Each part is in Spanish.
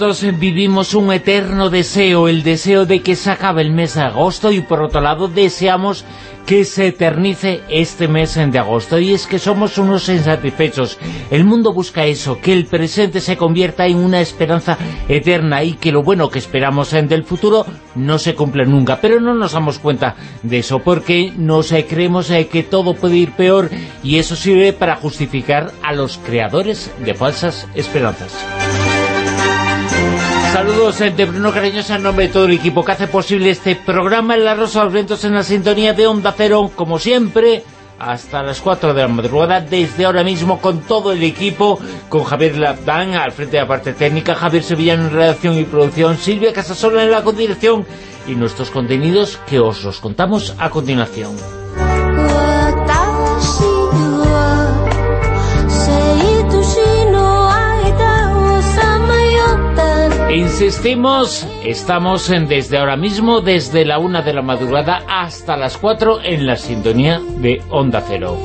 Todos vivimos un eterno deseo, el deseo de que se acabe el mes de agosto y por otro lado deseamos que se eternice este mes de agosto y es que somos unos insatisfechos. El mundo busca eso, que el presente se convierta en una esperanza eterna y que lo bueno que esperamos del futuro no se cumple nunca, pero no nos damos cuenta de eso porque nos creemos eh, que todo puede ir peor y eso sirve para justificar a los creadores de falsas esperanzas. Saludos de Bruno Cariñosa en nombre de todo el equipo que hace posible este programa en La Rosa los Vientos en la sintonía de Onda Cero, como siempre, hasta las 4 de la madrugada, desde ahora mismo con todo el equipo, con Javier Labdán al frente de la parte técnica, Javier Sevillano en redacción y producción, Silvia Casasola en la condirección y nuestros contenidos que os los contamos a continuación. Insistimos, estamos en, desde ahora mismo, desde la una de la madrugada hasta las 4 en la sintonía de Onda Cero.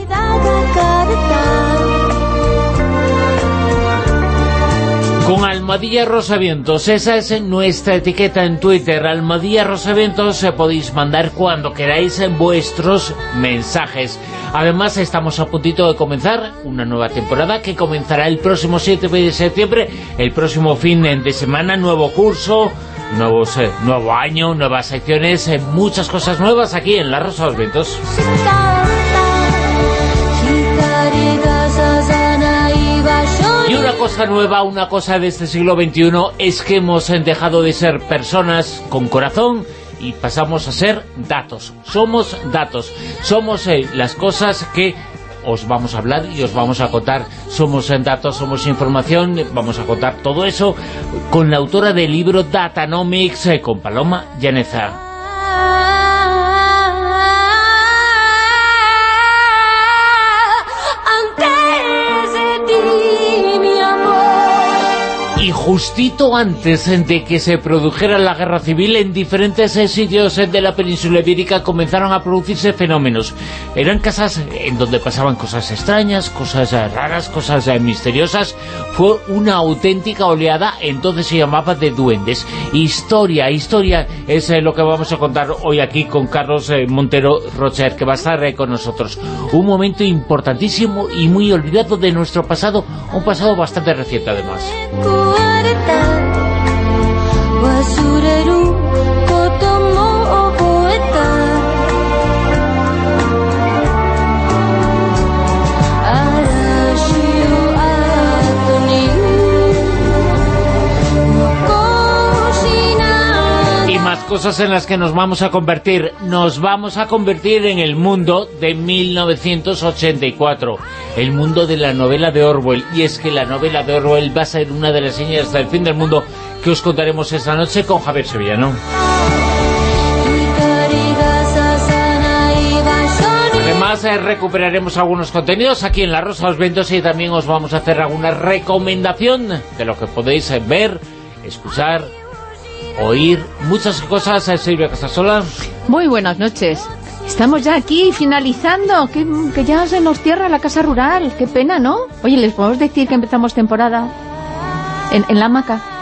Con Almadía Rosavientos, esa es nuestra etiqueta en Twitter, Almadía Rosavientos, eh, podéis mandar cuando queráis vuestros mensajes. Además, estamos a puntito de comenzar una nueva temporada que comenzará el próximo 7 de septiembre, el próximo fin de semana, nuevo curso, eh, nuevo año, nuevas secciones, eh, muchas cosas nuevas aquí en La Rosa de Vientos. Cosa nueva, una cosa de este siglo XXI es que hemos dejado de ser personas con corazón y pasamos a ser datos. Somos datos. Somos eh, las cosas que os vamos a hablar y os vamos a contar. Somos en datos, somos información, vamos a contar todo eso con la autora del libro Datanomics, eh, con Paloma Llaneza. Justito antes de que se produjera la guerra civil en diferentes sitios de la península ibérica comenzaron a producirse fenómenos. Eran casas en donde pasaban cosas extrañas, cosas raras, cosas misteriosas. Fue una auténtica oleada, entonces se llamaba de duendes. Historia, historia es lo que vamos a contar hoy aquí con Carlos eh, Montero Rocher, que va a estar eh, con nosotros. Un momento importantísimo y muy olvidado de nuestro pasado, un pasado bastante reciente además. Y más cosas en las que nos vamos a convertir. Nos vamos a convertir en el mundo de 1984 el mundo de la novela de Orwell. Y es que la novela de Orwell va a ser una de las señas del fin del mundo que os contaremos esta noche con Javier Sevillano. Además, eh, recuperaremos algunos contenidos aquí en La Rosa los Ventos y también os vamos a hacer alguna recomendación de lo que podéis eh, ver, escuchar, oír, muchas cosas. Eh, Silvia Casasola. Muy buenas noches. Estamos ya aquí finalizando, que, ya se nos cierra la casa rural, qué pena, ¿no? Oye, ¿les podemos decir que empezamos temporada en, la hamaca?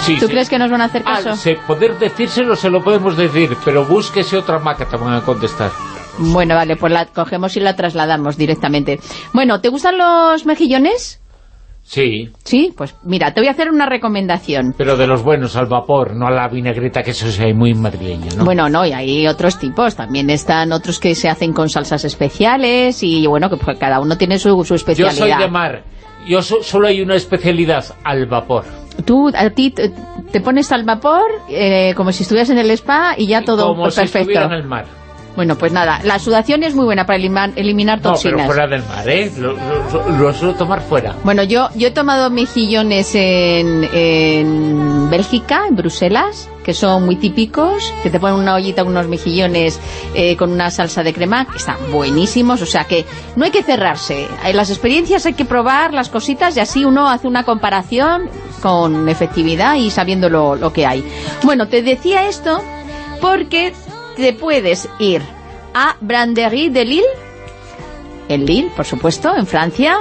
Sí, ¿Tú crees que nos van a hacer ah, caso? Ah, poder decírselo se lo podemos decir, pero búsquese otra hamaca, te van a contestar. Bueno, vale, pues la cogemos y la trasladamos directamente. Bueno, ¿te gustan los mejillones? Sí. Sí, pues mira, te voy a hacer una recomendación. Pero de los buenos, al vapor, no a la vinagreta, que eso es muy madrileño, ¿no? Bueno, no, y hay otros tipos. También están otros que se hacen con salsas especiales y, bueno, que pues, cada uno tiene su, su especialidad. Yo soy de mar. Yo solo hay una especialidad, al vapor. Tú, a ti, te, pones al vapor eh, como si estuvieras en el spa y ya todo como perfecto. Como si estuviera en el mar. Bueno, pues nada, la sudación es muy buena para eliminar, toxinas. No, pero fuera del mar, ¿eh? Lo, suelo tomar fuera. Bueno, yo, yo he tomado mejillones en, en Bélgica, en Bruselas, que son muy típicos, que te ponen una ollita unos mejillones eh, con una salsa de crema, que están buenísimos, o sea que no hay que cerrarse. En las experiencias hay que probar las cositas y así uno hace una comparación con efectividad y sabiendo lo, lo que hay. Bueno, te decía esto porque te puedes ir a Branderie de Lille, en Lille, por supuesto, en Francia,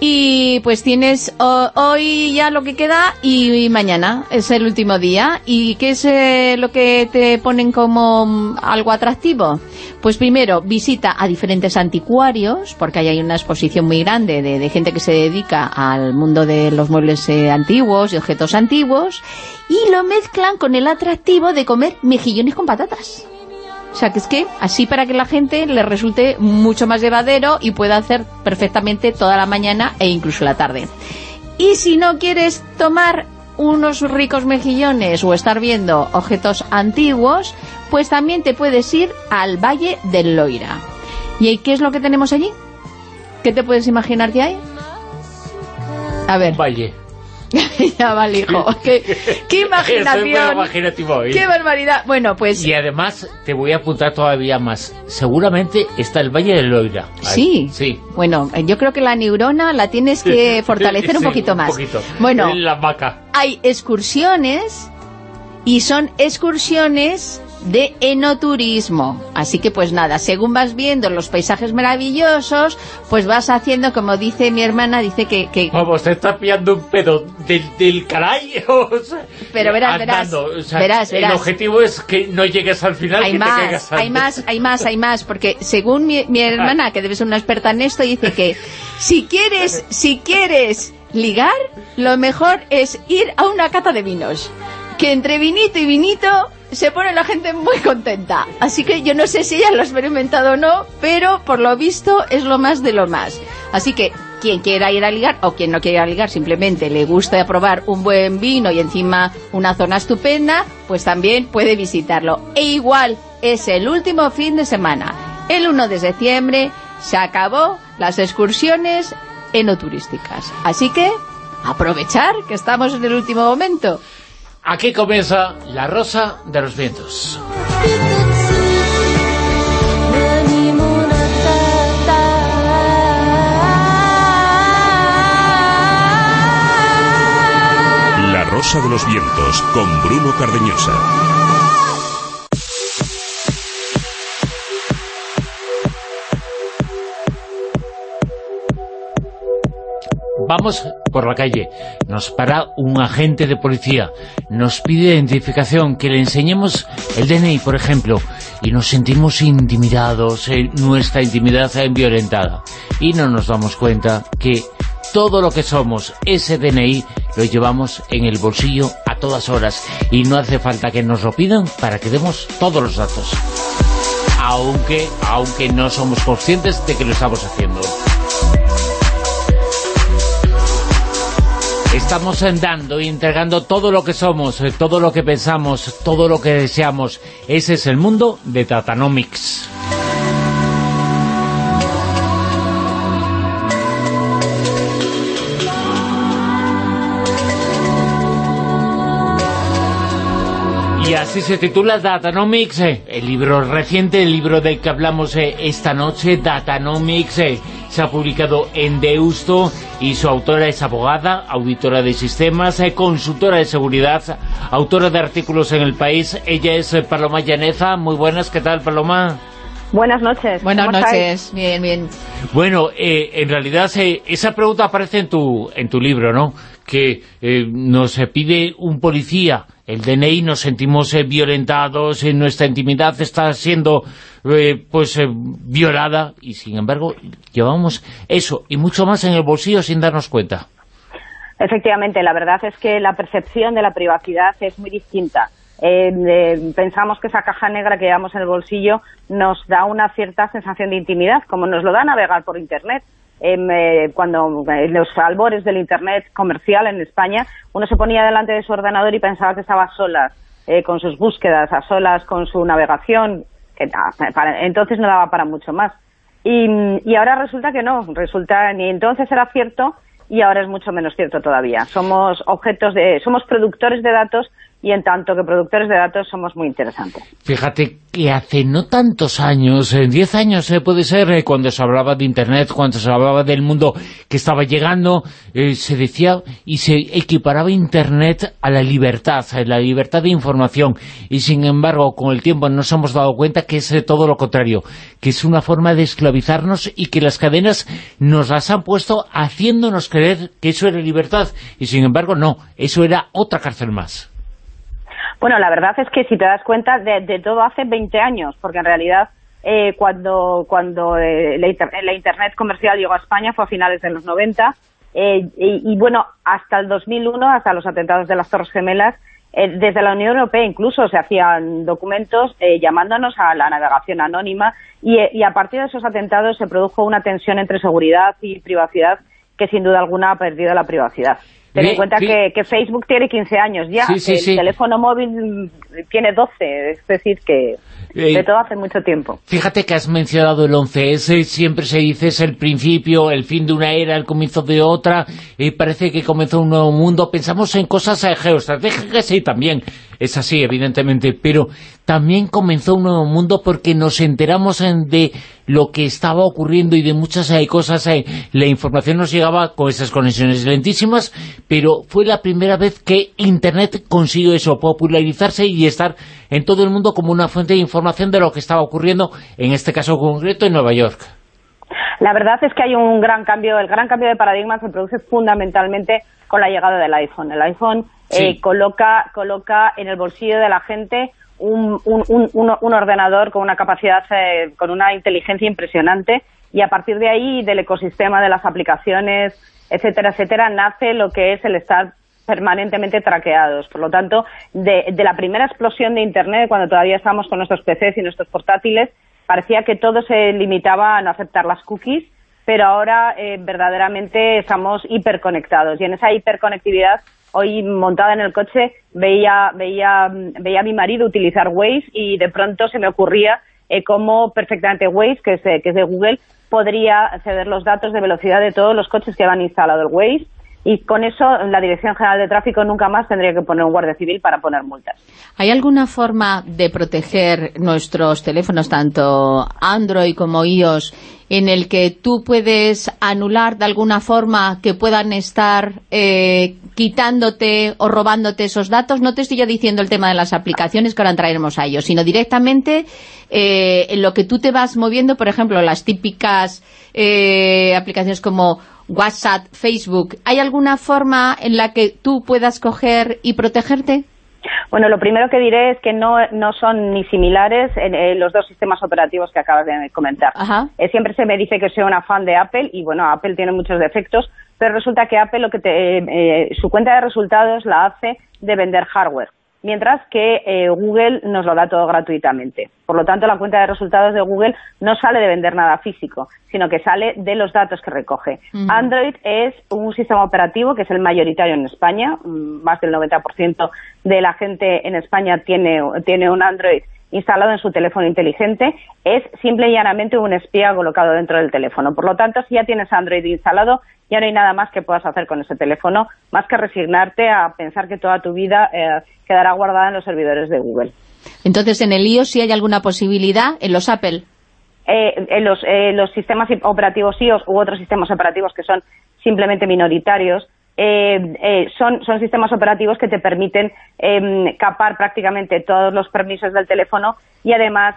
Y pues tienes hoy ya lo que queda y, mañana es el último día. ¿Y qué es eh, lo que te ponen como mm, algo atractivo? Pues primero, visita a diferentes anticuarios, porque ahí hay una exposición muy grande de, gente que se dedica al mundo de los muebles eh, antiguos, de objetos antiguos, y lo mezclan con el atractivo de comer mejillones con patatas. O sea, que es que así para que la gente le resulte mucho más llevadero y pueda hacer perfectamente toda la mañana e incluso la tarde. Y si no quieres tomar unos ricos mejillones o estar viendo objetos antiguos, pues también te puedes ir al Valle del Loira. ¿Y qué es lo que tenemos allí? ¿Qué te puedes imaginar que hay? A ver. Valle. ya vale, hijo. ¿Qué, qué imaginación. Qué barbaridad. Bueno, pues... Y además, te voy a apuntar todavía más. Seguramente está el Valle del Loira. Sí. Sí. Bueno, yo creo que la neurona la tienes que fortalecer un poquito más. Un poquito. Bueno, la vaca. hay excursiones y son excursiones de enoturismo. Así que pues nada, según vas viendo los paisajes maravillosos, pues vas haciendo, como dice mi hermana, dice que... que Vamos, te está pillando un pedo del, del caray. Pero verás, verás, verás, El objetivo es que no llegues al final, hay más, Hay más, hay más, hay más, porque según mi, mi hermana, que debe ser una experta en esto, dice que si quieres, si quieres ligar, lo mejor es ir a una cata de vinos. Que entre vinito y vinito se pone la gente muy contenta. Así que yo no sé si ella lo ha experimentado o no, pero por lo visto es lo más de lo más. Así que quien quiera ir a ligar o quien no quiera ligar, simplemente le gusta probar un buen vino y encima una zona estupenda, pues también puede visitarlo. E igual es el último fin de semana. El 1 de septiembre se acabó las excursiones enoturísticas. Así que aprovechar que estamos en el último momento. Aquí comienza La Rosa de los Vientos. La Rosa de los Vientos con Bruno Cardeñosa. Vamos por la calle, nos para un agente de policía, nos pide identificación, que le enseñemos el DNI, por ejemplo, y nos sentimos intimidados, eh, nuestra intimidad es violentada. Y no nos damos cuenta que todo lo que somos, ese DNI, lo llevamos en el bolsillo a todas horas y no hace falta que nos lo pidan para que demos todos los datos. Aunque, aunque no somos conscientes de que lo estamos haciendo. Estamos dando y entregando todo lo que somos, eh, todo lo que pensamos, todo lo que deseamos. Ese es el mundo de Tatanomics. Y así se titula Datanomics, eh, el libro reciente, el libro del que hablamos eh, esta noche, Datanomics, se ha publicado en Deusto y su autora es abogada, auditora de sistemas, eh, consultora de seguridad, autora de artículos en El País. Ella es eh, Paloma Llaneza. Muy buenas, ¿qué tal Paloma? Buenas noches. Buenas noches, bien, bien. Bueno, eh, en realidad esa pregunta aparece en tu, en tu libro, ¿no? Que nos pide un policía el DNI, nos sentimos violentados, nuestra intimidad está siendo eh, pues eh, violada y sin embargo llevamos eso y mucho más en el bolsillo sin darnos cuenta. Efectivamente, la verdad es que la percepción de la privacidad es muy distinta. Eh, pensamos que esa caja negra que llevamos en el bolsillo nos da una cierta sensación de intimidad, como nos lo da navegar por Internet. Cuando en los albores del Internet comercial en España, uno se ponía delante de su ordenador y pensaba que estaba a solas con sus búsquedas, a solas con su navegación, entonces no daba para mucho más. Y, ahora resulta que no, resulta ni entonces era cierto y ahora es mucho menos cierto todavía. Somos objetos de, somos productores de datos y en tanto que productores de datos somos muy interesantes. Fíjate que hace no tantos años, en 10 años eh, puede ser, eh, cuando se hablaba de Internet, cuando se hablaba del mundo que estaba llegando, eh, se decía y se equiparaba Internet a la libertad, a la libertad de información. Y sin embargo, con el tiempo nos hemos dado cuenta que es todo lo contrario, que es una forma de esclavizarnos y que las cadenas nos las han puesto haciéndonos creer que eso era libertad. Y sin embargo, no, eso era otra cárcel más. Bueno, la verdad es que si te das cuenta, de, todo hace 20 años, porque en realidad eh, cuando, cuando eh, la, Internet comercial llegó a España fue a finales de los 90, eh, y, bueno, hasta el 2001, hasta los atentados de las Torres Gemelas, desde la Unión Europea incluso se hacían documentos llamándonos a la navegación anónima y, a partir de esos atentados se produjo una tensión entre seguridad y privacidad que sin duda alguna ha perdido la privacidad. Ten en cuenta que, Facebook tiene 15 años ya, el teléfono móvil tiene 12, es decir que de todo hace mucho tiempo. Fíjate que has mencionado el 11S, siempre se dice es el principio, el fin de una era, el comienzo de otra, y parece que comenzó un nuevo mundo. Pensamos en cosas eh, geoestratégicas y también es así, evidentemente, pero también comenzó un nuevo mundo porque nos enteramos de lo que estaba ocurriendo y de muchas eh, cosas. Eh, la información nos llegaba con esas conexiones lentísimas, pero fue la primera vez que Internet consiguió eso, popularizarse y estar en todo el mundo como una fuente de información de lo que estaba ocurriendo, en este caso concreto, en Nueva York. La verdad es que hay un gran cambio, el gran cambio de paradigma se produce fundamentalmente con la llegada del iPhone. El iPhone eh, coloca, coloca en el bolsillo de la gente un, un, ordenador con una capacidad, eh, con una inteligencia impresionante y a partir de ahí, del ecosistema de las aplicaciones, etcétera, etcétera, nace lo que es el estar permanentemente traqueados. Por lo tanto, de, la primera explosión de Internet, cuando todavía estábamos con nuestros PCs y nuestros portátiles, parecía que todo se limitaba a no aceptar las cookies, pero ahora eh, verdaderamente estamos hiperconectados. Y en esa hiperconectividad hoy montada en el coche veía, veía, veía a mi marido utilizar Waze y de pronto se me ocurría eh, cómo perfectamente Waze, que es, que es de Google, podría ceder los datos de velocidad de todos los coches que van instalado el Waze y con eso la Dirección General de Tráfico nunca más tendría que poner un guardia civil para poner multas. ¿Hay alguna forma de proteger nuestros teléfonos, tanto Android como iOS, en el que tú puedes anular de alguna forma que puedan estar eh, quitándote o robándote esos datos? No te estoy ya diciendo el tema de las aplicaciones que ahora traeremos a ellos, sino directamente eh, en lo que tú te vas moviendo, por ejemplo, las típicas eh, aplicaciones como WhatsApp, Facebook, ¿hay alguna forma en la que tú puedas coger y protegerte? Bueno, lo primero que diré es que no, no son ni similares en, los dos sistemas operativos que acabas de comentar. Eh, siempre se me dice que soy una fan de Apple y bueno, Apple tiene muchos defectos, pero resulta que Apple lo que te, eh, su cuenta de resultados la hace de vender hardware mientras que eh, Google nos lo da todo gratuitamente. Por lo tanto, la cuenta de resultados de Google no sale de vender nada físico, sino que sale de los datos que recoge. Android es un sistema operativo que es el mayoritario en España, mm, más del 90% de la gente en España tiene, tiene un Android instalado en su teléfono inteligente, es simple y llanamente un espía colocado dentro del teléfono. Por lo tanto, si ya tienes Android instalado, ya no hay nada más que puedas hacer con ese teléfono, más que resignarte a pensar que toda tu vida eh, quedará guardada en los servidores de Google. Entonces, ¿en el iOS sí hay alguna posibilidad? ¿En los Apple? Eh, en los, eh, los sistemas operativos iOS u otros sistemas operativos que son simplemente minoritarios, son, son sistemas operativos que te permiten em, capar prácticamente todos los permisos del teléfono y además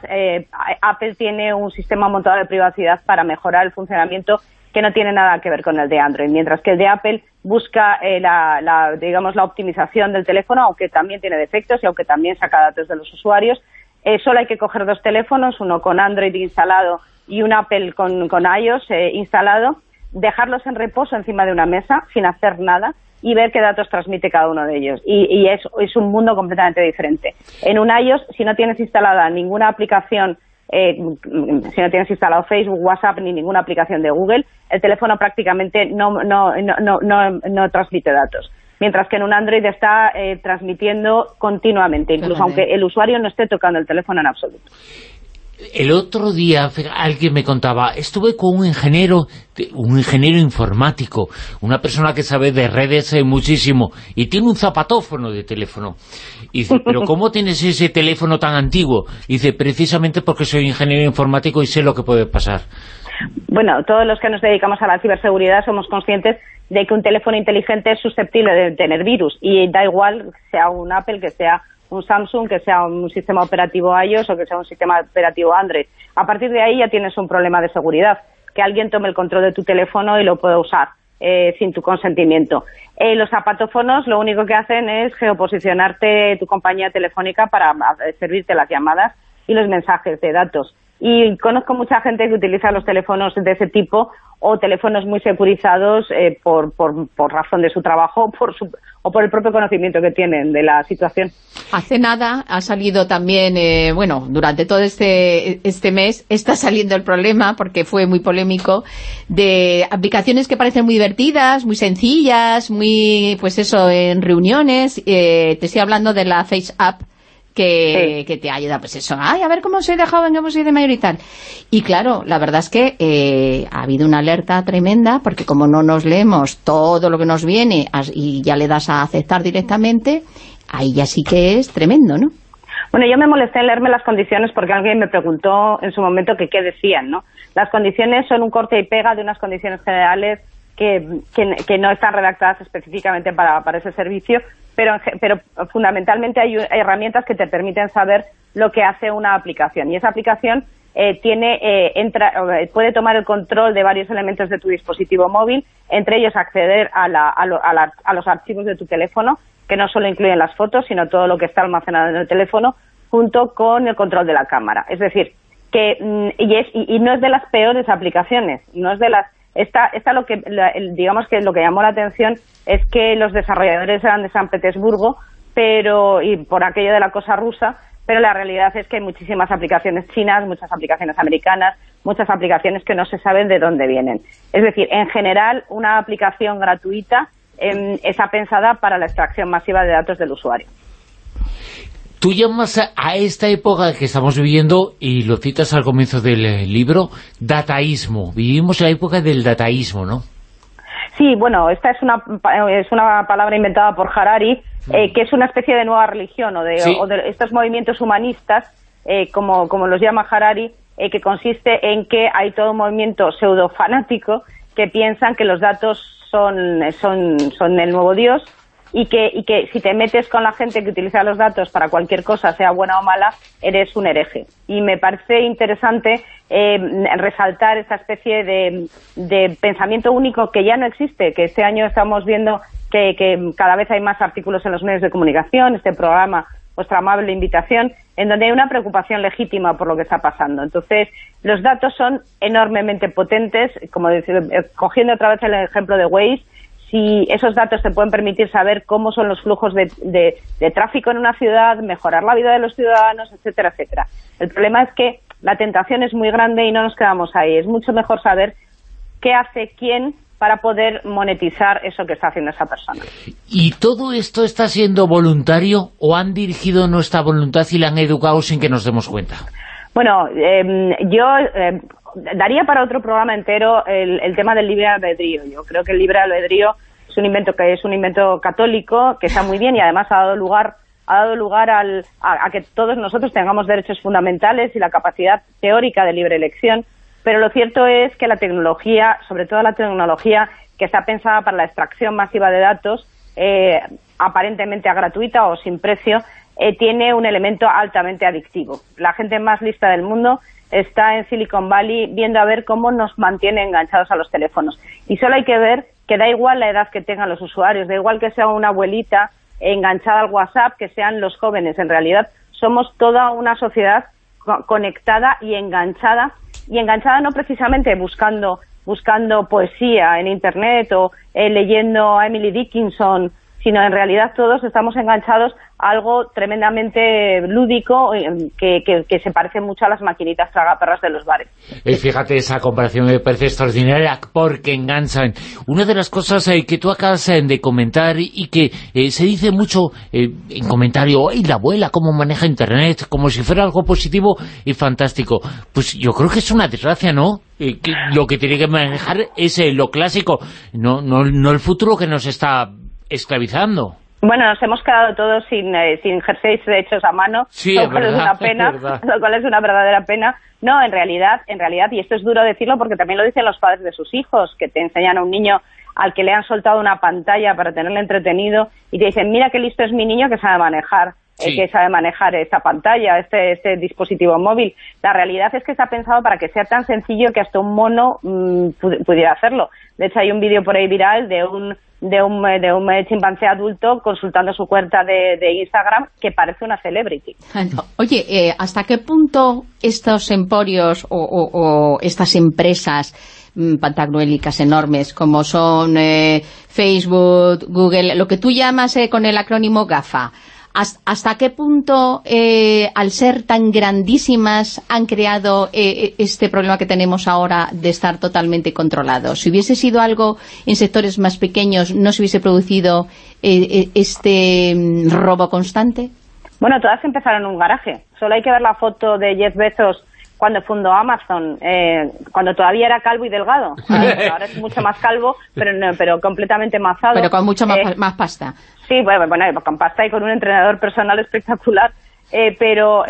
Apple tiene un sistema montado de privacidad para mejorar el funcionamiento que no tiene nada que ver con el de Android, mientras que el de Apple busca eh, la, digamos, la optimización del teléfono, aunque también tiene defectos y aunque también saca datos de los usuarios. Eh, solo hay que coger dos teléfonos, uno con Android instalado y un Apple con, con iOS eh, instalado, dejarlos en reposo encima de una mesa sin hacer nada y ver qué datos transmite cada uno de ellos. Y, y es, es un mundo completamente diferente. En un iOS, si no tienes instalada ninguna aplicación eh, si no tienes instalado Facebook, WhatsApp ni ninguna aplicación de Google, el teléfono prácticamente no, no, no, no, transmite datos. Mientras que en un Android está eh, transmitiendo continuamente, incluso aunque el usuario no esté tocando el teléfono en absoluto. El otro día alguien me contaba, estuve con un ingeniero, un ingeniero informático, una persona que sabe de redes eh, muchísimo, y tiene un zapatófono de teléfono. Y dice, ¿pero cómo tienes ese teléfono tan antiguo? Y dice, precisamente porque soy ingeniero informático y sé lo que puede pasar. Bueno, todos los que nos dedicamos a la ciberseguridad somos conscientes de que un teléfono inteligente es susceptible de tener virus y da igual sea un Apple, que sea un Samsung, que sea un sistema operativo iOS o que sea un sistema operativo Android. A partir de ahí ya tienes un problema de seguridad, que alguien tome el control de tu teléfono y lo pueda usar eh, sin tu consentimiento. Eh, los zapatófonos lo único que hacen es geoposicionarte tu compañía telefónica para servirte las llamadas y los mensajes de datos. Y conozco mucha gente que utiliza los teléfonos de ese tipo o teléfonos muy securizados eh, por, por, razón de su trabajo por o por el propio conocimiento que tienen de la situación. Hace nada ha salido también, eh, bueno, durante todo este, este mes está saliendo el problema, porque fue muy polémico, de aplicaciones que parecen muy divertidas, muy sencillas, muy, pues eso, en reuniones. Eh, te estoy hablando de la Face App, que, que, te ayuda, pues eso, ay, a ver cómo soy de joven, cómo soy de mayor y tal. Y claro, la verdad es que eh, ha habido una alerta tremenda, porque como no nos leemos todo lo que nos viene y ya le das a aceptar directamente, ahí ya sí que es tremendo, ¿no? Bueno, yo me molesté en leerme las condiciones porque alguien me preguntó en su momento que qué decían, ¿no? Las condiciones son un corte y pega de unas condiciones generales que, no están redactadas específicamente para, ese servicio, pero, pero fundamentalmente hay herramientas que te permiten saber lo que hace una aplicación. Y esa aplicación eh, tiene, eh, entra, eh, puede tomar el control de varios elementos de tu dispositivo móvil, entre ellos acceder a, la, a, a, los archivos de tu teléfono, que no solo incluyen las fotos, sino todo lo que está almacenado en el teléfono, junto con el control de la cámara. Es decir, que mm, y, es, y no es de las peores aplicaciones, no es de las esta, esta lo que, digamos que lo que llamó la atención es que los desarrolladores eran de San Petersburgo, pero, y por aquello de la cosa rusa, pero la realidad es que hay muchísimas aplicaciones chinas, muchas aplicaciones americanas, muchas aplicaciones que no se saben de dónde vienen. Es decir, en general, una aplicación gratuita em, está pensada para la extracción masiva de datos del usuario. Tú llamas a esta época que estamos viviendo, y lo citas al comienzo del eh, libro, dataísmo. Vivimos la época del dataísmo, ¿no? Sí, bueno, esta es una, es una palabra inventada por Harari, eh, que es una especie de nueva religión, o de, estos movimientos humanistas, eh, como, como los llama Harari, que consiste en que hay todo un movimiento pseudo-fanático que piensan que los datos son, son, son el nuevo Dios, y que, y que si te metes con la gente que utiliza los datos para cualquier cosa, sea buena o mala, eres un hereje. Y me parece interesante eh, resaltar esta especie de, pensamiento único que ya no existe, que este año estamos viendo que, que cada vez hay más artículos en los medios de comunicación, este programa vuestra amable invitación, en donde hay una preocupación legítima por lo que está pasando. Entonces, los datos son enormemente potentes, como decir, eh, cogiendo otra vez el ejemplo de Waze, si esos datos te pueden permitir saber cómo son los flujos de, tráfico en una ciudad, mejorar la vida de los ciudadanos, etcétera, etcétera. El problema es que la tentación es muy grande y no nos quedamos ahí. Es mucho mejor saber qué hace quién para poder monetizar eso que está haciendo esa persona. ¿Y todo esto está siendo voluntario o han dirigido nuestra voluntad y la han educado sin que nos demos cuenta? Bueno, em, yo em, daría para otro programa entero el, tema del libre albedrío. Yo creo que el libre albedrío es un invento que es un invento católico que está muy bien y además ha dado lugar ha dado lugar al, a, que todos nosotros tengamos derechos fundamentales y la capacidad teórica de libre elección, pero lo cierto es que la tecnología, sobre todo la tecnología que está pensada para la extracción masiva de datos, eh, aparentemente a gratuita o sin precio, eh, tiene un elemento altamente adictivo. La gente más lista del mundo está en Silicon Valley viendo a ver cómo nos mantiene enganchados a los teléfonos. Y solo hay que ver que da igual la edad que tengan los usuarios, da igual que sea una abuelita enganchada al WhatsApp, que sean los jóvenes. En realidad somos toda una sociedad conectada y enganchada, y enganchada no precisamente buscando buscando poesía en Internet o eh, leyendo a Emily Dickinson, sino en realidad todos estamos enganchados algo tremendamente lúdico eh, que, que, se parece mucho a las maquinitas tragaperras de los bares. Eh, fíjate, esa comparación me parece extraordinaria porque enganchan. Una de las cosas eh, que tú acabas de comentar y que se dice mucho en comentario, ¡ay, la abuela cómo maneja Internet! Como si fuera algo positivo y fantástico. Pues yo creo que es una desgracia, ¿no? lo que tiene que manejar es lo clásico, no, no, no el futuro que nos está esclavizando. Bueno, nos hemos quedado todos sin, eh, sin jerseys hechos a mano, lo cual es, una pena, lo cual es una verdadera pena. No, en realidad, en realidad, y esto es duro decirlo porque también lo dicen los padres de sus hijos, que te enseñan a un niño al que le han soltado una pantalla para tenerle entretenido y te dicen, mira qué listo es mi niño que sabe manejar. Eh, que sabe manejar esta pantalla, este, este dispositivo móvil. La realidad es que está pensado para que sea tan sencillo que hasta un mono mm, pudiera hacerlo. De hecho, hay un vídeo por ahí viral de un de un, de un chimpancé adulto consultando su cuenta de, Instagram que parece una celebrity. Oye, eh, ¿hasta qué punto estos emporios o, estas empresas mm, pantagruélicas enormes como son eh, Facebook, Google, lo que tú llamas con el acrónimo GAFA, ¿Hasta qué punto, eh, al ser tan grandísimas, han creado eh, este problema que tenemos ahora de estar totalmente controlados? Si hubiese sido algo en sectores más pequeños, ¿no se hubiese producido eh, este mm, robo constante? Bueno, todas empezaron en un garaje. Solo hay que ver la foto de Jeff Bezos cuando fundó Amazon, eh, cuando todavía era calvo y delgado. Ahora es mucho más calvo, pero pero completamente mazado. Pero con mucho más, eh, más pasta. Sí, bueno, bueno, con pasta y con un entrenador personal espectacular. Eh, pero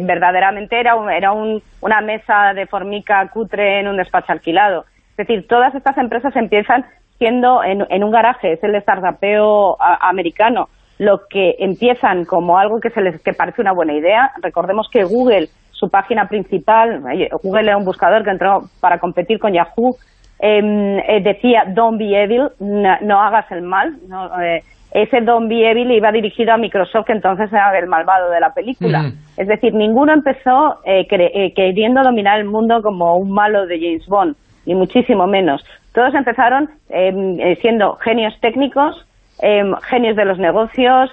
verdaderamente era, era una mesa de formica cutre en un despacho alquilado. Es decir, todas estas empresas empiezan siendo en, en un garaje, es el startupeo americano. Lo que empiezan como algo que se les que parece una buena idea, recordemos que Google su página principal, Google era un buscador que entró para competir con Yahoo, em, eh, decía Don't be evil, no, hagas el mal. Eh, ese Don't be evil iba dirigido a Microsoft, que entonces era el malvado de la película. Es decir, ninguno empezó eh, queriendo dominar el mundo como un malo de James Bond, ni muchísimo menos. Todos empezaron em, siendo genios técnicos, em, genios de los negocios,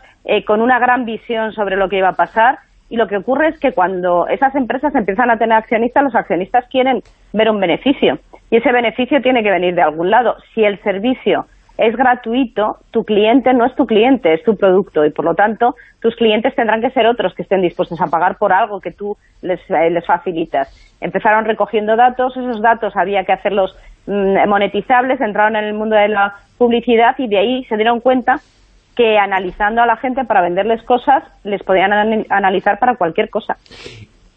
con una gran visión sobre lo que iba a pasar y lo que ocurre es que cuando esas empresas empiezan a tener accionistas, los accionistas quieren ver un beneficio y ese beneficio tiene que venir de algún lado. Si el servicio es gratuito, tu cliente no es tu cliente, es tu producto y por lo tanto tus clientes tendrán que ser otros que estén dispuestos a pagar por algo que tú les, eh, les facilitas. Empezaron recogiendo datos, esos datos había que hacerlos mm, monetizables, entraron en el mundo de la publicidad y de ahí se dieron cuenta que analizando a la gente para venderles cosas, les podían analizar para cualquier cosa.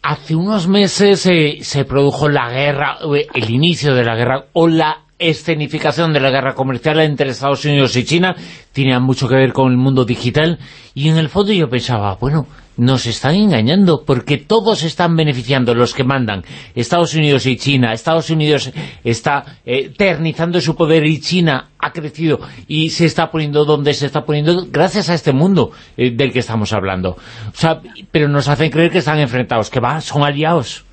Hace unos meses eh, se produjo la guerra, eh, el inicio de la guerra, o la escenificación de la guerra comercial entre Estados Unidos y China, tenía mucho que ver con el mundo digital, y en el fondo yo pensaba, bueno, nos están engañando, porque todos están beneficiando, los que mandan, Estados Unidos y China. Estados Unidos está eh, eternizando su poder y China ha crecido y se está poniendo donde se está poniendo gracias a este mundo eh, del que estamos hablando. O sea, pero nos hacen creer que están enfrentados, que va, son aliados.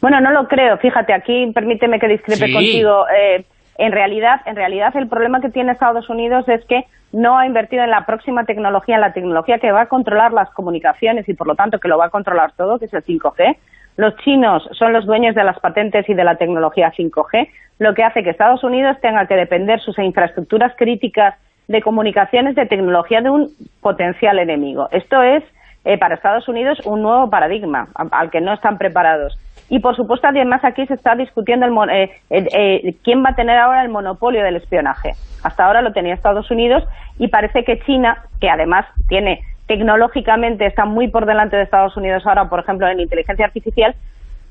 Bueno, no lo creo. Fíjate, aquí permíteme que discrepe contigo. Eh, en realidad, en realidad el problema que tiene Estados Unidos es que no ha invertido en la próxima tecnología, en la tecnología que va a controlar las comunicaciones y por lo tanto que lo va a controlar todo, que es el 5G. Los chinos son los dueños de las patentes y de la tecnología 5G, lo que hace que Estados Unidos tenga que depender sus infraestructuras críticas de comunicaciones de tecnología de un potencial enemigo. Esto es, eh, para Estados Unidos, un nuevo paradigma al que no están preparados. Y, por supuesto, además aquí se está discutiendo el, eh, eh, quién va a tener ahora el monopolio del espionaje. Hasta ahora lo tenía Estados Unidos y parece que China, que además tiene tecnológicamente, está muy por delante de Estados Unidos ahora, por ejemplo, en inteligencia artificial,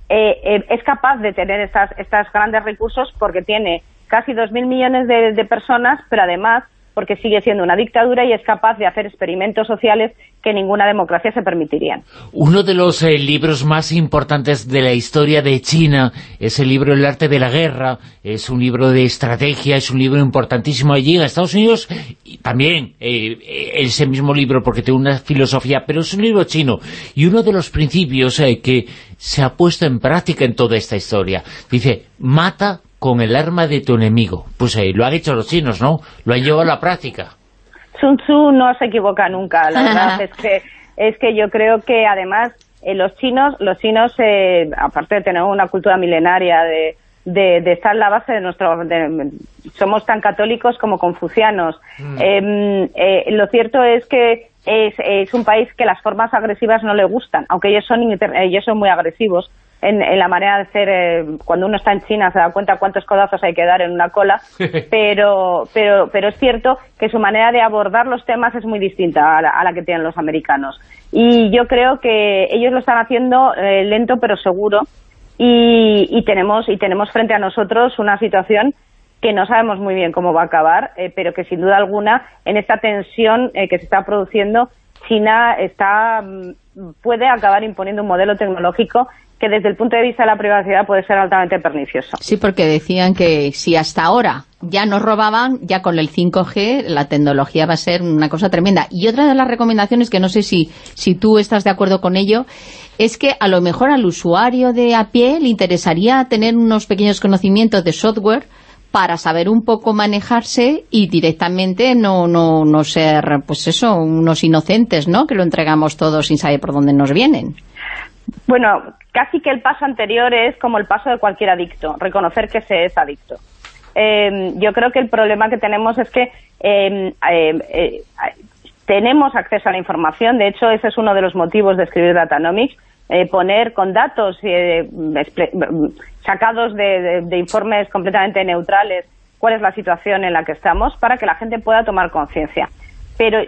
eh, es capaz de tener estos grandes recursos porque tiene casi 2.000 millones de personas, pero además porque sigue siendo una dictadura y es capaz de hacer experimentos sociales que ninguna democracia se permitiría. Uno de los eh, libros más importantes de la historia de China es el libro El arte de la guerra, es un libro de estrategia, es un libro importantísimo. Allí en Estados Unidos, y también eh, ese mismo libro porque tiene una filosofía, pero es un libro chino, y uno de los principios eh, que se ha puesto en práctica en toda esta historia, dice, mata con el arma de tu enemigo. Pues ahí lo han hecho los chinos, ¿no? Lo han llevado a la práctica. Sun Tzu no se equivoca nunca, la verdad es que es que yo creo que además eh, los chinos, los chinos eh, aparte de tener una cultura milenaria de, de, estar en la base de nuestro somos tan católicos como confucianos. Mm. Em, eh, lo cierto es que es, es, un país que las formas agresivas no le gustan, aunque ellos son ellos son muy agresivos en, la manera de hacer, eh, cuando uno está en China se da cuenta cuántos codazos hay que dar en una cola, pero, pero, pero es cierto que su manera de abordar los temas es muy distinta a la, que tienen los americanos. Y yo creo que ellos lo están haciendo eh, lento pero seguro y, tenemos, y tenemos frente a nosotros una situación que no sabemos muy bien cómo va a acabar, eh, pero que sin duda alguna en esta tensión que se está produciendo China está mm, puede acabar imponiendo un modelo tecnológico que desde el punto de vista de la privacidad puede ser altamente pernicioso. Sí, porque decían que si hasta ahora ya nos robaban, ya con el 5G la tecnología va a ser una cosa tremenda. Y otra de las recomendaciones, que no sé si, si tú estás de acuerdo con ello, es que a lo mejor al usuario de a pie le interesaría tener unos pequeños conocimientos de software para saber un poco manejarse y directamente no, no, no ser, pues eso, unos inocentes, ¿no? Que lo entregamos todos sin saber por dónde nos vienen. Bueno, casi que el paso anterior es como el paso de cualquier adicto, reconocer que se es adicto. Em, yo creo que el problema que tenemos es que em, em, eh, tenemos acceso a la información, de hecho ese es uno de los motivos de escribir Datanomics, eh, poner con datos eh, sacados de, informes completamente neutrales cuál es la situación en la que estamos para que la gente pueda tomar conciencia. Pero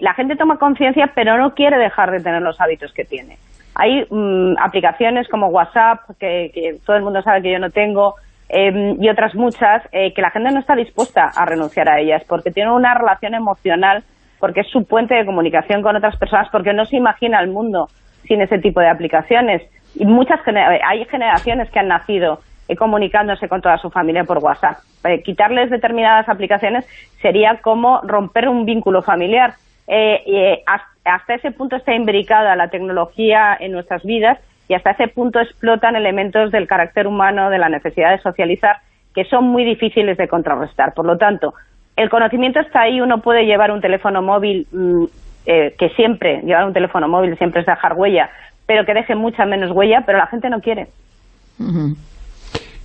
la gente toma conciencia pero no quiere dejar de tener los hábitos que tiene. Hay mm, aplicaciones como WhatsApp, que, todo el mundo sabe que yo no tengo, em, y otras muchas, eh, que la gente no está dispuesta a renunciar a ellas, porque tienen una relación emocional, porque es su puente de comunicación con otras personas, porque no se imagina el mundo sin ese tipo de aplicaciones. Y muchas hay generaciones que han nacido eh, comunicándose con toda su familia por WhatsApp. Eh, quitarles determinadas aplicaciones sería como romper un vínculo familiar. Eh, hasta ese punto está imbricada la tecnología en nuestras vidas y hasta ese punto explotan elementos del carácter humano, de la necesidad de socializar, que son muy difíciles de contrarrestar. Por lo tanto, el conocimiento está ahí, uno puede llevar un teléfono móvil, mm, eh, que siempre, llevar un teléfono móvil siempre es dejar huella, pero que deje mucha menos huella, pero la gente no quiere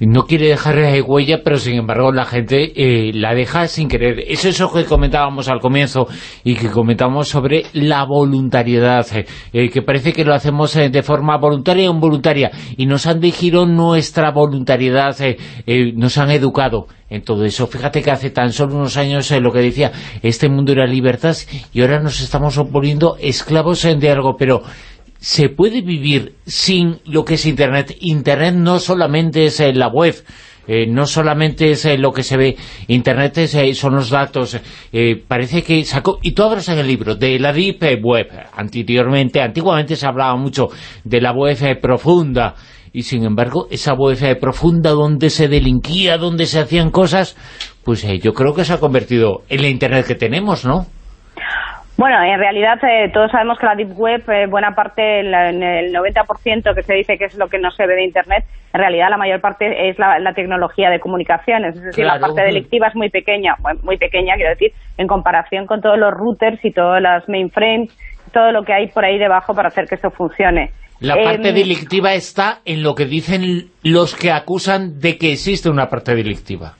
no quiere dejar huella, pero sin embargo la gente eh, la deja sin querer. Eso es eso que comentábamos al comienzo y que comentamos sobre la voluntariedad, eh, eh, que parece que lo hacemos de forma voluntaria o involuntaria, y nos han dirigido nuestra voluntariedad, nos han educado en todo eso. Fíjate que hace tan solo unos años lo que decía, este mundo era libertad, y ahora nos estamos oponiendo esclavos de algo, pero ¿Se puede vivir sin lo que es Internet? Internet no solamente es eh, la web, eh, no solamente es eh, lo que se ve, Internet son los datos, parece que sacó, y tú hablas en el libro, de la Deep Web, anteriormente, antiguamente se hablaba mucho de la web profunda, y sin embargo, esa web profunda donde se delinquía, donde se hacían cosas, pues yo creo que se ha convertido en la Internet que tenemos, ¿no? Bueno, en realidad eh, todos sabemos que la Deep Web, eh, buena parte, en el 90% que se dice que es lo que no se ve de Internet, en realidad la mayor parte es la, tecnología de comunicaciones, es decir, la parte delictiva es muy pequeña, muy pequeña, quiero decir, en comparación con todos los routers y todas las mainframes, todo lo que hay por ahí debajo para hacer que esto funcione. La parte em, delictiva está en lo que dicen los que acusan de que existe una parte delictiva.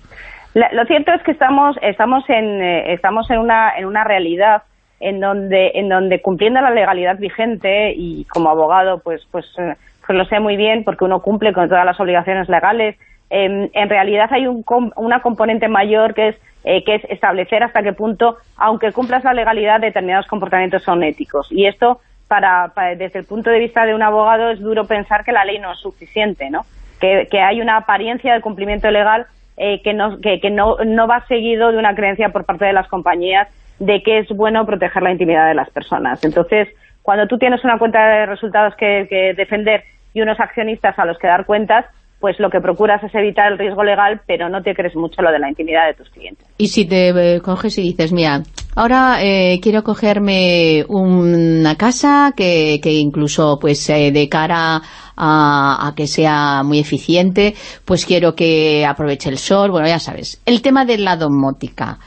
lo cierto es que estamos estamos en eh, estamos en una en una realidad en donde, en donde cumpliendo la legalidad vigente y como abogado pues, pues, eh, pues lo sé muy bien porque uno cumple con todas las obligaciones legales, em, en realidad hay un, una componente mayor que es, eh, que es establecer hasta qué punto, aunque cumplas la legalidad, determinados comportamientos son éticos. Y esto, para, desde el punto de vista de un abogado, es duro pensar que la ley no es suficiente, ¿no? Que, que hay una apariencia de cumplimiento legal eh, que, no, que, que no, no va seguido de una creencia por parte de las compañías de que es bueno proteger la intimidad de las personas. Entonces, cuando tú tienes una cuenta de resultados que, defender y unos accionistas a los que dar cuentas, pues lo que procuras es evitar el riesgo legal, pero no te crees mucho lo de la intimidad de tus clientes. Y si te eh, coges y dices, mira, ahora eh, quiero cogerme una casa que, que incluso pues eh, de cara a, a, que sea muy eficiente, pues quiero que aproveche el sol, bueno, ya sabes. El tema de la domótica,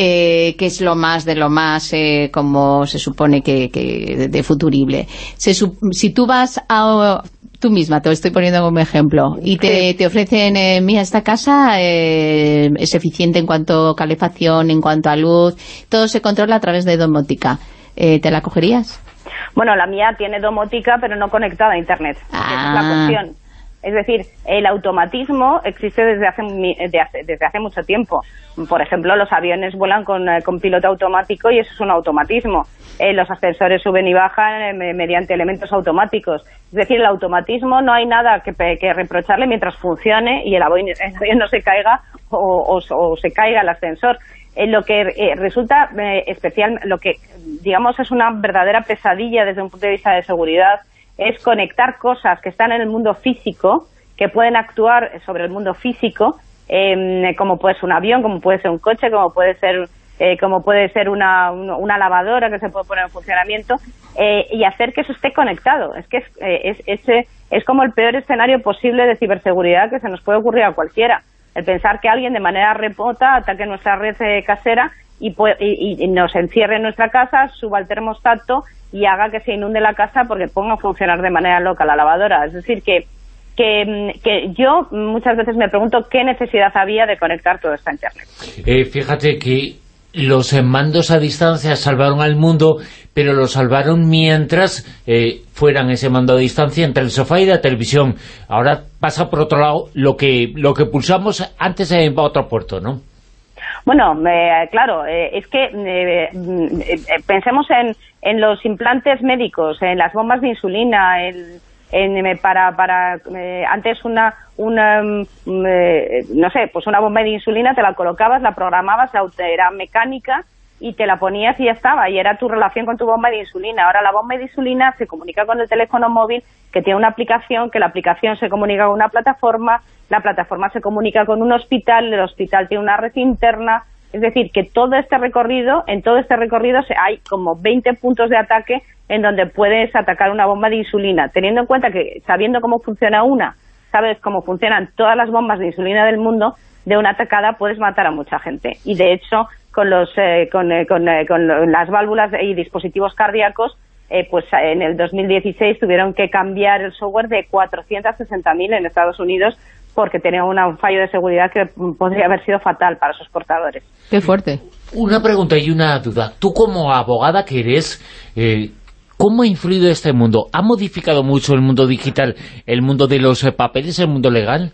eh, que es lo más de lo más, eh, como se supone que, que de futurible. si tú vas a tú misma, te lo estoy poniendo como ejemplo, y te, te ofrecen, eh, mira, esta casa eh, es eficiente en cuanto a calefacción, en cuanto a luz, todo se controla a través de domótica. Eh, ¿Te la cogerías? Bueno, la mía tiene domótica, pero no conectada a Internet. Esa es la ah. cuestión. Es decir, el automatismo existe desde hace, desde hace mucho tiempo. Por ejemplo, los aviones vuelan con, eh, con piloto automático y eso es un automatismo. Eh, los ascensores suben y bajan eh, mediante elementos automáticos. Es decir, el automatismo no hay nada que, reprocharle mientras funcione y el avión, no se caiga o, se caiga el ascensor. lo que resulta especial, lo que digamos es una verdadera pesadilla desde un punto de vista de seguridad, es conectar cosas que están en el mundo físico, que pueden actuar sobre el mundo físico, em, como puede ser un avión, como puede ser un coche, como puede ser eh, como puede ser una, una, lavadora que se puede poner en funcionamiento, eh, y hacer que eso esté conectado. Es que es, eh, es, es, es, como el peor escenario posible de ciberseguridad que se nos puede ocurrir a cualquiera. El pensar que alguien de manera remota ataque nuestra red casera y, y, y, nos encierre en nuestra casa, suba el termostato y haga que se inunde la casa porque ponga a funcionar de manera loca la lavadora. Es decir, que, que, que yo muchas veces me pregunto qué necesidad había de conectar todo esto a Internet. Eh, fíjate que los mandos a distancia salvaron al mundo, pero lo salvaron mientras eh, fueran ese mando a distancia entre el sofá y la televisión. Ahora pasa por otro lado lo que, lo que pulsamos antes en otro puerto, ¿no? Bueno, claro, eh, es que eh, mm, pensemos en, en los implantes médicos, en las bombas de insulina, en, para, para eh, antes una, una mm, no sé, pues una bomba de insulina te la colocabas, la programabas, era mecánica y te la ponías y ya estaba, y era tu relación con tu bomba de insulina. Ahora la bomba de insulina se comunica con el teléfono móvil que tiene una aplicación, que la aplicación se comunica con una plataforma, la plataforma se comunica con un hospital, el hospital tiene una red interna, es decir, que todo este recorrido, en todo este recorrido hay como 20 puntos de ataque en donde puedes atacar una bomba de insulina, teniendo en cuenta que sabiendo cómo funciona una, sabes cómo funcionan todas las bombas de insulina del mundo, de una atacada puedes matar a mucha gente. Y de hecho, con, los, eh, con, eh, eh, con, las válvulas y dispositivos cardíacos, pues en el 2016 tuvieron que cambiar el software de 460.000 en Estados Unidos porque tenía un fallo de seguridad que podría haber sido fatal para sus portadores. Qué fuerte. Una pregunta y una duda. Tú como abogada que eres, ¿cómo ha influido este mundo? ¿Ha modificado mucho el mundo digital, el mundo de los papeles, el mundo legal?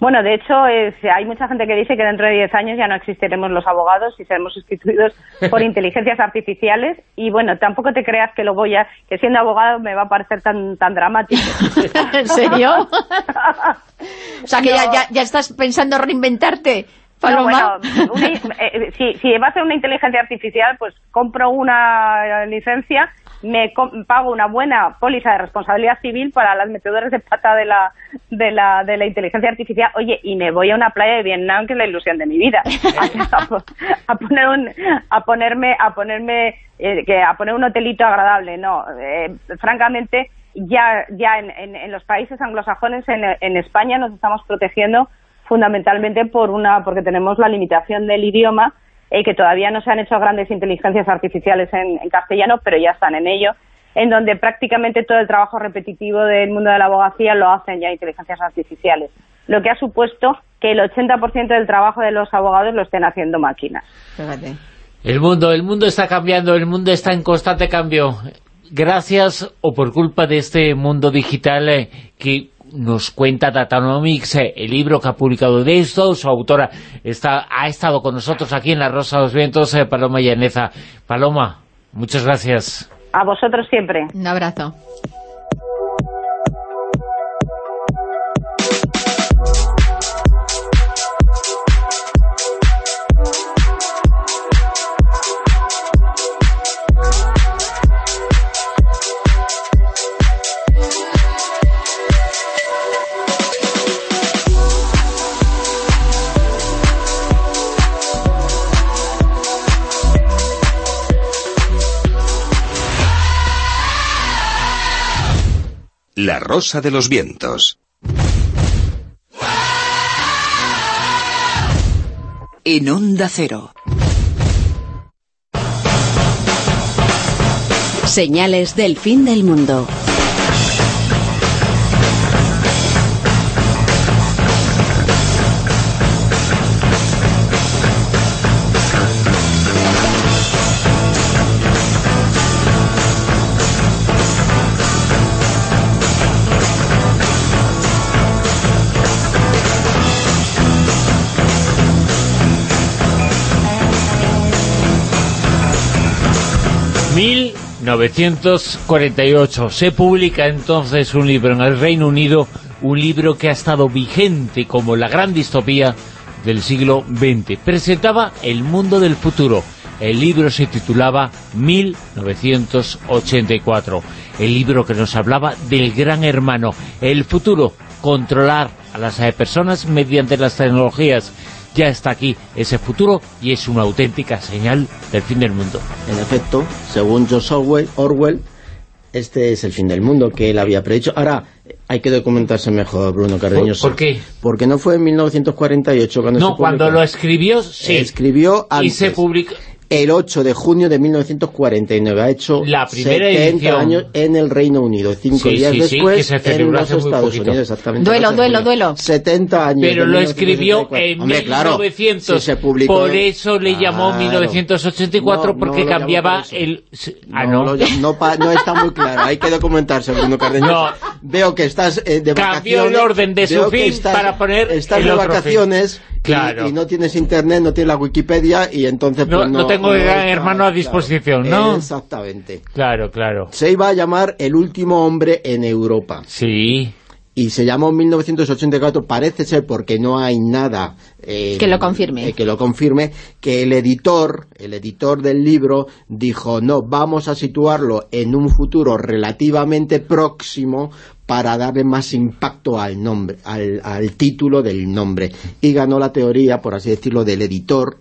Bueno, de hecho, hay mucha gente que dice que dentro de 10 años ya no existiremos los abogados y seremos sustituidos por inteligencias artificiales. Y bueno, tampoco te creas que lo voy a, que siendo abogado me va a parecer tan, tan dramático. ¿En serio? o sea, que ya, ya, estás pensando reinventarte. No, bueno, eh, si, si va a ser una inteligencia artificial, pues compro una licencia me pago una buena póliza de responsabilidad civil para las metedores de pata de la, de la, de la inteligencia artificial, oye, y me voy a una playa de Vietnam que es la ilusión de mi vida, a, poner un, a ponerme, a ponerme, eh, que a poner un hotelito agradable, no, eh, francamente, ya, ya en, en, los países anglosajones, en, en España nos estamos protegiendo fundamentalmente por una, porque tenemos la limitación del idioma, eh, que todavía no se han hecho grandes inteligencias artificiales en, castellano, pero ya están en ello, en donde prácticamente todo el trabajo repetitivo del mundo de la abogacía lo hacen ya inteligencias artificiales, lo que ha supuesto que el 80% del trabajo de los abogados lo estén haciendo máquinas. El mundo, el mundo está cambiando, el mundo está en constante cambio. Gracias o por culpa de este mundo digital eh, que nos cuenta Datanomics, eh, el libro que ha publicado de esto, su autora está, ha estado con nosotros aquí en La Rosa de los Vientos, eh, Paloma Llaneza. Paloma, muchas gracias. A vosotros siempre. Un abrazo. Rosa de los Vientos. En Onda Cero. Señales del fin del mundo. 1948 se publica entonces un libro en el Reino Unido, un libro que ha estado vigente como la gran distopía del siglo XX. Presentaba el mundo del futuro. El libro se titulaba 1984. El libro que nos hablaba del gran hermano. El futuro, controlar a las personas mediante las tecnologías ya está aquí ese futuro y es una auténtica señal del fin del mundo. En efecto, según George Orwell, Orwell este es el fin del mundo que él había predicho. Ahora, hay que documentarse mejor, Bruno Cardeño. ¿Por, qué? Porque no fue en 1948 cuando no, cuando lo escribió, sí. Escribió Y se publicó el 8 de junio de 1949. Ha hecho la primera 70 años en el Reino Unido. Cinco días después en los Estados Unidos. Exactamente. Duelo, duelo, duelo. 70 años. Pero lo escribió en Hombre, 1900. Claro, se publicó por eso le llamó 1984 porque cambiaba el... Ah, no. No, no, está muy claro. Hay que documentarse, Bruno Cardeño. Veo que estás eh, de vacaciones. Cambió el orden de su fin para poner Estás de vacaciones y, no tienes internet, no tienes la Wikipedia y entonces no, pues, no, tengo gran hermano a disposición, ¿no? Exactamente. Claro, claro. Se iba a llamar El último hombre en Europa. Sí y se llamó 1984, parece ser porque no hay nada eh, que lo confirme. Eh, que lo confirme, que el editor, el editor del libro dijo, no, vamos a situarlo en un futuro relativamente próximo para darle más impacto al nombre, al, al título del nombre. Y ganó la teoría, por así decirlo, del editor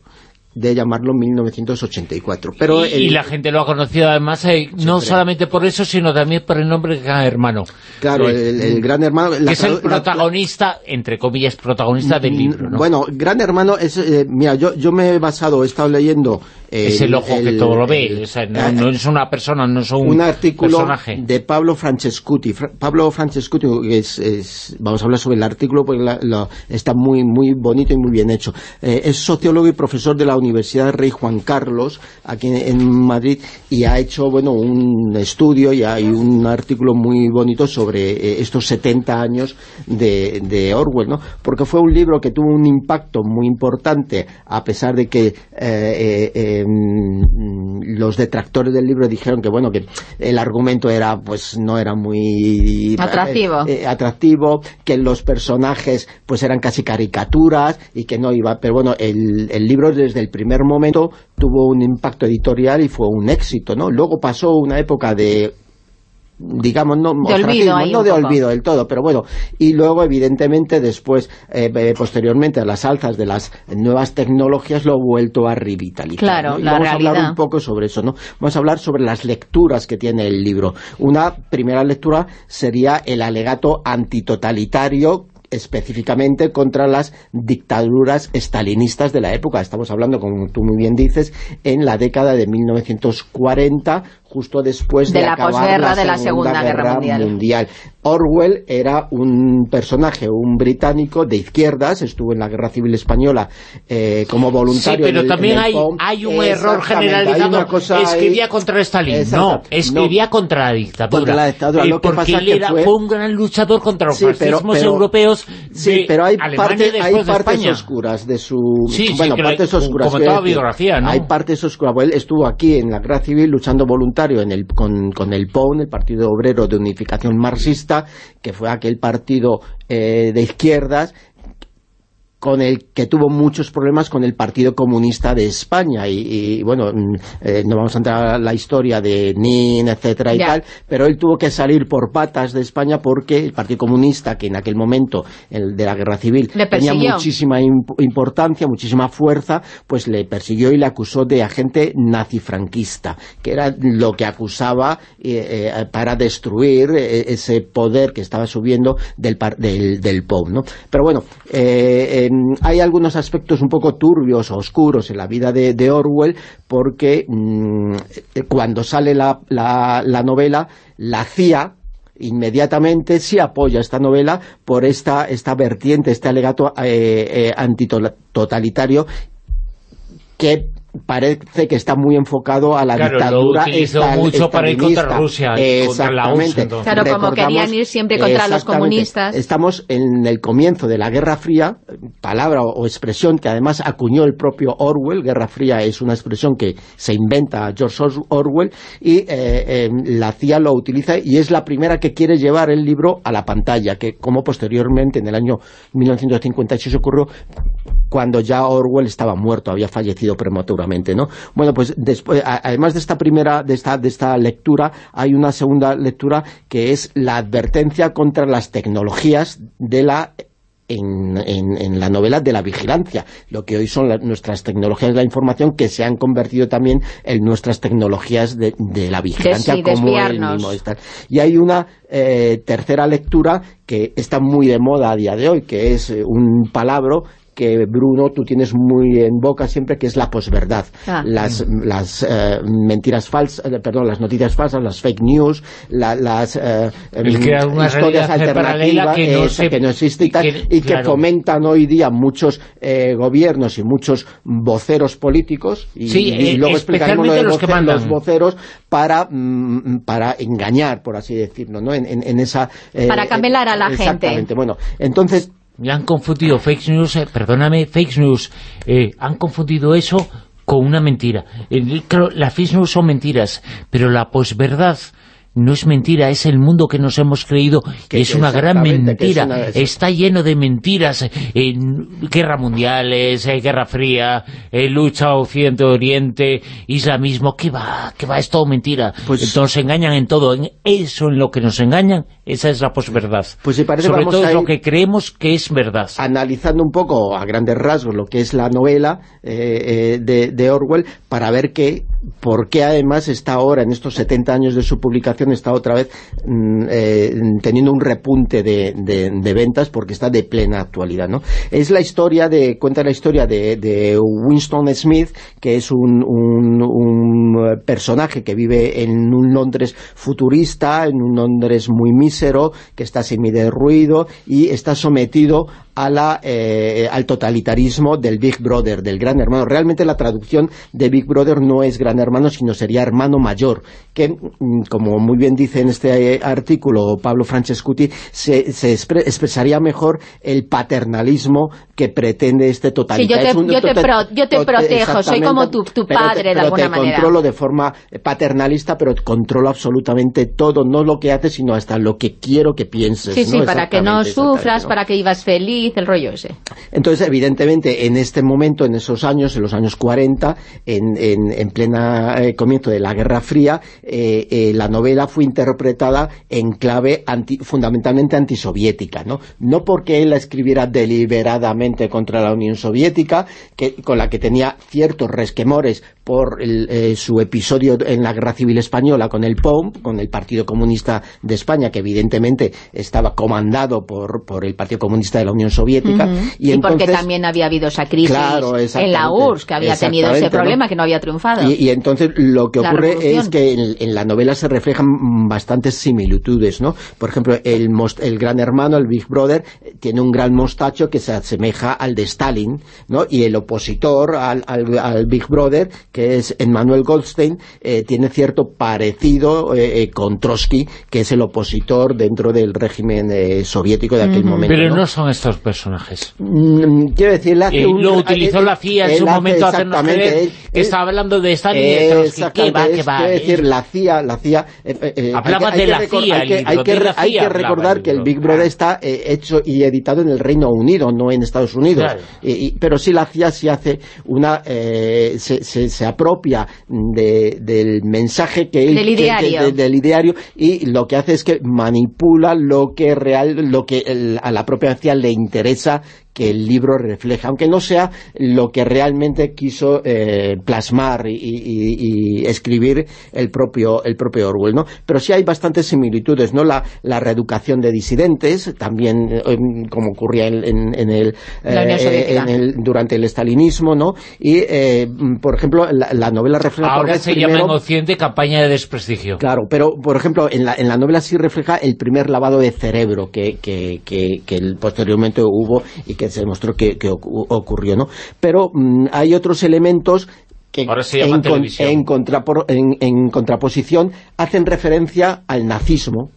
de llamarlo 1984. Pero y, la gente lo ha conocido además, eh, no solamente por eso, sino también por el nombre de Gran Hermano. Claro, el, Gran Hermano... que es el protagonista, entre comillas, protagonista del mm, libro, ¿no? Bueno, Gran Hermano es... Eh, mira, yo, yo me he basado, he estado leyendo... es el ojo que todo lo ve, no, es una persona, no es un, un artículo de Pablo Francescuti. Pablo Francescuti, es, vamos a hablar sobre el artículo, porque está muy muy bonito y muy bien hecho. Eh, es sociólogo y profesor de la Universidad Rey Juan Carlos, aquí en Madrid, y ha hecho bueno un estudio y hay un artículo muy bonito sobre eh, estos 70 años de, Orwell, ¿no? Porque fue un libro que tuvo un impacto muy importante, a pesar de que eh, eh, em, los detractores del libro dijeron que bueno que el argumento era pues no era muy atractivo, atractivo que los personajes pues eran casi caricaturas y que no iba, pero bueno, el, el libro desde el primer momento tuvo un impacto editorial y fue un éxito, ¿no? Luego pasó una época de digamos, no de olvido, no de olvido del todo, pero bueno, y luego evidentemente después, eh, eh, posteriormente a las alzas de las nuevas tecnologías lo ha vuelto a revitalizar. Claro, vamos a hablar un poco sobre eso, ¿no? Vamos a hablar sobre las lecturas que tiene el libro. Una primera lectura sería el alegato antitotalitario específicamente contra las dictaduras estalinistas de la época. Estamos hablando, como tú muy bien dices, en la década de 1940, justo después de, la acabar la, de la Segunda Guerra, mundial. Orwell era un personaje, un británico de izquierdas, estuvo en la Guerra Civil Española eh, como voluntario. Sí, pero también hay, hay, un error generalizado. Escribía contra Stalin. No, escribía contra la dictadura. la dictadura. Lo que porque él era, fue un gran luchador contra los fascismos europeos Sí, pero hay, parte, hay partes oscuras de su... Sí, bueno, partes oscuras. Como toda biografía, ¿no? Hay partes oscuras. él estuvo aquí en la Guerra Civil luchando en el, con, con el POUN, el Partido Obrero de Unificación Marxista, que fue aquel partido eh, de izquierdas con el que tuvo muchos problemas con el Partido Comunista de España. Y, bueno, mm, eh, no vamos a entrar a la historia de Nin, etcétera y tal, pero él tuvo que salir por patas de España porque el Partido Comunista, que en aquel momento, el de la Guerra Civil, tenía muchísima importancia, muchísima fuerza, pues le persiguió y le acusó de agente nazifranquista, que era lo que acusaba eh, eh, para destruir ese poder que estaba subiendo del, del, del POM, ¿no? Pero bueno, eh, hay algunos aspectos un poco turbios, oscuros en la vida de, Orwell, porque mm, cuando sale la, la novela, la CIA inmediatamente sí apoya esta novela por esta, esta vertiente, este alegato eh, eh, antitotalitario que parece que está muy enfocado a la claro, dictadura lo utilizó mucho para ir contra Rusia, contra la URSS. Claro, como querían ir siempre contra los comunistas. Estamos en el comienzo de la Guerra Fría, palabra o expresión que además acuñó el propio Orwell, Guerra Fría es una expresión que se inventa George Orwell, y eh, em, la CIA lo utiliza y es la primera que quiere llevar el libro a la pantalla, que como posteriormente en el año 1956 ocurrió cuando ya Orwell estaba muerto, había fallecido prematuramente, ¿no? Bueno, pues después, además de esta primera, de esta, de esta lectura, hay una segunda lectura que es la advertencia contra las tecnologías de la en, en, la novela de la vigilancia, lo que hoy son nuestras tecnologías de la información que se han convertido también en nuestras tecnologías de, la vigilancia como el mismo. Y hay una eh, tercera lectura que está muy de moda a día de hoy, que es eh, un palabro que Bruno tú tienes muy en boca siempre que es la posverdad ah. las, las eh, mentiras falsas eh, perdón, las noticias falsas, las fake news las eh, historias alternativas que no, que no existe y, tal, y que fomentan hoy día muchos gobiernos y muchos voceros políticos y, luego explicaremos lo de los, que los voceros para, mm, para engañar, por así decirlo, ¿no? En, en, esa... para camelar a la gente. Exactamente, bueno, entonces me han confundido fake news, eh, perdóname, fake news, eh, han confundido eso con una mentira. Eh, claro, las fake news son mentiras, pero la posverdad no es mentira, es el mundo que nos hemos creído, que es una gran mentira, está lleno de mentiras, guerra mundiales, guerra fría, lucha occidente-oriente, islamismo, ¿qué va? ¿Qué va? Es todo mentira. Pues, Entonces engañan en todo, en eso en lo que nos engañan, esa es la posverdad. Pues parece Sobre todo es lo que creemos que es verdad. Analizando un poco a grandes rasgos lo que es la novela eh, eh, de, Orwell, para ver que, por qué además está ahora, en estos 70 años de su publicación, está otra vez mm, eh, teniendo un repunte de, ventas porque está de plena actualidad. ¿no? Es la historia de, cuenta la historia de, Winston Smith, que es un, personaje que vive en un Londres futurista, en un Londres muy mísero, que está semi ruido y está sometido a la, eh, al totalitarismo del Big Brother, del Gran Hermano. Realmente la traducción de Big Brother no es Gran Hermano, sino sería Hermano Mayor, que, mm, como muy bien dice en este eh, artículo Pablo Francescuti, se, se expresaría mejor el paternalismo que pretende este totalitarismo. yo te, yo te, protejo, soy como tu, tu padre de alguna manera. te controlo de forma paternalista, pero controlo absolutamente todo, no lo que haces, sino hasta lo que quiero que pienses. Sí, sí, para que no sufras, para que vivas feliz, Entonces, evidentemente, en este momento, en esos años, en los años 40, en, en, en plena eh, comienzo de la Guerra Fría, eh, eh, la novela fue interpretada en clave anti, fundamentalmente antisoviética, ¿no? No porque él la escribiera deliberadamente contra la Unión Soviética, que, con la que tenía ciertos resquemores por su episodio en la Guerra Civil Española con el POM, con el Partido Comunista de España, que evidentemente estaba comandado por, por el Partido Comunista de la Unión. Y, porque también había habido esa crisis en la URSS, que había tenido ese problema, que no había triunfado. Y, entonces lo que ocurre es que en, la novela se reflejan bastantes similitudes, ¿no? Por ejemplo, el, el gran hermano, el Big Brother, tiene un gran mostacho que se asemeja al de Stalin, ¿no? Y el opositor al, al, Big Brother, que es Emmanuel Goldstein, eh, tiene cierto parecido eh, eh, con Trotsky, que es el opositor dentro del régimen soviético de aquel momento. Pero no son estos personajes. Mm, quiero decir, eh, lo utilizó la CIA en su momento a hacernos creer que estaba hablando de Stalin y de Trotsky. va, que va? Quiero decir, la CIA... La CIA Hablaba de la CIA, Hay que, hay que recordar que el Big Brother está eh, hecho y editado en el Reino Unido, no en Estados Unidos. pero sí la CIA sí hace una... Eh, se, se, apropia de, del mensaje que él... Del ideario. del ideario y lo que hace es que manipula lo que real lo que a la propia CIA le interesa que el libro refleja, aunque no sea lo que realmente quiso eh, plasmar y, escribir el propio, el propio Orwell, ¿no? Pero sí hay bastantes similitudes, ¿no? La, la reeducación de disidentes, también eh, como ocurría en, el, eh, durante el estalinismo, ¿no? Y, por ejemplo, la, novela refleja... Ahora se llama en Occidente campaña de desprestigio. Claro, pero, por ejemplo, en la, en la novela sí refleja el primer lavado de cerebro que, que, que, posteriormente hubo y que se demostró que, ocurrió, ¿no? Pero mm, hay otros elementos que en, en, contraposición hacen referencia al nazismo,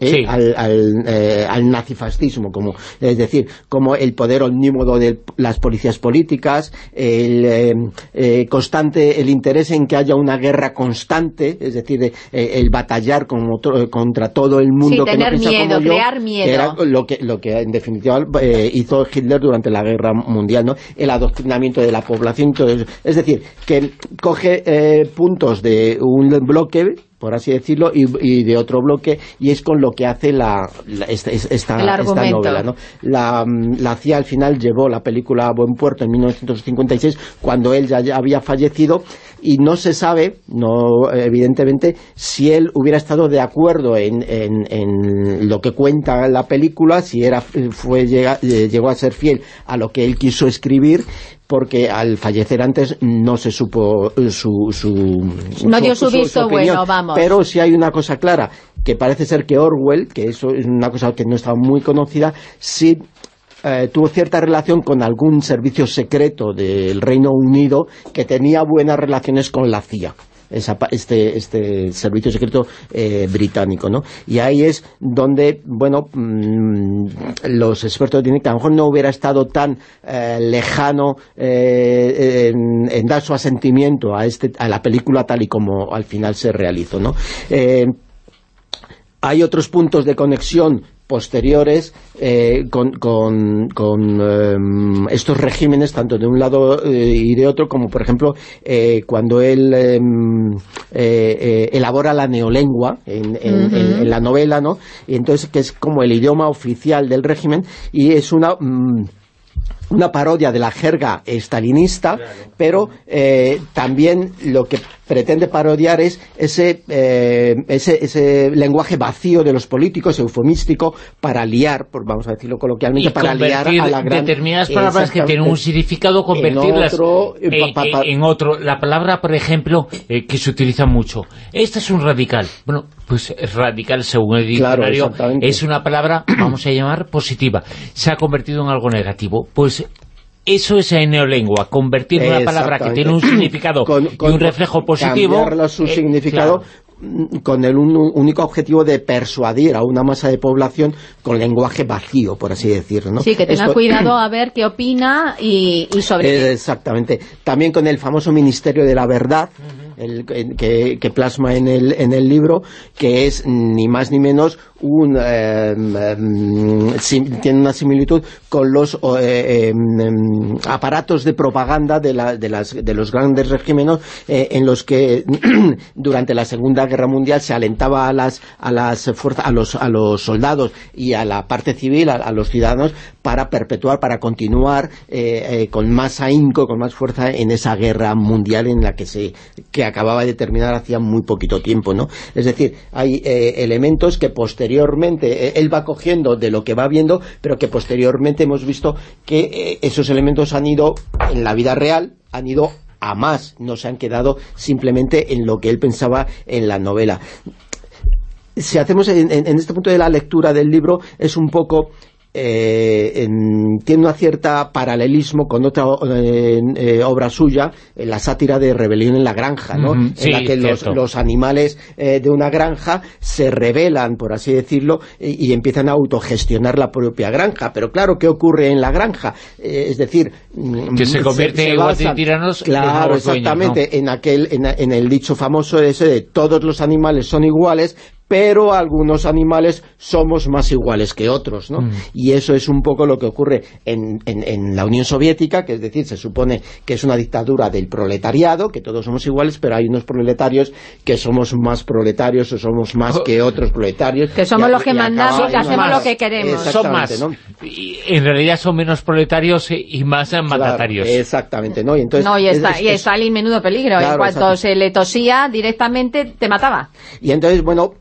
¿eh? al, eh, al, nazifascismo, como, es decir, como el poder omnímodo de las policías políticas, el eh, constante, el interés en que haya una guerra constante, es decir, el batallar contra todo el mundo que tener miedo, crear miedo. Era lo que, lo que en definitiva hizo Hitler durante la guerra mundial, ¿no? El adoctrinamiento de la población, todo eso. Es decir, que coge puntos de un bloque por así decirlo, y, de otro bloque, y es con lo que hace la, esta, esta, novela. ¿no? La, la CIA al final llevó la película a buen puerto en 1956, cuando él ya había fallecido, y no se sabe, no evidentemente, si él hubiera estado de acuerdo en, en, lo que cuenta la película, si era fue llegó a ser fiel a lo que él quiso escribir, porque al fallecer antes no se supo su, su no dio su, visto bueno, vamos. Pero si hay una cosa clara, que parece ser que Orwell, que eso es una cosa que no estaba muy conocida, sí eh, tuvo cierta relación con algún servicio secreto del Reino Unido que tenía buenas relaciones con la CIA este, este servicio secreto eh, británico, ¿no? Y ahí es donde, bueno, mm, los expertos dicen que a lo mejor no hubiera estado tan eh, lejano eh, en, dar su asentimiento a, este, a la película tal y como al final se realizó, ¿no? hay otros puntos de conexión posteriores eh, con, con, em, estos regímenes, tanto de un lado eh, y de otro, como por ejemplo eh, cuando él em, elabora la neolengua en, en, la novela, ¿no? Y entonces que es como el idioma oficial del régimen y es una... Mm, una parodia de la jerga estalinista, pero también lo que pretende parodiar es ese, eh, ese, ese, lenguaje vacío de los políticos, eufemístico, para liar, por, vamos a decirlo coloquialmente, para liar a la gran... determinadas palabras que tienen un significado, convertirlas en otro, eh, en, otro. La palabra, por ejemplo, eh, que se utiliza mucho, este es un radical. Bueno, pues radical, según el diccionario, es una palabra, vamos a llamar, positiva. Se ha convertido en algo negativo. Pues eso es en neolengua, convertir una palabra que tiene un significado y un reflejo positivo... Cambiarlo su eh, significado mm, con el único objetivo de persuadir a una masa de población con lenguaje vacío, por así decirlo. ¿no? Sí, que tenga cuidado a ver qué opina y, sobre Exactamente. También con el famoso Ministerio de la Verdad, el, que, plasma en el, en el libro, que es ni más ni menos un, em, em, tiene una similitud con los eh, em, aparatos de propaganda de, la, de, las, de los grandes regímenes eh, en los que durante la Segunda Guerra Mundial se alentaba a las, a las fuerzas, a los, a los soldados y a la parte civil, a, los ciudadanos, para perpetuar, para continuar eh, con más ahínco, con más fuerza en esa guerra mundial en la que se que acababa de terminar hacía muy poquito tiempo, ¿no? Es decir, hay elementos que posteriormente posteriormente, eh, él va cogiendo de lo que va viendo, pero que posteriormente hemos visto que eh, esos elementos han ido, en la vida real, han ido a más, no se han quedado simplemente en lo que él pensaba en la novela. Si hacemos en, en este punto de la lectura del libro, es un poco eh, tiene una cierta paralelismo con otra eh, eh, obra suya, la sátira de Rebelión en la Granja, ¿no? en la que los, animales de una granja se rebelan, por así decirlo, y, empiezan a autogestionar la propia granja. Pero claro, ¿qué ocurre en la granja? es decir... Que se convierte en tiranos Claro, exactamente, en, aquel, en, el dicho famoso ese de todos los animales son iguales, pero algunos animales somos más iguales que otros, ¿no? Mm. Y eso es un poco lo que ocurre en, en- en la Unión Soviética, que es decir, se supone que es una dictadura del proletariado, que todos somos iguales, pero hay unos proletarios que somos más proletarios o somos más que otros proletarios. Que somos Y- los que y mandamos, que hacemos más. lo que queremos. Son más. Y en realidad son menos proletarios y más Claro, mandatarios. exactamente, ¿no? Y entonces no, y, es- está, es- y es- Stalin, menudo peligro. en Claro, cuanto exacto. se le tosía directamente, te mataba. Y entonces, bueno,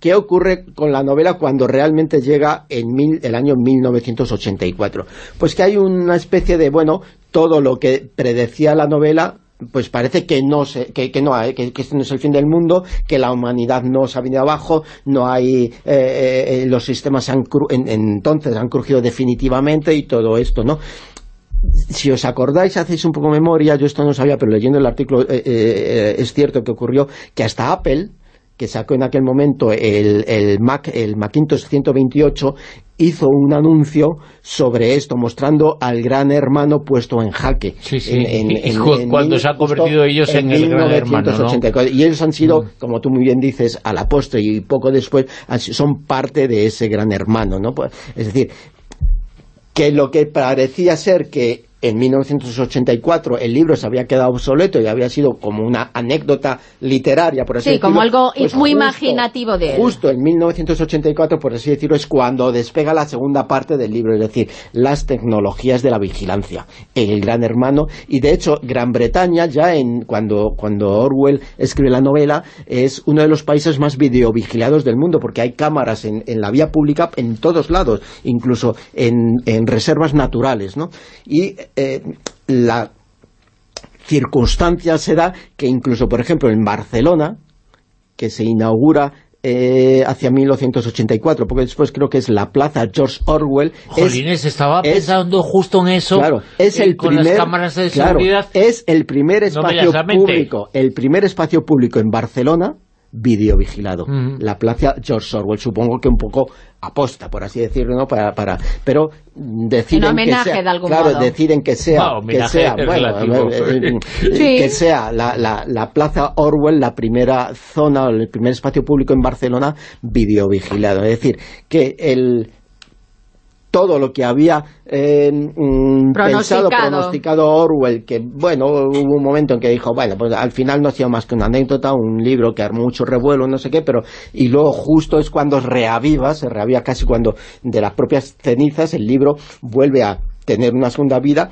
¿qué ocurre con la novela cuando realmente llega en mil- el año 1984? Pues que hay una especie de, bueno, todo lo que predecía la novela pues parece que no se, que, que no que, este no es el fin del mundo, que la humanidad no se ha venido abajo, no hay eh, eh, los sistemas han en- entonces han crujido definitivamente y todo esto, ¿no? si os acordáis, hacéis un poco memoria, yo esto no sabía, pero leyendo el artículo eh, eh, es cierto que ocurrió que hasta Apple, que sacó en aquel momento el, el Mac, el Macintosh 128, hizo un anuncio sobre esto, mostrando al gran hermano puesto en jaque. Sí, sí. En- cuando se han convertido ellos en el gran hermano, ¿no? 1984. Y ellos han sido, como tú muy bien dices, a la postre y poco después, son parte de ese gran hermano, ¿no? Pues, Es decir, que lo que parecía ser que en 1984 el libro se había quedado obsoleto y había sido como una anécdota literaria, por así Sí, como decirlo, algo muy imaginativo de él. Justo en 1984, por así decirlo, es cuando despega la segunda parte del libro, es decir, las tecnologías de la vigilancia, el gran hermano, y de hecho Gran Bretaña ya en cuando, cuando Orwell escribe la novela es uno de los países más videovigilados del mundo, porque hay cámaras en, en la vía pública en todos lados, incluso en, en reservas naturales, ¿no? Y eh, la circunstancia se da que incluso, por ejemplo, en Barcelona, que se inaugura eh, hacia 1984, porque después creo que es la plaza George Orwell. es- Jolines, estaba es- pensando justo en eso. Claro, es eh, el con primer, las cámaras de claro, seguridad. es el primer espacio público, el primer espacio público en Barcelona videovigilado. Ujú. La plaza George Orwell, supongo que un poco aposta, por así decirlo, ¿no? Para, para, pero deciden que sea, de algún claro, modo. deciden que sea, No, que sea, bueno, relativo. eh, eh, Sí. que sea la, la, la plaza Orwell la primera zona, el primer espacio público en Barcelona videovigilado. Es decir, que el todo lo que había eh, mm, pensado, Pronosticado. pronosticado Orwell, que bueno, hubo un momento en que dijo, bueno, pues al final no ha sido más que una anécdota, un libro que armó mucho revuelo, no sé qué, pero y luego justo es cuando reaviva, se reaviva casi cuando de las propias cenizas el libro vuelve a tener una segunda vida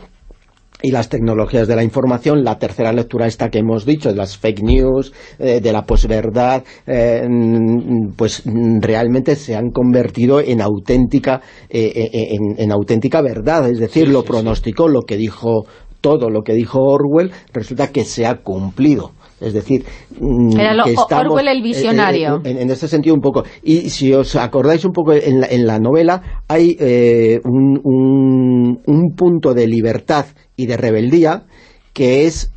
y las tecnologías de la información, la tercera lectura esta que hemos dicho, de las fake news, eh, de la posverdad, eh, mm, pues mm, realmente se han convertido en auténtica, eh, eh, en, en auténtica verdad, es decir, lo pronosticó, lo que dijo todo lo que dijo Orwell, resulta que se ha cumplido. Es decir, mm, Era lo- que estamos, Orwell el visionario. eh, eh, en, en ese sentido un poco. Y si os acordáis un poco en la, en la novela, hay eh, un, un- un punto de libertad y de rebeldía que es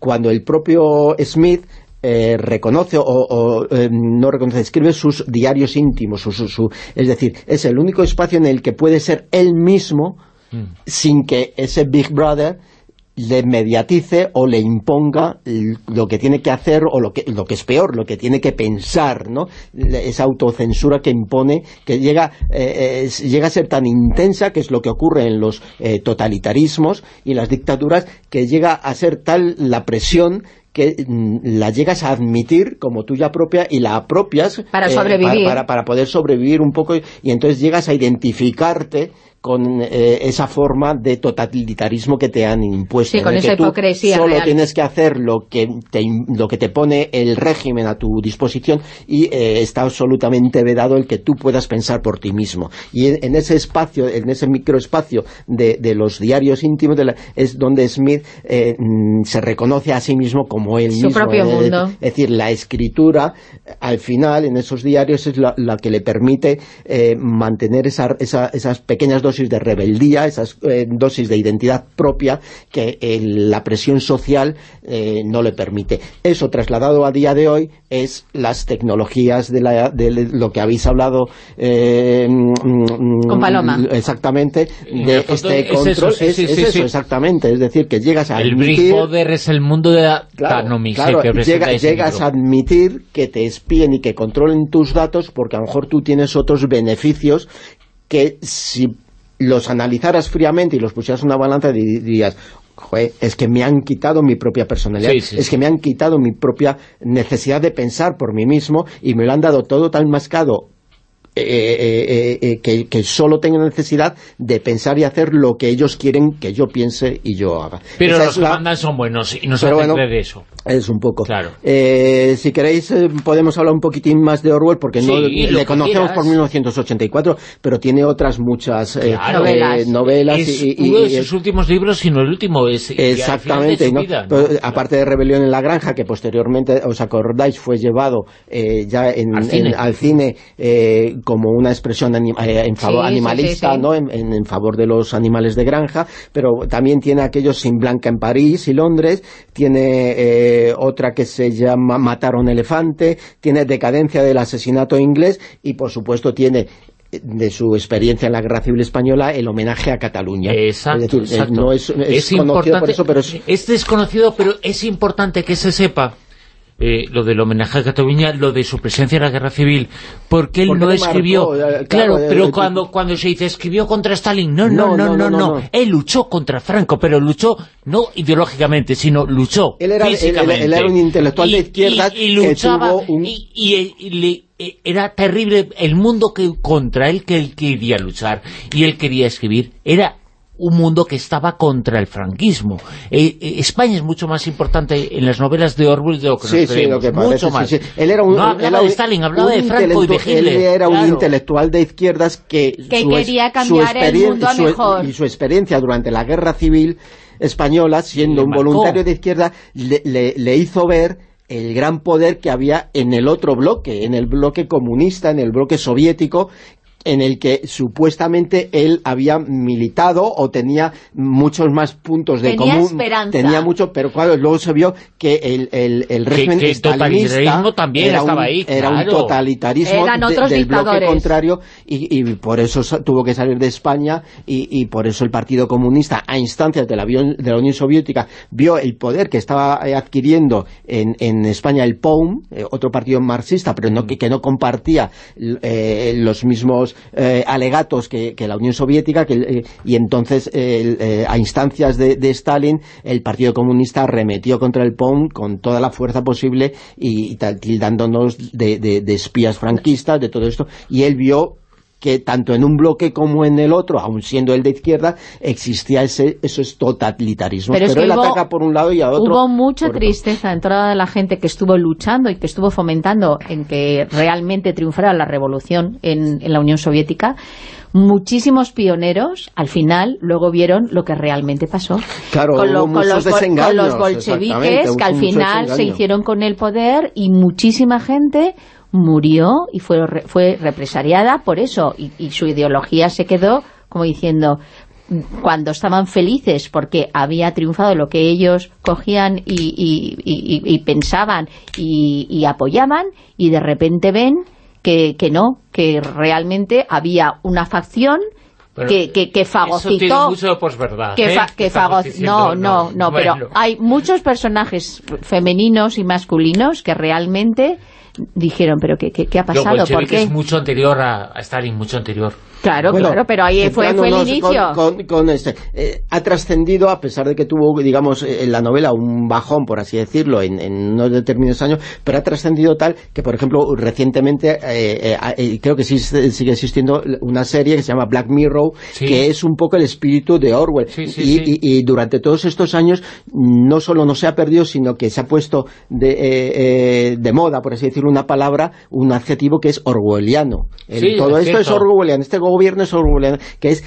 cuando el propio Smith eh, reconoce o, o, eh, no reconoce, escribe sus diarios íntimos, su, su- su- es decir, es el único espacio en el que puede ser él mismo sin que ese Big Brother le mediatice o le imponga lo que tiene que hacer o lo que, lo que es peor, lo que tiene que pensar, ¿no? Esa autocensura que impone, que llega, eh, es- llega a ser tan intensa, que es lo que ocurre en los eh, totalitarismos y las dictaduras, que llega a ser tal la presión que mm, la llegas a admitir como tuya propia y la apropias Para eh, sobrevivir. para, para poder sobrevivir un poco y entonces llegas a identificarte con eh, esa forma de totalitarismo que te han impuesto. Sí, con esa que tú hipocresía Solo real. tienes que hacer lo que te, lo que te pone el régimen a tu disposición y eh, está absolutamente vedado el que tú puedas pensar por ti mismo. Y en, en ese espacio, en ese microespacio de, de los diarios íntimos de la- es donde Smith eh, mm, se reconoce a sí mismo como él Su mismo. propio mundo. es decir, la escritura, al final, en esos diarios, es la, la que le permite eh, mantener esa- esa- esas pequeñas dosis dosis de rebeldía, esas eh, dosis de identidad propia que eh, la presión social eh, no le permite. Eso trasladado a día de hoy es las tecnologías de, la, de lo que habéis hablado eh, mm, Con Paloma. exactamente En de el fondo este es control eso, sí, es, sí, es sí, eso sí. exactamente es decir que llegas a El admitir Big Brother es el mundo de la Claro, claro, que llega- llegas libro. a admitir que te espíen y que controlen tus datos porque a lo mejor tú tienes otros beneficios que si los analizaras fríamente y los pusieras en una balanza di- dirías "Joder, es que me han quitado mi propia personalidad, Sí, sí, es sí. que me han quitado mi propia necesidad de pensar por mí mismo y me lo han dado todo tan mascado eh, eh, eh, eh, que, que solo tengo necesidad de pensar y hacer lo que ellos quieren que yo piense y yo haga. Pero Esa los es la- que mandan son buenos y nos Pero hacen bueno, creer eso. es un poco. Claro. Eh, si queréis, eh, podemos hablar un poquitín más de Orwell, porque no Sí, lo le que conocemos quieras. por 1984, pero tiene otras muchas eh, Claro. Novelas. eh, novelas es y, y- uno de sus últimos libros, sino el último. Es, de Exactamente, ¿no? vida, ¿no? Aparte de Rebelión en la Granja, que posteriormente, os acordáis, fue llevado eh, ya en, Al cine. en- al cine, eh, como una expresión eh, en favor, Sí, animalista, sí, sí. ¿no? En, en- en favor de los animales de granja, pero también tiene aquellos sin Blanca en París y Londres, tiene eh, otra que se llama Matar a un elefante, tiene Decadencia del asesinato inglés y por supuesto tiene eh, de su experiencia en la Guerra Civil Española el homenaje a Cataluña. Exacto, es decir, eh, exacto. no es, es Es conocido por eso, pero es es desconocido, pero es importante que se sepa eh, lo del homenaje a Cataluña, lo de su presencia en la guerra civil, porque él Porque no escribió, marcó, claro, pero eh, cuando, cuando se dice escribió contra Stalin, no, no, no, no, no, no. él luchó contra Franco, pero luchó no ideológicamente, sino luchó Él era- él- él- físicamente. él era un intelectual de izquierdas y, y que luchaba, tuvo un- y, y- y le- eh, era terrible el mundo que contra él que él quería luchar, y él quería escribir, era un mundo que estaba contra el franquismo. Eh, eh, España es mucho más importante en las novelas de Orwell de lo que Sí, nos sí, lo que mucho parece, sí, más. sí. Él era un, no hablaba era de Stalin, hablaba de Franco y de Hitler. Él era un claro. intelectual de izquierdas que, Que su quería su cambiar el mundo a su- mejor. y su experiencia durante la Guerra Civil Española, siendo un voluntario de izquierda, le, le- le hizo ver el gran poder que había en el otro bloque, en el bloque comunista, en el bloque soviético, en el que supuestamente él había militado o tenía muchos más puntos de Tenía común. esperanza. Tenía mucho, pero claro, luego se vio que el, el, el régimen que totalitarismo también era estaba un, ahí, era un totalitarismo Eran de- otros del bloque contrario y, y por eso tuvo que salir de España y, y por eso el Partido Comunista, a instancias de la, de la Unión Soviética, vio el poder que estaba eh, adquiriendo en, en España el POUM, eh, otro partido marxista, pero no, que, que no compartía eh, los mismos eh, alegatos que, la Unión Soviética, que, eh, y entonces, eh, a instancias de, Stalin, el Partido Comunista arremetió contra el POUM con toda la fuerza posible y, y tildándonos de espías franquistas, de todo esto, y él vio que tanto en un bloque como en el otro, aun siendo el de izquierda, existía ese esos totalitarismos. Pero Pero, es que él hubo- ataca por un lado y a otro... Hubo mucha tristeza en toda la gente que estuvo luchando y que estuvo fomentando en que realmente triunfara la revolución en, en la Unión Soviética. Muchísimos pioneros, al final, luego vieron lo que realmente pasó. Claro, con, lo- con los, con los bolcheviques, que al final se hicieron con el poder y muchísima gente murió y fue, fue represaliada por eso. Y, y su ideología se quedó como diciendo, cuando estaban felices porque había triunfado lo que ellos cogían y, y- y- y- y pensaban y, apoyaban y de repente ven que, que no, que realmente había una facción que, que, que Eso tiene fagocitó mucho de posverdad. que, ¿eh? fa- que Estamos fago- diciendo, no, no, no, pero hay muchos personajes femeninos y masculinos que realmente dijeron, pero ¿qué, qué, qué ha pasado? ¿Por bolcheviques qué? es mucho anterior a, a Stalin, mucho anterior. Claro, Bueno, claro, pero ahí fue, fue el inicio. Con, con- con este, eh, ha trascendido, a pesar de que tuvo, digamos, eh, en la novela un bajón, por así decirlo, en, en unos determinados años, pero ha trascendido tal que, por ejemplo, recientemente, eh, eh, creo que sí, sigue existiendo una serie que se llama Black Mirror, Sí. que es un poco el espíritu de Orwell. Sí, sí, y, sí. y- y durante todos estos años, no solo no se ha perdido, sino que se ha puesto de, de moda, por así decirlo, una palabra, un adjetivo que es orwelliano. El- Sí, todo es esto es orwelliano, este gobierno orwelliano, que es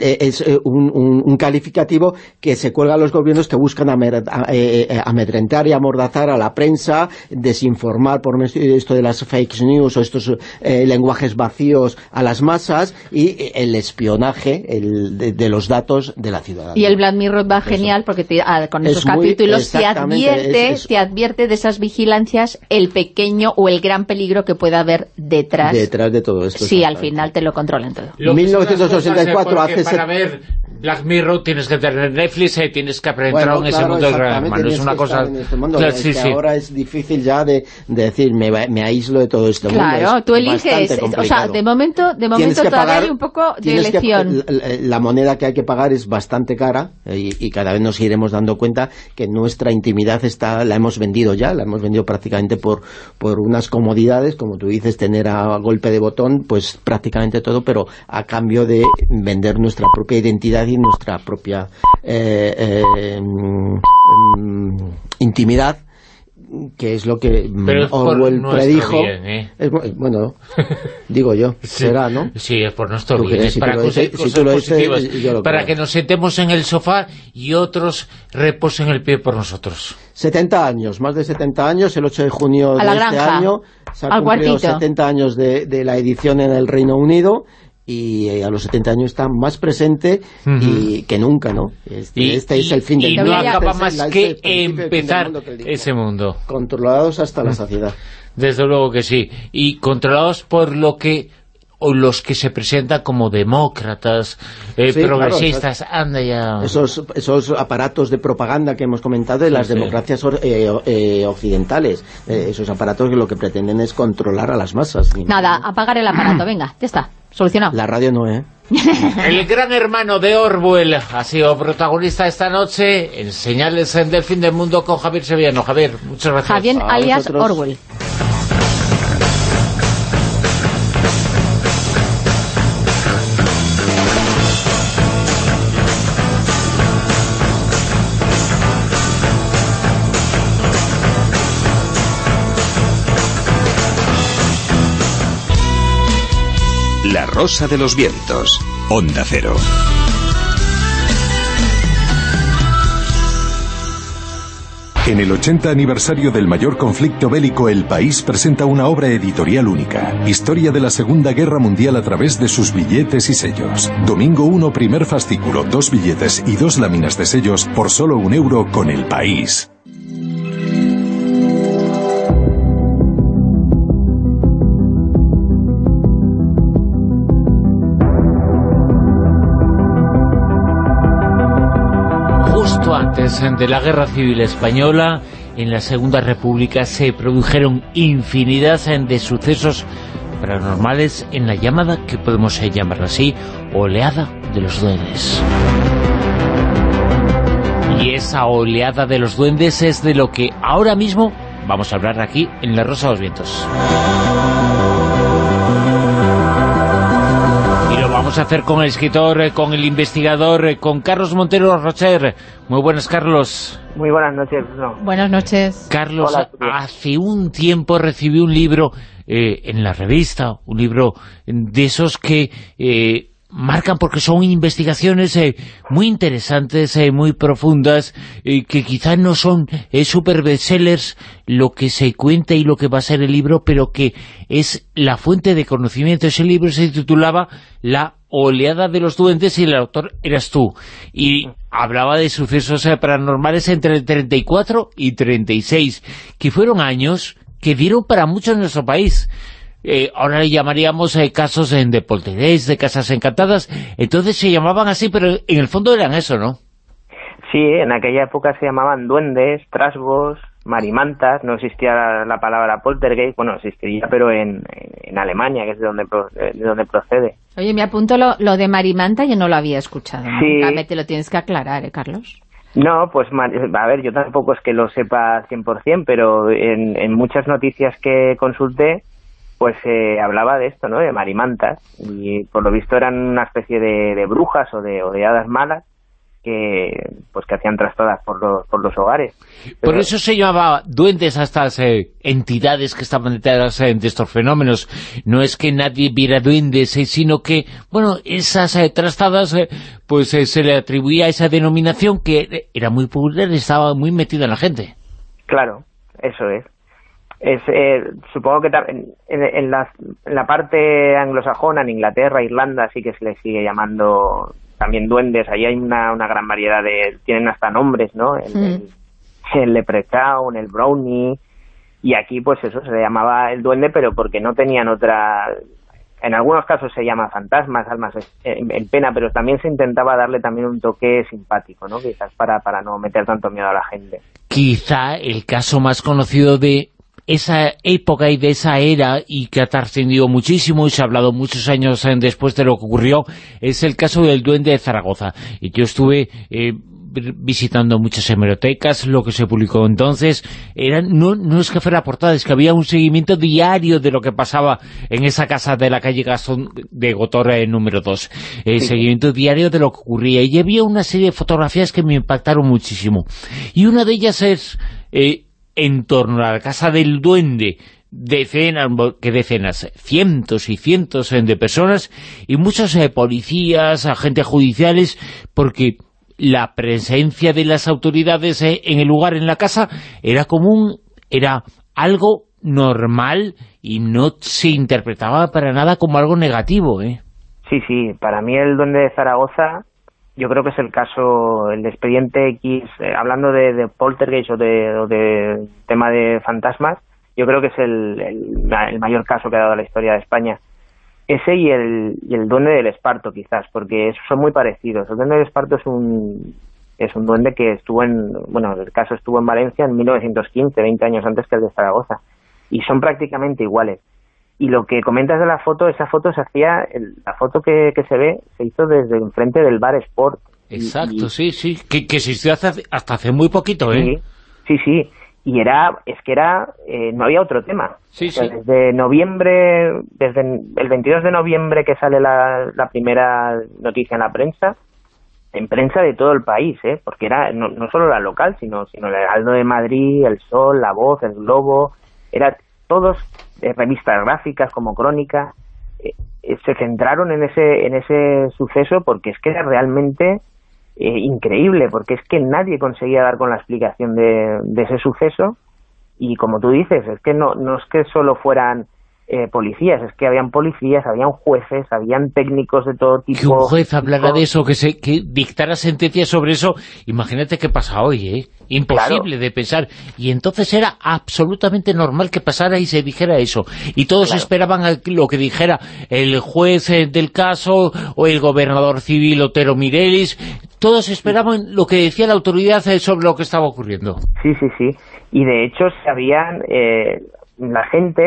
es eh, un, un- un calificativo que se cuelga a los gobiernos que buscan eh, eh, amedrentar y amordazar a la prensa, desinformar por esto de las fake news o estos eh, lenguajes vacíos a las masas y eh, el espionaje el de, de los datos de la ciudadanía. Y el Black Mirror va genial porque te- ah, con Es esos muy- capítulos te advierte, es- es- te advierte de esas vigilancias el pequeño o el gran peligro que pueda haber detrás. Detrás de todo esto. si al final te lo controlan todo. Lo que son las 1984 cosas, eh, porque hace para ver Black Mirror tienes que tener Netflix y tienes que aprender Bueno, en ese claro, mundo gran exactamente, hermano. Es una que cosa... este mundo, Claro, es sí, que sí. ahora es difícil ya de, de decir, me, me aíslo de todo este mundo. Claro, es tú eliges, o sea, de momento, de momento todavía pagar- hay un poco de tienes que- elección. la, la moneda que hay que pagar es bastante cara eh, y, y cada vez nos iremos dando cuenta que nuestra intimidad está la hemos vendido ya, la hemos vendido prácticamente por, por unas comodidades, como tú dices, tener a golpe de botón, pues prácticamente todo, pero a cambio de vender nuestra propia identidad y nuestra propia eh, eh, intimidad que es lo que Pero por Orwell predijo. bien, ¿eh? Es bu- bueno, digo yo, Sí. será, ¿no? Sí, es por nuestro bien, es si para tú lo cosas, dices- si cosas tú lo dices, positivas, yo lo para creo. que nos sentemos en el sofá y otros reposen el pie por nosotros. 70 años, más de 70 años, el 8 de junio A de este granja, año se han al cumplido cuartito. 70 años de, de la edición en el Reino Unido y eh, a los 70 años está más presente y que nunca, ¿no? Este, Y, este es y- el fin del y mundo. no Este acaba Este es más que empezar mundo que ese mundo. Controlados hasta la saciedad. Desde luego que sí. Y controlados por lo que o los que se presentan como demócratas, eh, Sí, claro, progresistas, anda ya. Esos, esos aparatos de propaganda que hemos comentado de las sí. democracias eh, eh, occidentales, eh, esos aparatos que lo que pretenden es controlar a las masas. Nada, ¿no? apagar el aparato, venga, ya está, solucionado. La radio no, ¿eh? El gran hermano de Orwell ha sido protagonista esta noche en Señales en del fin del mundo con Javier Sevillano. Javier, muchas gracias. Javier alias. Orwell. Rosa de los Vientos. Onda Cero. En el 80 aniversario del mayor conflicto bélico, El País presenta una obra editorial única. Historia de la Segunda Guerra Mundial a través de sus billetes y sellos. Domingo 1, primer fascículo, dos billetes y dos láminas de sellos por solo un euro con El País. Antes de la Guerra Civil Española, en la Segunda República se produjeron infinidad de sucesos paranormales en la llamada, que podemos llamarla así, oleada de los duendes. Y esa oleada de los duendes es de lo que ahora mismo vamos a hablar aquí en La Rosa de los Vientos. Vamos a hacer con el escritor, eh, con el investigador, eh, con Carlos Montero Rocher. Muy buenas, Carlos. Muy buenas noches. No. Buenas noches. Carlos, Hola, hace un tiempo recibí un libro eh, en la revista, un libro de esos que eh, marcan porque son investigaciones eh, muy interesantes, eh, muy profundas, eh, que quizás no son eh, super bestsellers lo que se cuenta y lo que va a ser el libro, pero que es la fuente de conocimiento. Ese libro se titulaba La oleada de los duendes y el autor eras tú. Y hablaba de sucesos eh, paranormales entre el 34 y 36, que fueron años que dieron para mucho en nuestro país. Eh, ahora le llamaríamos eh, casos en de poltergeist, de casas encantadas, entonces se llamaban así, pero en el fondo eran eso, ¿no? Sí, en aquella época se llamaban duendes, trasgos, marimantas, no existía la, la palabra poltergeist, bueno, existiría, pero en, en Alemania, que es de donde, pro- de donde procede. Oye, me apunto lo, lo de Marimanta, yo no lo había escuchado. Sí. Nunca me te lo tienes que aclarar, ¿eh, Carlos? No, pues a ver, yo tampoco es que lo sepa 100%, pero en, en muchas noticias que consulté, pues se hablaba de esto, ¿no? De marimantas, y por lo visto eran una especie de, de brujas o de, o de hadas malas que pues que hacían trastadas por los, por los hogares. por eso se llamaba duendes a estas eh, entidades que estaban detrás de estos fenómenos. No es que nadie viera duendes, sino que, bueno, esas trastadas, pues se le atribuía esa denominación que era muy popular y estaba muy metida en la gente. Claro, eso es es eh, supongo que en, en, la, parte anglosajona, en Inglaterra, Irlanda, sí que se les sigue llamando también duendes. Ahí hay una, una gran variedad de... tienen hasta nombres, ¿no? El, mm. el, leprechaun, el brownie... Y aquí, pues eso, se le llamaba el duende, pero porque no tenían otra... En algunos casos se llama fantasmas, almas en pena, pero también se intentaba darle también un toque simpático, ¿no? Quizás para, para no meter tanto miedo a la gente. Quizá el caso más conocido de esa época y de esa era y que ha trascendido muchísimo y se ha hablado muchos años eh, después de lo que ocurrió, es el caso del Duende de Zaragoza. Y yo estuve... Eh, visitando muchas hemerotecas, lo que se publicó entonces, eran, no, no es que fuera portada, es que había un seguimiento diario de lo que pasaba en esa casa de la calle Gastón de Gotorra número 2. El seguimiento diario de lo que ocurría. Y había una serie de fotografías que me impactaron muchísimo. Y una de ellas es eh, en torno a la casa del duende decenas, que decenas, cientos y cientos de personas y muchos eh, policías, agentes judiciales, porque la presencia de las autoridades eh, en el lugar, en la casa, era común, era algo normal y no se interpretaba para nada como algo negativo, ¿eh? Sí, sí, para mí el duende de Zaragoza yo creo que es el caso, el expediente X, eh, hablando de, de, poltergeist o de, tema de fantasmas, yo creo que es el, el, mayor caso que ha dado la historia de España. Ese y el, y el duende del esparto, quizás, porque son muy parecidos. El duende del esparto es un, es un duende que estuvo en, bueno, el caso estuvo en Valencia en 1915, 20 años antes que el de Zaragoza, y son prácticamente iguales y lo que comentas de la foto, esa foto se hacía, la foto que, que se ve, se hizo desde enfrente del bar Sport. Exacto, sí, sí, que, que existió hasta, hasta hace muy poquito, ¿eh? Sí, sí, y era, es que era, eh, no había otro tema. Sí, sí. Desde noviembre, desde el 22 de noviembre que sale la, la primera noticia en la prensa, en prensa de todo el país, ¿eh? porque era no, no solo la local, sino, sino el Heraldo de Madrid, El Sol, La Voz, El Globo, era todos eh, revistas gráficas como Crónica, eh, eh, se centraron en ese, en ese suceso porque es que era realmente increíble, porque es que nadie conseguía dar con la explicación de, de, ese suceso. Y como tú dices, es que no, no es que solo fueran policías, es que habían policías, habían jueces, habían técnicos de todo tipo. Que un juez hablara de eso, que, se, que dictara sentencias sobre eso, imagínate qué pasa hoy, ¿eh? imposible de pensar. Y entonces era absolutamente normal que pasara y se dijera eso. Y todos esperaban lo que dijera el juez eh, del caso o el gobernador civil Otero Mirelis. Todos esperaban lo que decía la autoridad eh, sobre lo que estaba ocurriendo. Sí, sí, sí. Y de hecho sabían... Eh, la gente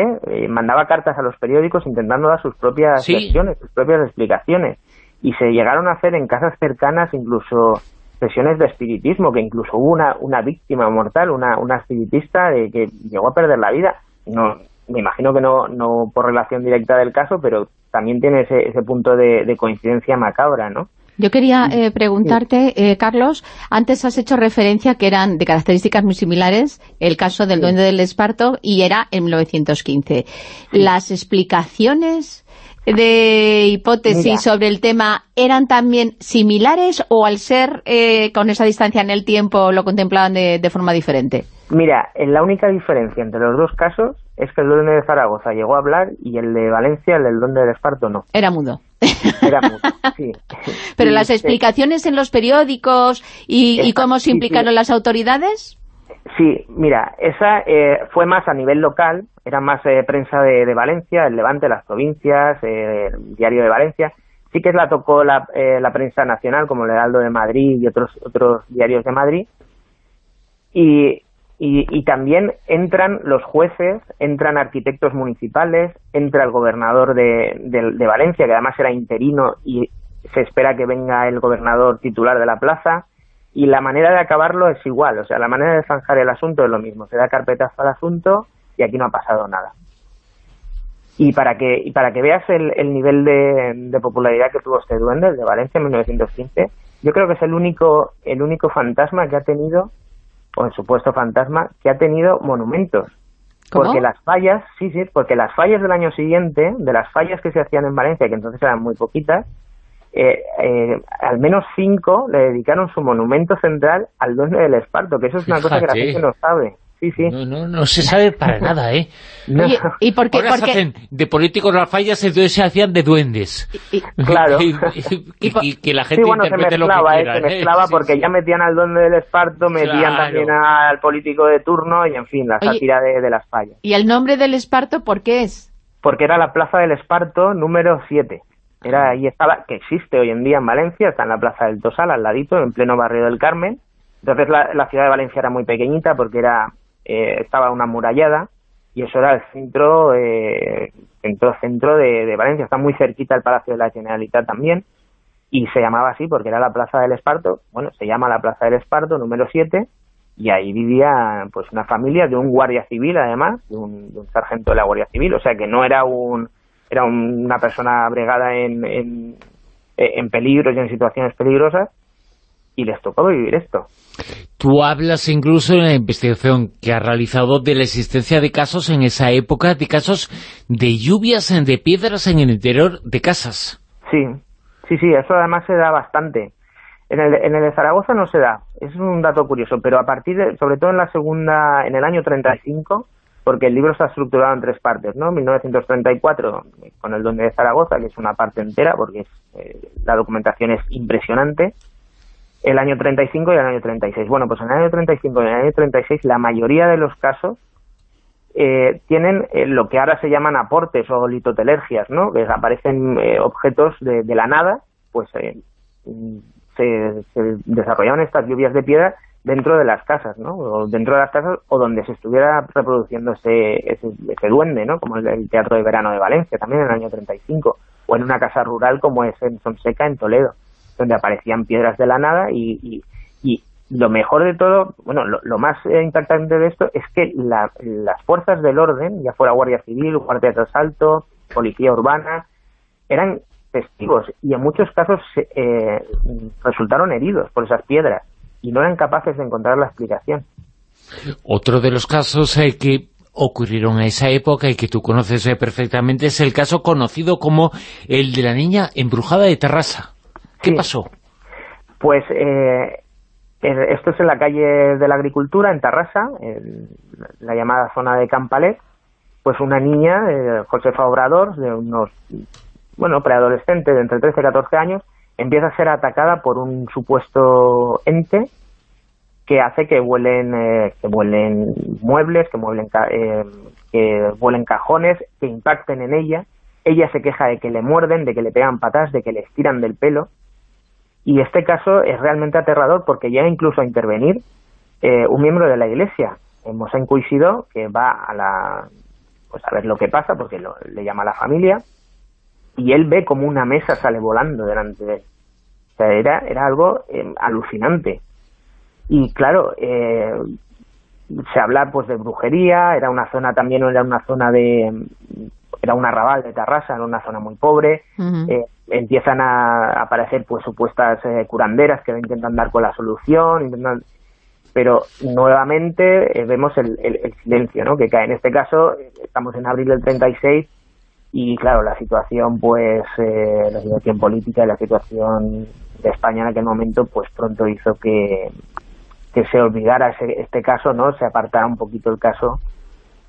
mandaba cartas a los periódicos intentando dar sus propias versiones, sus propias explicaciones. Y se llegaron a hacer en casas cercanas incluso sesiones de espiritismo, que incluso hubo una, una víctima mortal, una, una espiritista de, que llegó a perder la vida. No, me imagino que no, no por relación directa del caso, pero también tiene ese, ese punto de, coincidencia macabra, ¿no? Yo quería eh, preguntarte, eh, Carlos, antes has hecho referencia que eran de características muy similares el caso del duende del esparto y era en 1915. Las explicaciones de hipótesis sobre el tema eran también similares o al ser eh, con esa distancia en el tiempo lo contemplaban de, forma diferente? Mira, la única diferencia entre los dos casos es que el duende de Zaragoza llegó a hablar y el de Valencia, el del duende del Esparto, no. Era mudo. Era mudo, sí. Pero las explicaciones en los periódicos y, cómo se implicaron las autoridades... Sí, mira, esa eh, fue más a nivel local, era más eh, prensa de, Valencia, el Levante, las provincias, eh, el Diario de Valencia. Sí que la tocó la, la, prensa nacional, como el Heraldo de Madrid y otros otros diarios de Madrid. Y, y, también entran los jueces, entran arquitectos municipales, entra el gobernador de, de Valencia, que además era interino y se espera que venga el gobernador titular de la plaza y la manera de acabarlo es igual, o sea, la manera de zanjar el asunto es lo mismo, se da carpetazo al asunto y aquí no ha pasado nada. Y para que y para que veas el, el nivel de, popularidad que tuvo este duende, el de Valencia en 1915, yo creo que es el único, el único fantasma que ha tenido, o el supuesto fantasma, que ha tenido monumentos. ¿Cómo? Porque las fallas, sí, sí, porque las fallas del año siguiente, de las fallas que se hacían en Valencia, que entonces eran muy poquitas, eh, eh, al menos cinco le dedicaron su monumento central al duende del esparto, que eso es una cosa que la gente no sabe. Sí, sí. No, no, no se sabe para nada, ¿eh? No. Oye, ¿y por qué? Ahora por se hacen de políticos las fallas, entonces se hacían de duendes. y- Claro. y, y- y- y que la Sí, gente bueno, se interprete lo mezclaba, que ¿eh? quiera. se mezclaba Sí, porque sí. ya metían al duende del esparto, metían Claro. también al político de turno y, en fin, la sátira de, de las fallas. ¿Y el nombre del esparto por qué es? Porque era la Plaza del Esparto número 7. Era ahí estaba, que existe hoy en día en Valencia, está en la Plaza del Tosal, al ladito, en pleno barrio del Carmen. Entonces la, la ciudad de Valencia era muy pequeñita porque era eh, estaba una murallada y eso era el centro eh, centro centro de, Valencia. Está muy cerquita el Palacio de la Generalitat también y se llamaba así porque era la Plaza del Esparto. Bueno, se llama la Plaza del Esparto número 7 y ahí vivía pues una familia de un guardia civil además, de un, de un sargento de la Guardia Civil, o sea que no era un era un- una persona bregada en, en, en peligros y en situaciones peligrosas y les tocó vivir esto. Tú hablas incluso en la investigación que has realizado de la existencia de casos en esa época, de casos de lluvias en- de piedras en el interior de casas. Sí, sí, sí, eso además se da bastante. En el, en el de Zaragoza no se da, es un dato curioso, pero a partir de, sobre todo en la segunda, en el año 35, porque el libro está estructurado en tres partes, ¿no? 1934 con el Donde de Zaragoza, que es una parte entera, porque es, eh, la documentación es impresionante, el año 35 y el año 36. Bueno, pues en el año 35 y en el año 36 la mayoría de los casos eh, tienen eh, lo que ahora se llaman aportes o litotelergias, ¿no? Que aparecen eh, objetos de, de la nada, pues eh, se, se desarrollaban estas lluvias de piedra dentro de las casas, ¿no? O dentro de las casas o donde se estuviera reproduciendo ese, ese, ese duende, ¿no? Como el, el Teatro de Verano de Valencia, también en el año 35, o en una casa rural como es en Sonseca, en Toledo, donde aparecían piedras de la nada y, lo mejor de todo, bueno, lo, más eh, impactante de esto es que la- las fuerzas del orden, ya fuera Guardia Civil, Guardia de Asalto, Policía Urbana, eran testigos y en muchos casos eh, resultaron heridos por esas piedras y no eran capaces de encontrar la explicación. Otro de los casos eh, que ocurrieron en esa época y que tú conoces eh, perfectamente es el caso conocido como el de la niña embrujada de Terrassa. ¿Qué Sí. pasó? Pues eh, esto es en la calle de la Agricultura, en Tarrasa, en la llamada zona de Campalet. Pues una niña, eh, Josefa Obrador, de unos, bueno, preadolescente de entre 13 y 14 años, empieza a ser atacada por un supuesto ente que hace que vuelen, eh, que vuelen muebles, que vuelen, ca- eh, que vuelen cajones, que impacten en ella. Ella se queja de que le muerden, de que le pegan patas, de que le estiran del pelo. Y este caso es realmente aterrador porque llega incluso a intervenir eh, un miembro de la iglesia, Mosén Cuisidó, que va a la pues a ver lo que pasa porque lo- le llama a la familia y él ve como una mesa sale volando delante de él. O sea, era, era algo eh, alucinante. Y claro, eh, se habla pues de brujería, era una zona también, era una zona de era un arrabal de Tarrasa, era una zona muy pobre, eh, empiezan a aparecer pues supuestas eh, curanderas que intentan dar con la solución, intentan pero nuevamente eh, vemos el, el- el silencio ¿no? que cae. En este caso, eh, estamos en abril del 36 y claro, la situación pues eh, la situación política y la situación de España en aquel momento pues pronto hizo que, que se olvidara ese- este caso, ¿no? se apartara un poquito el caso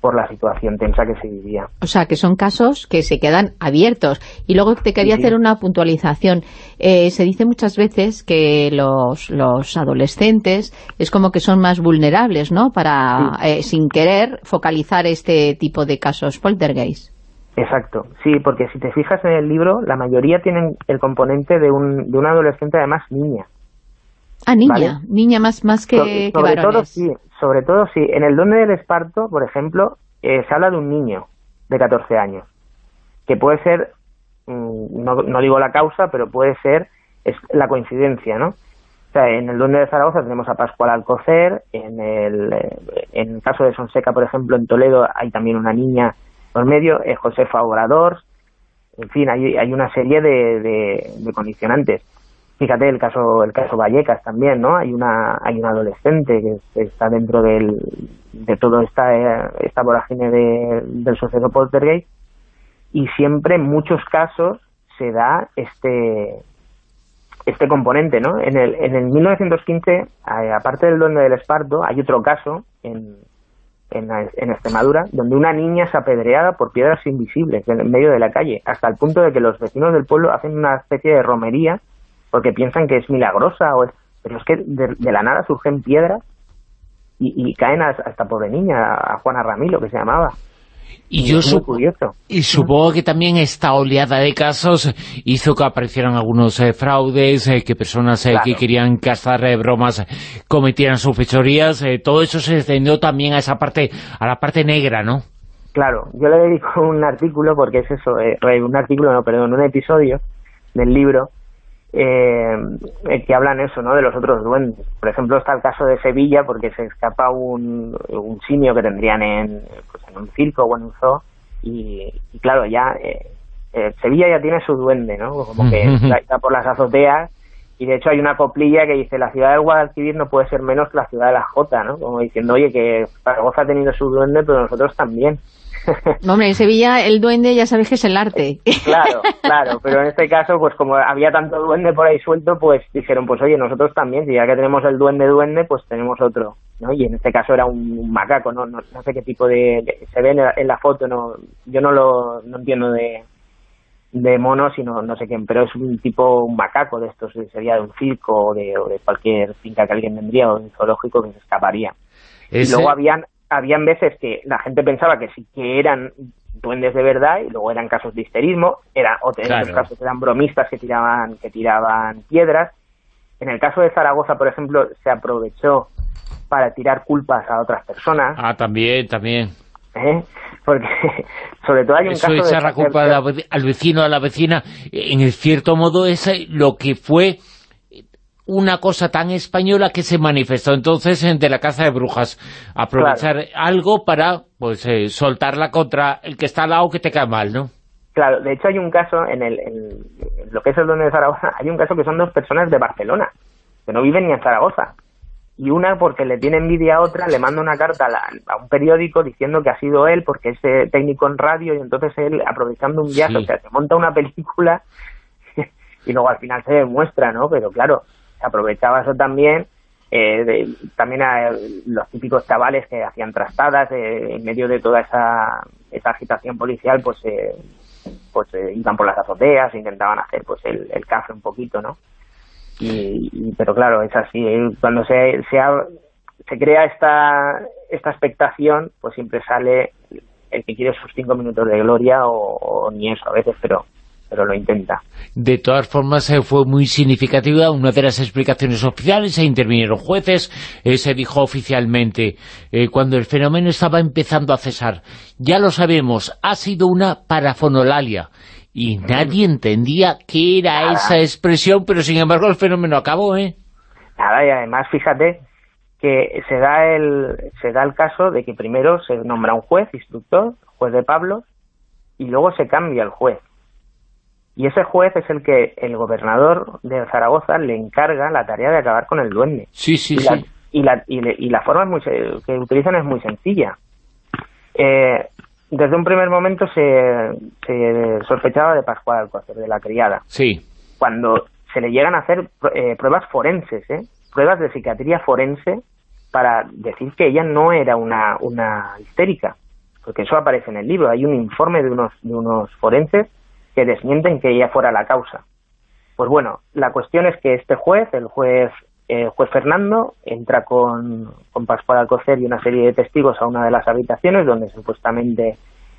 por la situación tensa que se vivía. O sea, que son casos que se quedan abiertos. Y luego te quería Sí, sí. hacer una puntualización. Eh, se dice muchas veces que los, los adolescentes es como que son más vulnerables, ¿no? Para, eh, sin querer, focalizar este tipo de casos poltergeist. Exacto, sí, porque si te fijas en el libro, la mayoría tienen el componente de un, de un adolescente además niña. Ah, niña. Vale. Niña más, más que, So- que sobre todo sí, sobre todo sí. En el Donde del Esparto, por ejemplo, eh, se habla de un niño de 14 años, que puede ser, mm, no, no digo la causa, pero puede ser es la coincidencia, ¿no? O sea, en el Donde de Zaragoza tenemos a Pascual Alcocer, en el, eh, en el caso de Sonseca, por ejemplo, en Toledo hay también una niña por medio, eh, Josefa Obrador, en fin, hay, hay una serie de, de- de condicionantes. Fíjate el caso el caso Vallecas también, ¿no? Hay una hay un adolescente que está dentro del, de toda esta eh, esta vorágine de, del suceso poltergeist y siempre en muchos casos se da este este componente, ¿no? En el, en el 1915, eh, aparte del duende del esparto, hay otro caso en, en, en, Extremadura, donde una niña es apedreada por piedras invisibles en medio de la calle, hasta el punto de que los vecinos del pueblo hacen una especie de romería porque piensan que es milagrosa, o es, pero es que de, la nada surgen piedras y, caen hasta pobre niña, a Juana Ramilo, que se llamaba. Y, yo y supongo que también esta oleada de casos hizo que aparecieran algunos eh, fraudes, eh, que personas eh, que querían cazar bromas cometieran sus fechorías, todo eso se extendió también a esa parte, a la parte negra, ¿no? Claro, yo le dedico un artículo, porque es eso, un artículo, no, perdón, un episodio del libro, eh, que hablan eso, ¿no? De los otros duendes. Por ejemplo, está el caso de Sevilla, porque se escapa un, un simio que tendrían en, pues, en un circo o en un zoo, y, claro, ya eh, eh, Sevilla ya tiene su duende, ¿no? Como que está por las azoteas, y de hecho hay una coplilla que dice, la ciudad del Guadalquivir no puede ser menos que la ciudad de la Jota, ¿no? Como diciendo, oye, que Zaragoza ha tenido su duende, pero nosotros también. No, hombre, en Sevilla el duende ya sabes que es el arte. Claro, claro, pero en este caso, pues como había tanto duende por ahí suelto, pues dijeron, pues oye, nosotros también, si ya que tenemos el duende duende, pues tenemos otro, ¿no? Y en este caso era un, macaco, ¿no? ¿no? sé qué tipo de, se ve en la, foto, no yo no lo no entiendo de, de mono, sino no sé quién, pero es un tipo, un macaco de estos, sería de un circo o de, cualquier finca que alguien vendría o de un zoológico que se escaparía. Y luego habían habían veces que la gente pensaba que sí que eran duendes de verdad y luego eran casos de histerismo, era, o en otros casos eran bromistas que tiraban, que tiraban piedras. En el caso de Zaragoza, por ejemplo, se aprovechó para tirar culpas a otras personas. Ah, también, también. ¿Eh? Porque sobre todo hay un caso echar la culpa al vecino, a la vecina, en cierto modo es lo que fue una cosa tan española que se manifestó entonces de la caza de brujas. Aprovechar algo para pues eh, soltarla contra el que está al lado que te cae mal, ¿no? Claro, de hecho hay un caso en, el, lo que es el Duende de Zaragoza, hay un caso que son dos personas de Barcelona, que no viven ni en Zaragoza. Y una, porque le tiene envidia a otra, le manda una carta a, un periódico diciendo que ha sido él, porque es eh, técnico en radio, y entonces él, aprovechando un viaje, o sea, se monta una película y luego al final se demuestra, ¿no? Pero claro, aprovechaba eso también, eh, también a los típicos chavales que hacían trastadas eh, en medio de toda esa, esa agitación policial, pues eh, pues iban por las azoteas, intentaban hacer pues el, el café un poquito, ¿no? Y, pero claro, es así, cuando se, se, se crea esta, esta expectación, pues siempre sale el que quiere sus cinco minutos de gloria o ni eso a veces, pero pero lo intenta. De todas formas, eh, fue muy significativa una de las explicaciones oficiales, se intervinieron jueces, eh, se dijo oficialmente, eh, cuando el fenómeno estaba empezando a cesar. Ya lo sabemos, ha sido una parafonolalia, y nadie entendía qué era esa expresión, pero sin embargo el fenómeno acabó, ¿eh? Nada, y además, fíjate que se da el, se da el caso de que primero se nombra un juez, instructor, juez de Pablo, y luego se cambia el juez y ese juez es el que el gobernador de Zaragoza le encarga la tarea de acabar con el duende. Sí, sí, y sí. La, y, la, y, la forma muy, que utilizan es muy sencilla. Eh, desde un primer momento se, sospechaba de Pascual Alcácer, de la criada. Sí. Cuando se le llegan a hacer eh, pruebas forenses, ¿eh? pruebas de psiquiatría forense para decir que ella no era una, una histérica, porque eso aparece en el libro. Hay un informe de unos, de unos forenses que desmienten que ella fuera la causa. Pues bueno, la cuestión es que este juez, el juez eh, juez Fernando, entra con, con Pascual Alcocer y una serie de testigos a una de las habitaciones donde supuestamente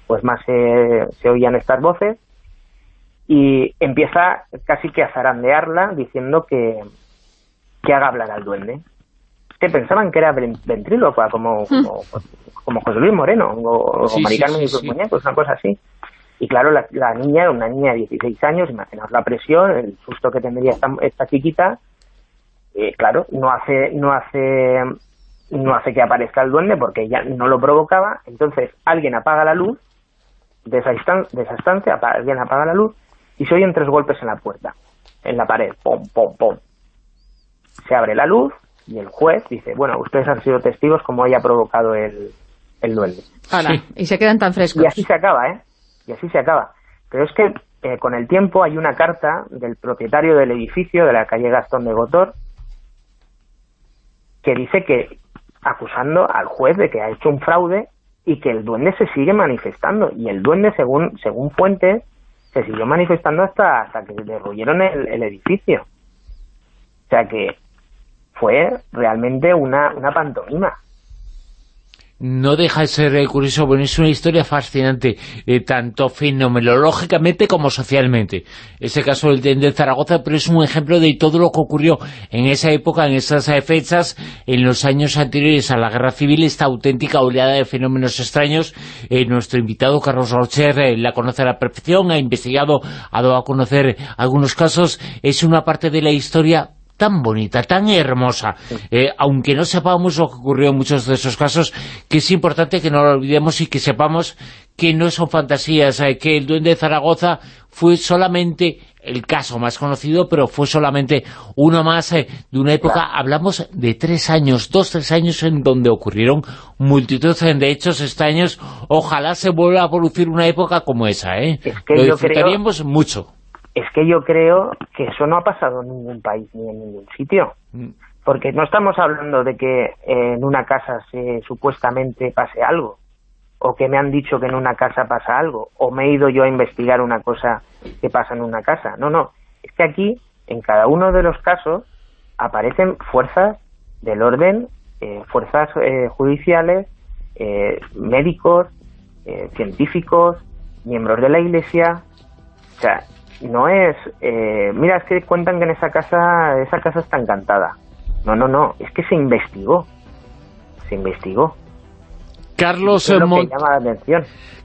pues más se, se oían estas voces y empieza casi que a zarandearla diciendo que, que haga hablar al duende. Que pensaban que era ventríloca, como, como, como José Luis Moreno o, sí, y sus muñecos, una cosa así. Y claro, la, niña, una niña de 16 años, imaginaos la presión, el susto que tendría esta, esta chiquita, eh, claro, no hace, no hace no hace que aparezca el duende porque ella no lo provocaba, entonces alguien apaga la luz de esa, de esa estancia, alguien apaga la luz y se oyen tres golpes en la puerta. en la pared, pom, pom, pom. Se abre la luz y el juez dice, bueno, ustedes han sido testigos como haya provocado el, el duende. Y se quedan tan frescos. Y así se acaba, ¿eh? Y así se acaba. Pero es que eh, con el tiempo hay una carta del propietario del edificio de la calle Gastón de Gotor que dice que acusando al juez de que ha hecho un fraude y que el duende se sigue manifestando. Y el duende, según, según fuentes, se siguió manifestando hasta, hasta que derruyeron el, el edificio. O sea que fue realmente una, una pantomima no deja de ser eh, curioso, bueno, es una historia fascinante, eh, tanto fenomenológicamente como socialmente. Ese caso del de Zaragoza, pero es un ejemplo de todo lo que ocurrió en esa época, en esas eh, fechas, en los años anteriores a la Guerra Civil, esta auténtica oleada de fenómenos extraños. nuestro invitado, Carlos Rocher, la conoce a la perfección, ha investigado, ha dado a conocer algunos casos. Es una parte de la historia tan bonita, tan hermosa, eh, aunque no sepamos lo que ocurrió en muchos de esos casos, que es importante que no lo olvidemos y que sepamos que no son fantasías, eh, que el Duende de Zaragoza fue solamente el caso más conocido, pero fue solamente uno más eh, de una época, hablamos de tres años, dos, tres años en donde ocurrieron multitud de hechos extraños, ojalá se vuelva a producir una época como esa, ¿eh? lo disfrutaríamos mucho es que yo creo que eso no ha pasado en ningún país ni en ningún sitio. Mm. Porque no estamos hablando de que en una casa se supuestamente pase algo, o que me han dicho que en una casa pasa algo, o me he ido yo a investigar una cosa que pasa en una casa. No, no. Es que aquí, en cada uno de los casos, aparecen fuerzas del orden, eh, fuerzas eh, judiciales, eh, médicos, científicos, miembros de la Iglesia. O sea, no es, eh, mira, es que cuentan que en esa casa, esa casa está encantada. No, no, no, es que se investigó, se investigó. Carlos, eh,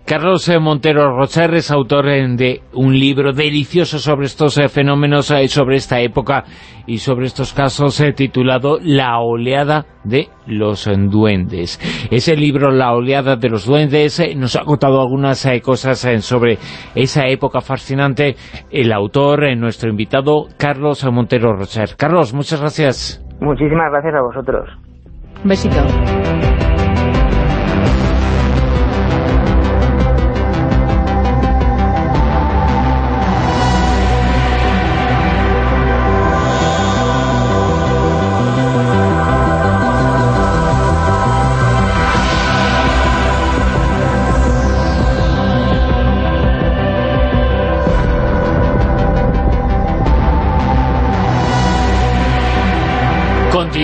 Carlos eh, Montero Rocher es autor de un libro delicioso sobre estos fenómenos, sobre esta época y sobre estos casos titulado La oleada de los duendes. Ese libro, La oleada de los duendes, nos ha contado algunas cosas sobre esa época fascinante. El autor, nuestro invitado, Carlos Montero Rocher. Carlos, muchas gracias. Muchísimas gracias a vosotros. Un besito.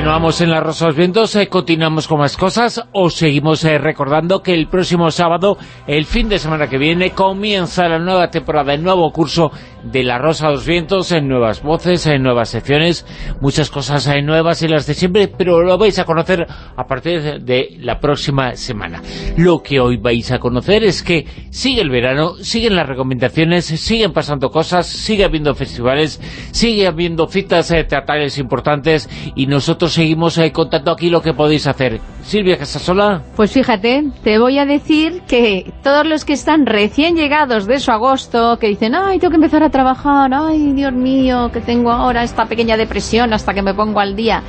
Continuamos en La Rosa de los Vientos, eh, continuamos con más cosas, os seguimos eh, recordando que el próximo sábado, el fin de semana que viene, comienza la nueva temporada, el nuevo curso de La Rosa de los Vientos, en nuevas voces, en nuevas secciones, muchas cosas eh, nuevas y las de siempre, pero lo vais a conocer a partir de la próxima semana. Lo que hoy vais a conocer es que sigue el verano, siguen las recomendaciones, siguen pasando cosas, sigue habiendo festivales, sigue habiendo citas teatrales importantes y nosotros seguimos eh, contando aquí lo que podéis hacer. Silvia Casasola. Pues fíjate, te voy a decir que todos los que están recién llegados de su agosto, que dicen, ay, tengo que empezar a trabajar, ay, Dios mío, que tengo ahora esta pequeña depresión hasta que me pongo al día.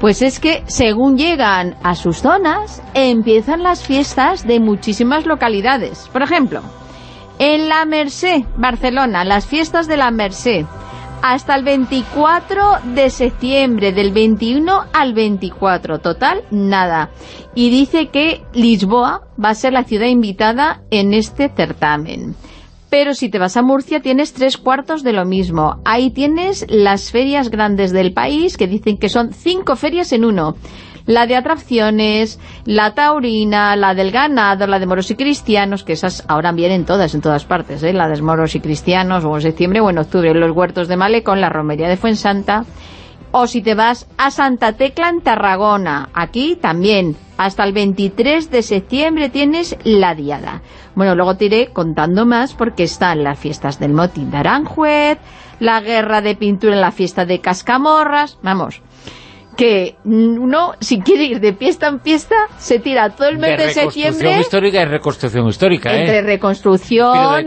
Pues es que según llegan a sus zonas, empiezan las fiestas de muchísimas localidades. Por ejemplo, en la Merced, Barcelona, las fiestas de la Merced hasta el 24 de septiembre, del 21 al 24, total, nada. Y dice que Lisboa va a ser la ciudad invitada en este certamen. Pero si te vas a Murcia tienes tres cuartos de lo mismo. Ahí tienes las ferias grandes del país, que dicen que son cinco ferias en uno la de atracciones, la taurina, la del ganado, la de moros y cristianos, que esas ahora vienen todas, en todas partes, ¿eh? la de moros y cristianos, o en septiembre o en octubre, los huertos de Malecón, la romería de Fuensanta, o si te vas a Santa Tecla en Tarragona, aquí también, hasta el 23 de septiembre tienes la diada. Bueno, luego te iré contando más porque están las fiestas del motín de Aranjuez, la guerra de pintura en la fiesta de Cascamorras, vamos, que uno, si quiere ir de fiesta en fiesta, se tira todo el mes de, septiembre... histórica y reconstrucción histórica, ¿eh? Entre reconstrucción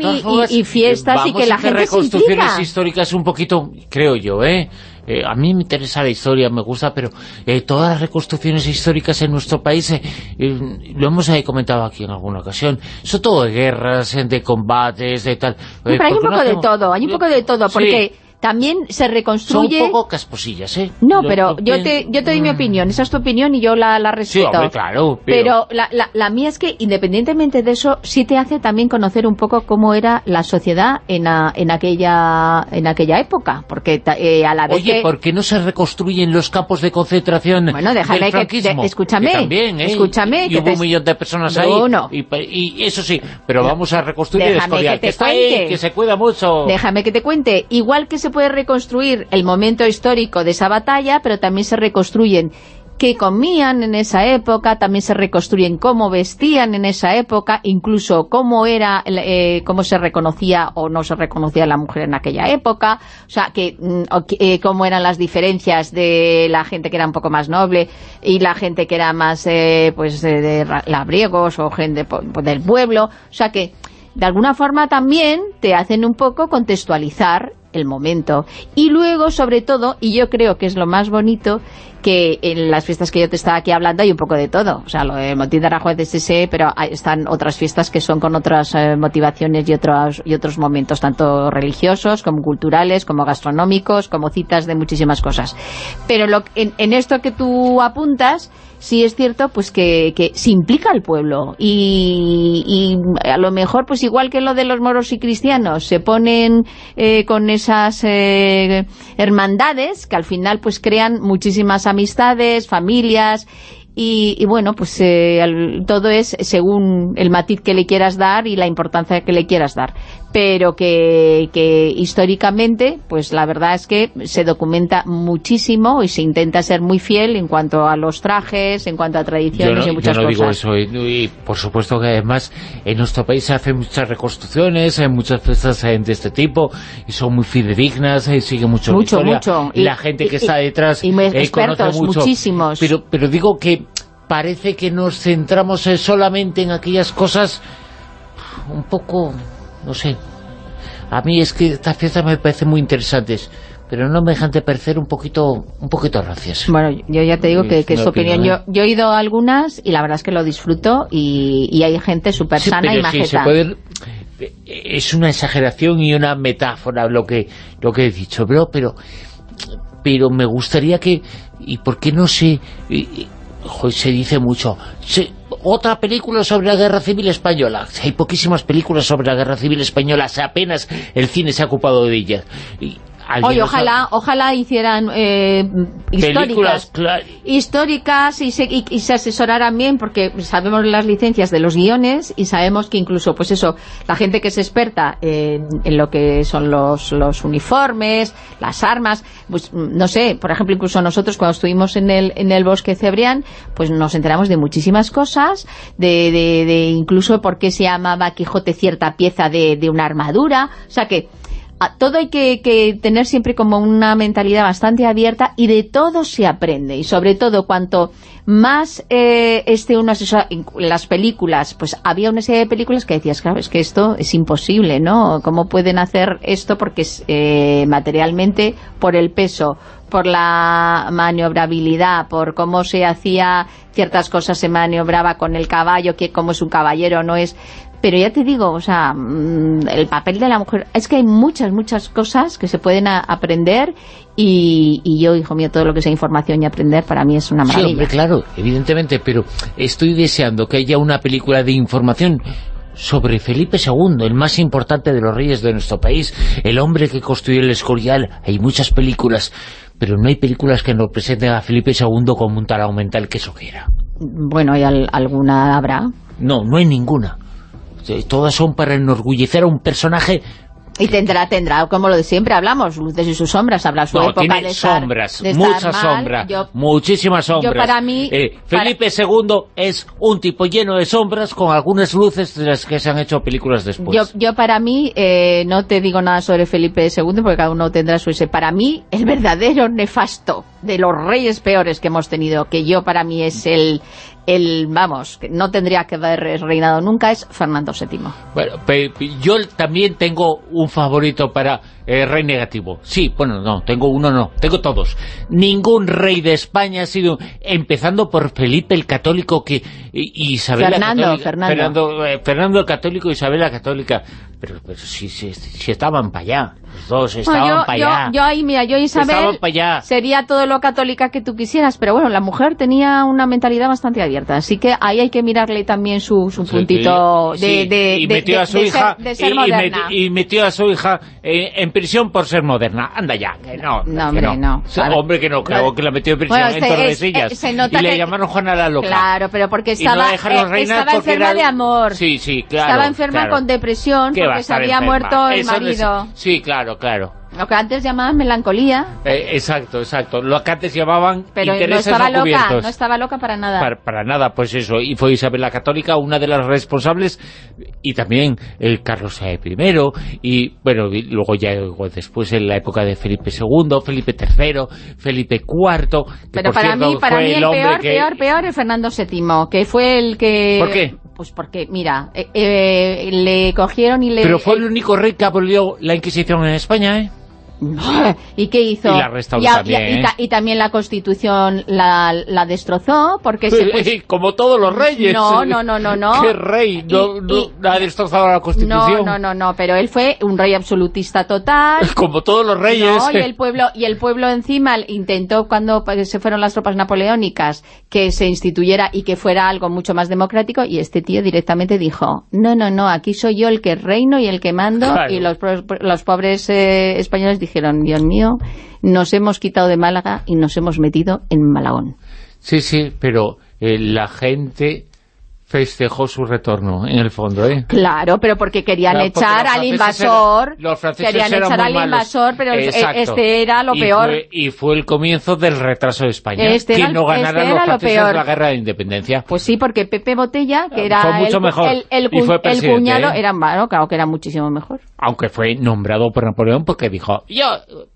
y, fiestas y que la gente reconstrucciones históricas un poquito, creo yo, ¿eh? Eh, a mí me interesa la historia, me gusta, pero eh, todas las reconstrucciones históricas en nuestro país, eh, lo hemos comentado aquí en alguna ocasión, son todo de guerras, de combates, de tal. pero hay un poco de todo, hay un poco de todo, porque también se reconstruye... Son un poco casposillas, ¿eh? No, pero yo, te, yo te doy mi mm. opinión, esa es tu opinión y yo la, la respeto. Sí, claro. Pero, la, la, la, mía es que, independientemente de eso, sí te hace también conocer un poco cómo era la sociedad en, en, aquella, en aquella época, porque eh, a la vez Oye, ¿por qué no se reconstruyen los campos de concentración Bueno, déjame que... escúchame, también, ¿eh? escúchame. Y, hubo un millón de personas ahí. Y, y, eso sí, pero vamos a reconstruir el historial, que, está ahí, que se cuida mucho. Déjame que te cuente, igual que se puede reconstruir el momento histórico de esa batalla, pero también se reconstruyen qué comían en esa época, también se reconstruyen cómo vestían en esa época, incluso cómo era, eh, cómo se reconocía o no se reconocía la mujer en aquella época, o sea, que, mm, eh, cómo eran las diferencias de la gente que era un poco más noble y la gente que era más, eh, pues, de, de labriegos o gente del pueblo, o sea que de alguna forma también te hacen un poco contextualizar el momento. Y luego, sobre todo, y yo creo que es lo más bonito, que en las fiestas que yo te estaba aquí hablando hay un poco de todo. O sea, lo de Motín de Rajoy de ese, pero están otras fiestas que son con otras eh, motivaciones y otros, y otros momentos, tanto religiosos, como culturales, como gastronómicos, como citas de muchísimas cosas. Pero lo, en, en esto que tú apuntas sí es cierto pues que, se implica al pueblo y, a lo mejor pues igual que lo de los moros y cristianos se ponen eh, con esas eh, hermandades que al final pues crean muchísimas amistades, familias y, bueno, pues eh, todo es según el matiz que le quieras dar y la importancia que le quieras dar. Pero que, históricamente, pues la verdad es que se documenta muchísimo y se intenta ser muy fiel en cuanto a los trajes, en cuanto a tradiciones y muchas yo no digo eso, y, por supuesto que además en nuestro país se hacen muchas reconstrucciones, hay muchas fiestas de este tipo, y son muy fidedignas, y sigue mucho, mucho, mucho. Y, la gente que está detrás y, eh, expertos, muchísimos. Pero, pero digo que parece que nos centramos eh, solamente en aquellas cosas un poco, no sé, a mí es que estas fiestas me parecen muy interesantes, pero no me dejan de parecer un poquito un poquito racias. Bueno, yo ya te digo que, es su opinión. Yo, yo, he ido a algunas y la verdad es que lo disfruto y, hay gente súper sana y majeta. es una exageración y una metáfora lo que lo que he dicho, pero pero, pero me gustaría que y por qué no se se dice mucho. Otra película sobre la Guerra Civil Española. Hay poquísimas películas sobre la Guerra Civil Española, apenas el cine se ha ocupado de ellas. Oye, ojalá, ojalá hicieran eh, históricas, históricas y se, y, se, asesoraran bien, porque sabemos las licencias de los guiones y sabemos que incluso, pues eso, la gente que es experta en, lo que son los, los uniformes, las armas, pues no sé, por ejemplo, incluso nosotros cuando estuvimos en el, en el bosque Cebrián, pues nos enteramos de muchísimas cosas, de, de, de incluso por qué se llamaba Quijote cierta pieza de, de una armadura, o sea que todo hay que, tener siempre como una mentalidad bastante abierta y de todo se aprende y sobre todo cuanto más eh, esté uno en las películas, pues había una serie de películas que decías, claro, es que esto es imposible, ¿no? ¿Cómo pueden hacer esto? Porque eh, materialmente, por el peso, por la maniobrabilidad, por cómo se hacía ciertas cosas, se maniobraba con el caballo, que cómo es un caballero, no es pero ya te digo, o sea, mm, el papel de la mujer, es que hay muchas, muchas cosas que se pueden aprender y, yo, hijo mío, todo lo que sea información y aprender para mí es una maravilla. Sí, hombre, claro, evidentemente, pero estoy deseando que haya una película de información sobre Felipe II, el más importante de los reyes de nuestro país, el hombre que construyó el Escorial. Hay muchas películas, pero no hay películas que nos presenten a Felipe II como un talado mental que eso quiera. Bueno, ¿y alguna habrá? No, no hay ninguna. Todas son para enorgullecer a un personaje y tendrá, tendrá, como lo de siempre hablamos, luces y sus sombras, habrá su época de sombras, muchas sombras, muchísimas sombras. Yo para mí... Eh, Felipe II es un tipo lleno de sombras con algunas luces de las que se han hecho películas después. Yo, yo para mí, eh, no te digo nada sobre Felipe II porque cada uno tendrá su ese. Para mí, el verdadero nefasto de los reyes peores que hemos tenido, que yo para mí es el, el vamos, que no tendría que haber reinado nunca, es Fernando VII. Bueno, yo también tengo un favorito para eh, rey negativo. Sí, bueno, no, tengo uno, no, tengo todos. Ningún rey de España ha sido, empezando por Felipe el Católico que y, Isabel Fernando, la Católica, Fernando. Fernando, eh, Fernando el Católico y Isabel la Católica. Pero, pero si, si, si estaban para allá, los dos estaban para allá. Yo, ahí, mira, yo Isabel sería todo lo católica que tú quisieras, pero bueno, la mujer tenía una mentalidad bastante abierta, así que ahí hay que mirarle también su, su puntito de, de, y metió a su hija, ser, de ser y, moderna. Y, metió a su hija en, prisión por ser moderna. Anda ya, que no. No, hombre, no. Hombre, que no, claro, que la metió en prisión en Tordesillas. Se, nota y le llamaron Juana la Loca. Claro, pero porque estaba, no eh, estaba enferma de amor. Sí, sí, claro. Estaba enferma con depresión porque se había muerto el marido. Sí, claro, claro. Lo que antes llamaban melancolía. Eh, exacto, exacto. Lo que antes llamaban Pero intereses no estaba loca, no estaba loca para nada. Para, nada, pues eso. Y fue Isabel la Católica una de las responsables, y también el Carlos I, y bueno, luego ya después en la época de Felipe II, Felipe III, Felipe IV, que Pero por para cierto, mí, para mí el, el peor, que... peor, peor es Fernando VII, que fue el que... ¿Por qué? Pues porque, mira, eh, eh, le cogieron y le... Pero fue el único rey que abolió la Inquisición en España, ¿eh? ¿Y qué hizo? Y la restauró también, y, ¿eh? y, también la Constitución la, la destrozó porque se. Como todos los reyes. No, no, no, no. no. ¿Qué rey? No, no ha destrozado la Constitución. No, no, no, no, pero él fue un rey absolutista total. Como todos los reyes. Y el pueblo y el pueblo encima intentó cuando pues, se fueron las tropas napoleónicas que se instituyera y que fuera algo mucho más democrático y este tío directamente dijo, no, no, no, aquí soy yo el que reino y el que mando Claro. y los, los pobres eh, españoles dijeron, Dios mío, nos hemos quitado de Málaga y nos hemos metido en Malagón. Sí, sí, pero eh, la gente festejó su retorno, en el fondo, ¿eh? Claro, pero porque querían Claro, porque echar al invasor, eran- los franceses querían eran echar al malos. invasor, pero el- Exacto. este era lo Y peor. fue- y fue el comienzo del retraso de España. Este que era el- no ganaran este los lo franceses peor. la guerra de independencia. Pues sí, porque Pepe Botella, que era Fue mucho el, mejor. el, el cu- el cuñado, ¿eh? era bueno, claro que era muchísimo mejor. Aunque fue nombrado por Napoleón porque dijo, yo,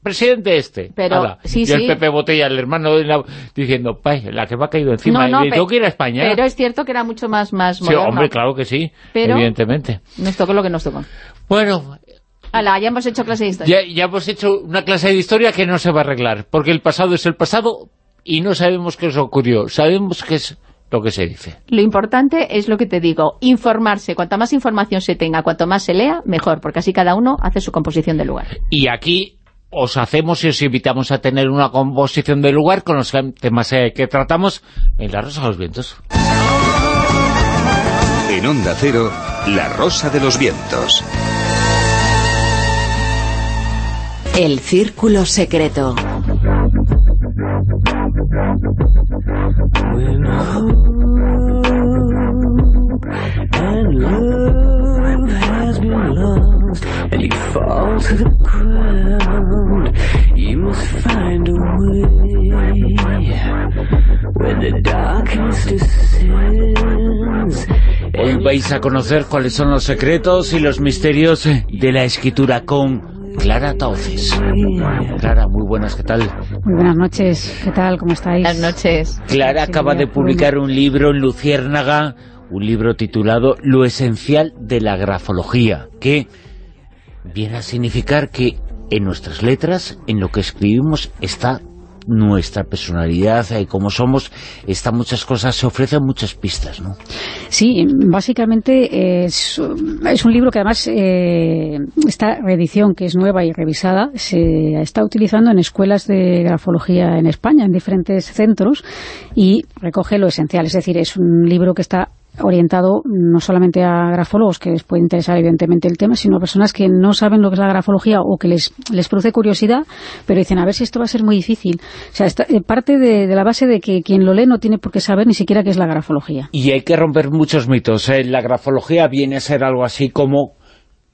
presidente este. Pero, sí, y el sí. Pepe Botella, el hermano de la- diciendo, "Pai, la que me ha caído encima, no, no, pe- tengo que ir a España. Pero es cierto que era mucho más, más sí, moderno. hombre, claro que sí, Pero- evidentemente. Nos tocó lo que nos tocó. Bueno, ya hemos hecho clase de historia. ya, ya hemos hecho una clase de historia que no se va a arreglar, porque el pasado es el pasado y no sabemos qué os ocurrió, sabemos qué es lo que se dice. Lo importante es lo que te digo, informarse. Cuanta más información se tenga, cuanto más se lea, mejor, porque así cada uno hace su composición del lugar. Y aquí os hacemos y os invitamos a tener una composición de lugar con los temas eh, que tratamos en La Rosa de los Vientos. En Onda Cero, La Rosa de los Vientos. El círculo secreto. You must find a way when the darkness descends Hoy vais a conocer cuáles son los secretos y los misterios de la escritura con Clara Tauces. Clara, muy buenas, ¿qué tal? Muy buenas noches, ¿qué tal? ¿Cómo estáis? Buenas noches. Clara Sí, acaba de publicar un libro en Luciérnaga, un libro titulado Lo esencial de la grafología, que viene a significar que en nuestras letras, en lo que escribimos, está nuestra personalidad, y como somos, están muchas cosas, se ofrecen muchas pistas, ¿no? Sí, básicamente es, es un libro que además eh, esta reedición, que es nueva y revisada, se está utilizando en escuelas de grafología en España, en diferentes centros, y recoge lo esencial. Es decir, es un libro que está orientado no solamente a grafólogos, que les puede interesar evidentemente el tema, sino a personas que no saben lo que es la grafología o que les, les produce curiosidad, pero dicen, a ver si esto va a ser muy difícil. O sea, está- eh, parte de, de la base de que quien lo lee no tiene por qué saber ni siquiera qué es la grafología. Y hay que romper muchos mitos. ¿eh? La grafología viene a ser algo así como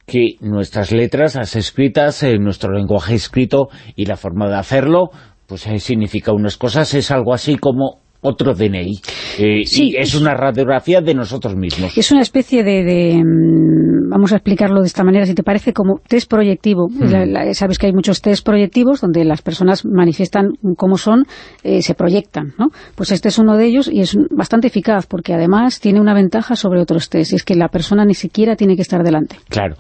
que nuestras letras, las escritas, eh, nuestro lenguaje escrito y la forma de hacerlo, pues eh, significa unas cosas, es algo así como otro DNI. Eh, Sí, y es una radiografía de nosotros mismos. Es una especie de, de, mm, vamos a explicarlo de esta manera, si te parece, como test proyectivo. Mm. La- la- sabes que hay muchos test proyectivos donde las personas manifiestan cómo son, eh, se proyectan, ¿no? Pues este es uno de ellos y es bastante eficaz porque además tiene una ventaja sobre otros test y es que la persona ni siquiera tiene que estar delante. Claro.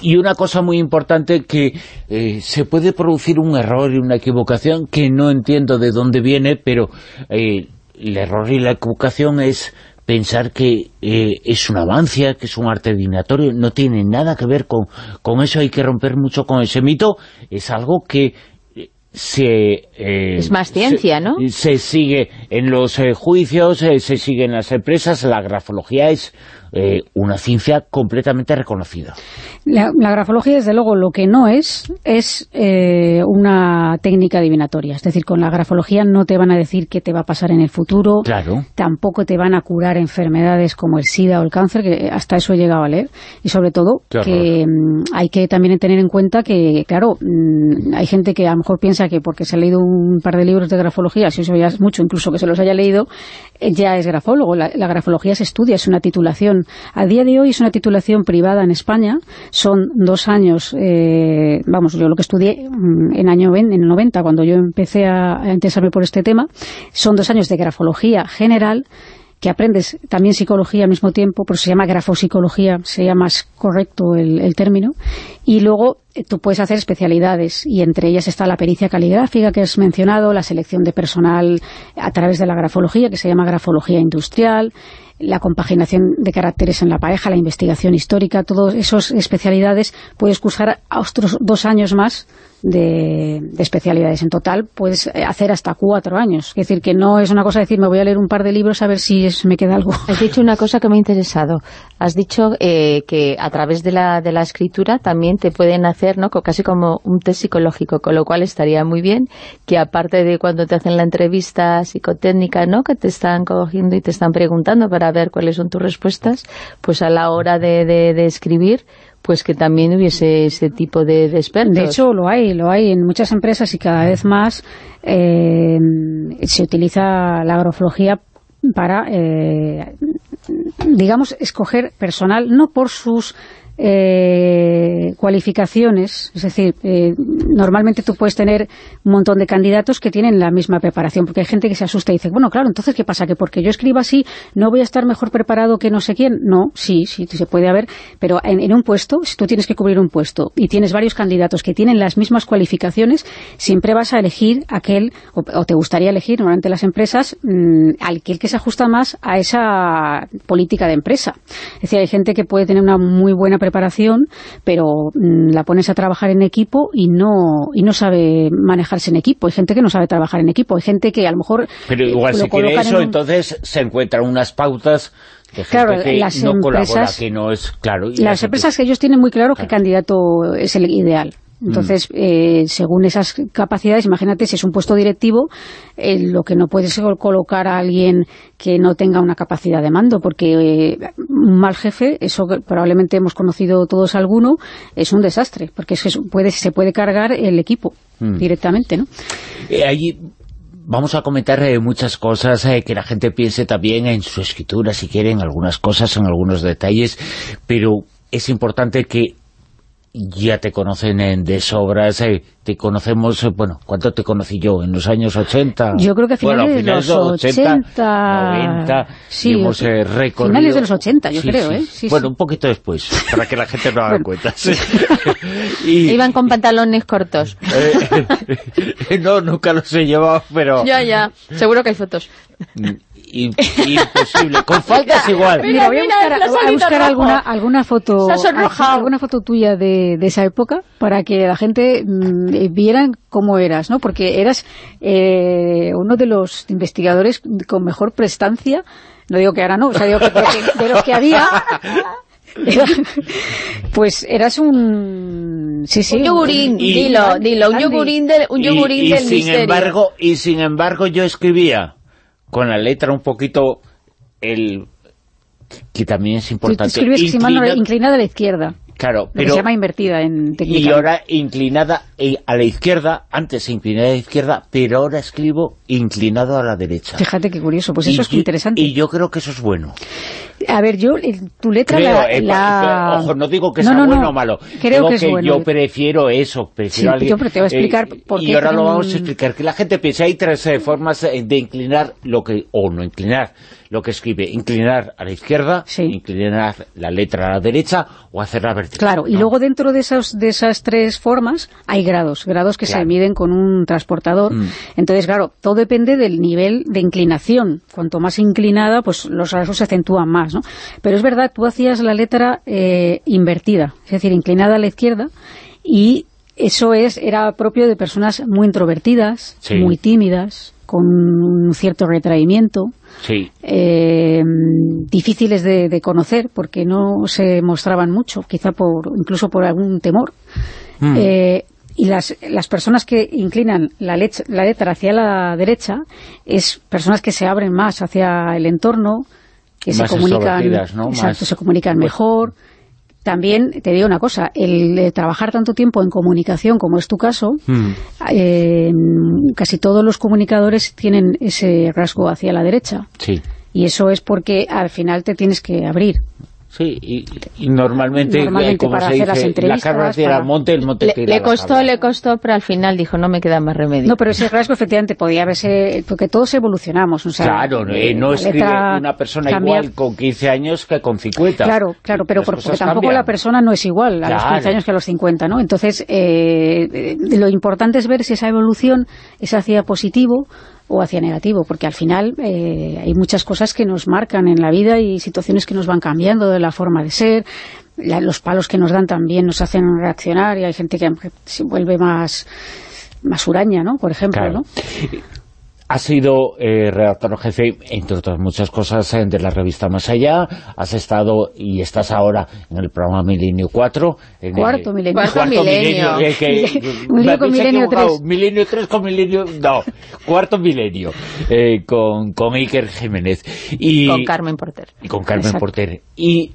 Y una cosa muy importante que eh, se puede producir un error y una equivocación que no entiendo de dónde viene, pero eh, el error y la equivocación es pensar que eh, es una avancia, que es un arte divinatorio, no tiene nada que ver con, con eso, hay que romper mucho con ese mito, es algo que eh, se... eh, Es más ciencia, se- ¿no? Se sigue en los eh, juicios, eh, se sigue en las empresas, la grafología es eh, una ciencia completamente reconocida. La, la grafología, desde luego, lo que no es, es eh, una técnica divinatoria. Es decir, con la grafología no te van a decir qué te va a pasar en el futuro, Claro. tampoco te van a curar enfermedades como el SIDA o el cáncer, que hasta eso he llegado a leer. Y sobre todo, que mm, hay que también tener en cuenta que, claro, mm, hay gente que a lo mejor piensa que porque se ha leído un par de libros de grafología, si eso ya es mucho, incluso que se los haya leído, ya es grafólogo. La, grafología se estudia, es una titulación. A día de hoy es una titulación privada en España, son dos años, eh, vamos, yo lo que estudié mm, en año en el 90, cuando yo empecé a interesarme por este tema, son dos años de grafología general, que aprendes también psicología al mismo tiempo, por eso se llama grafopsicología, sería más correcto el, el término, y luego eh, tú puedes hacer especialidades, y entre ellas está la pericia caligráfica que has mencionado, la selección de personal a través de la grafología, que se llama grafología industrial, la compaginación de caracteres en la pareja, la investigación histórica, todas esas especialidades puedes cursar a otros dos años más de, de especialidades. En total puedes eh, hacer hasta cuatro años. Es decir, que no es una cosa de decir, me voy a leer un par de libros a ver si me queda algo. Has dicho una cosa que me ha interesado. Has dicho eh, que a través de la, de la escritura también te pueden hacer ¿no? Casi como un test psicológico, con lo cual estaría muy bien que aparte de cuando te hacen la entrevista psicotécnica, ¿no? que te están cogiendo y te están preguntando para ver cuáles son tus respuestas, pues a la hora de, de- de escribir, pues que también hubiese ese tipo de, expertos. De hecho, lo hay, lo hay en muchas empresas y cada vez más eh, se utiliza la agrofología para, eh, digamos, escoger personal, no por sus eh, cualificaciones, es decir, eh, normalmente tú puedes tener un montón de candidatos que tienen la misma preparación, porque hay gente que se asusta y dice, bueno, claro, entonces, ¿qué pasa? ¿Que porque yo escribo así no voy a estar mejor preparado que no sé quién? No, sí, sí, se puede haber, pero en, un puesto, si tú tienes que cubrir un puesto y tienes varios candidatos que tienen las mismas cualificaciones, siempre vas a elegir aquel, o, te gustaría elegir, normalmente las empresas, mm, aquel que se ajusta más a esa política de empresa. Es decir, hay gente que puede tener una muy buena preparación, pero mm, la pones a trabajar en equipo y no, y no sabe manejarse en equipo. Hay gente que no sabe trabajar en equipo. Hay gente que a lo mejor... Pero eh, igual si quiere en eso, un- entonces se encuentran unas pautas de gente Claro, que las no colabora, empresas- que no es claro. y Las la empresas que ellos tienen muy claro qué candidato es el ideal. Entonces, eh, según esas capacidades, imagínate si es un puesto directivo, eh, lo que no puedes es colocar a alguien que no tenga una capacidad de mando, porque eh, un mal jefe, eso que probablemente hemos conocido todos alguno, es un desastre, porque es que puede, se puede cargar el equipo Mm. directamente, ¿no? Eh, allí vamos a comentar eh, muchas cosas, eh, que la gente piense también en su escritura, si quieren, algunas cosas, en algunos detalles, pero es importante que ya te conocen en de sobras, eh, te conocemos, eh, bueno, ¿cuánto te conocí yo? ¿En los años 80? Yo creo que a finales Bueno, de los 80, 90, sí, hemos eh, recorrido... finales de los 80, yo Sí, creo, sí. ¿eh? Sí, bueno, un poquito después, para que la gente no haga Bueno. cuentas. y, Iban con pantalones cortos. eh, no, nunca los he llevado, pero... Ya, ya. Seguro que hay fotos. Imposible. Con faldas igual. Mira, voy a buscar, a alguna, alguna foto alguna foto tuya de, de esa época para que la gente mm, vieran cómo eras, ¿no? Porque eras eh, uno de los investigadores con mejor prestancia, no digo que ahora no, o sea, digo que de, los que había... era- pues eras un... Sí, sí. Un yogurín, Y- dilo, dilo, un yogurín del, un Y- yogurín y, del sin misterio. embargo Y sin embargo yo escribía con la letra un poquito el que también es Tú, tú importante. escribes, inclina- inclinada a la izquierda. Claro, pero... se llama invertida en técnica. Y ahora inclinada eh, a la izquierda, antes inclinada a la izquierda, pero ahora escribo inclinado a la derecha. Fíjate qué curioso, pues Y eso es interesante. Y yo creo que eso es bueno. A ver, yo, eh, tu letra Creo, la... eh, la- Ojo, no digo que No, sea no, no. bueno o malo. Creo Digo que es bueno. yo prefiero eso. Prefiero Sí, alguien- yo te voy a explicar por Y qué ahora lo vamos a explicar. Que la gente piensa, hay tres eh, formas eh, de inclinar lo que... O no inclinar lo que escribe. Inclinar a la izquierda, inclinar la letra a la derecha o hacerla vertical. Claro, y luego dentro de esas, de esas tres formas hay grados, grados que se miden con un transportador. Mm. Entonces, claro, todo depende del nivel de inclinación. Cuanto más inclinada, pues los rasgos se acentúan más, ¿no? Pero es verdad, tú hacías la letra eh, invertida, es decir, inclinada a la izquierda, y eso es era propio de personas muy introvertidas, Sí. muy tímidas, con un cierto retraimiento, Sí. eh, difíciles de, de conocer porque no se mostraban mucho, quizá por incluso por algún temor. Mm. Eh, y las, las personas que inclinan la, lech- la letra hacia la derecha es personas que se abren más hacia el entorno, que se comunican, exacto, Más- se comunican mejor. También te digo una cosa, el de trabajar tanto tiempo en comunicación como es tu caso, Mm. eh, casi todos los comunicadores tienen ese rasgo hacia la derecha. Sí. Y eso es porque al final te tienes que abrir. Sí, y, y normalmente, Normalmente eh, como para se hacer las dice, la entrevistas, cabra tira para- monte, el monte Le, tira le la costó, le costó, pero al final dijo, no me queda más remedio. No, pero ese rasgo efectivamente podía haberse... Porque todos evolucionamos. O sea, Claro, eh, no la escribe una persona cambia. igual con 15 años que con 50. Claro, claro, pero Las por- porque tampoco cambian. la persona no es igual a los Claro. 15 años que a los 50, ¿no? Entonces, eh, eh, lo importante es ver si esa evolución es hacia positivo o hacia negativo, porque al final eh, hay muchas cosas que nos marcan en la vida y situaciones que nos van cambiando de la forma de ser, la- los palos que nos dan también nos hacen reaccionar y hay gente que se vuelve más más huraña, ¿no? Por ejemplo, Claro. ¿no? Has sido eh, redactor jefe, entre otras muchas cosas, de la revista Más Allá. Has estado y estás ahora en el programa Milenio 4. en el- Cuarto milenio. Cuarto milenio. eh, que- me con Milenio equivocado. 3. Milenio 3 con Milenio... No, cuarto milenio. eh, con, con Iker Jiménez. Y, Con Carmen Porter. y con Carmen Exacto. Porter. Y,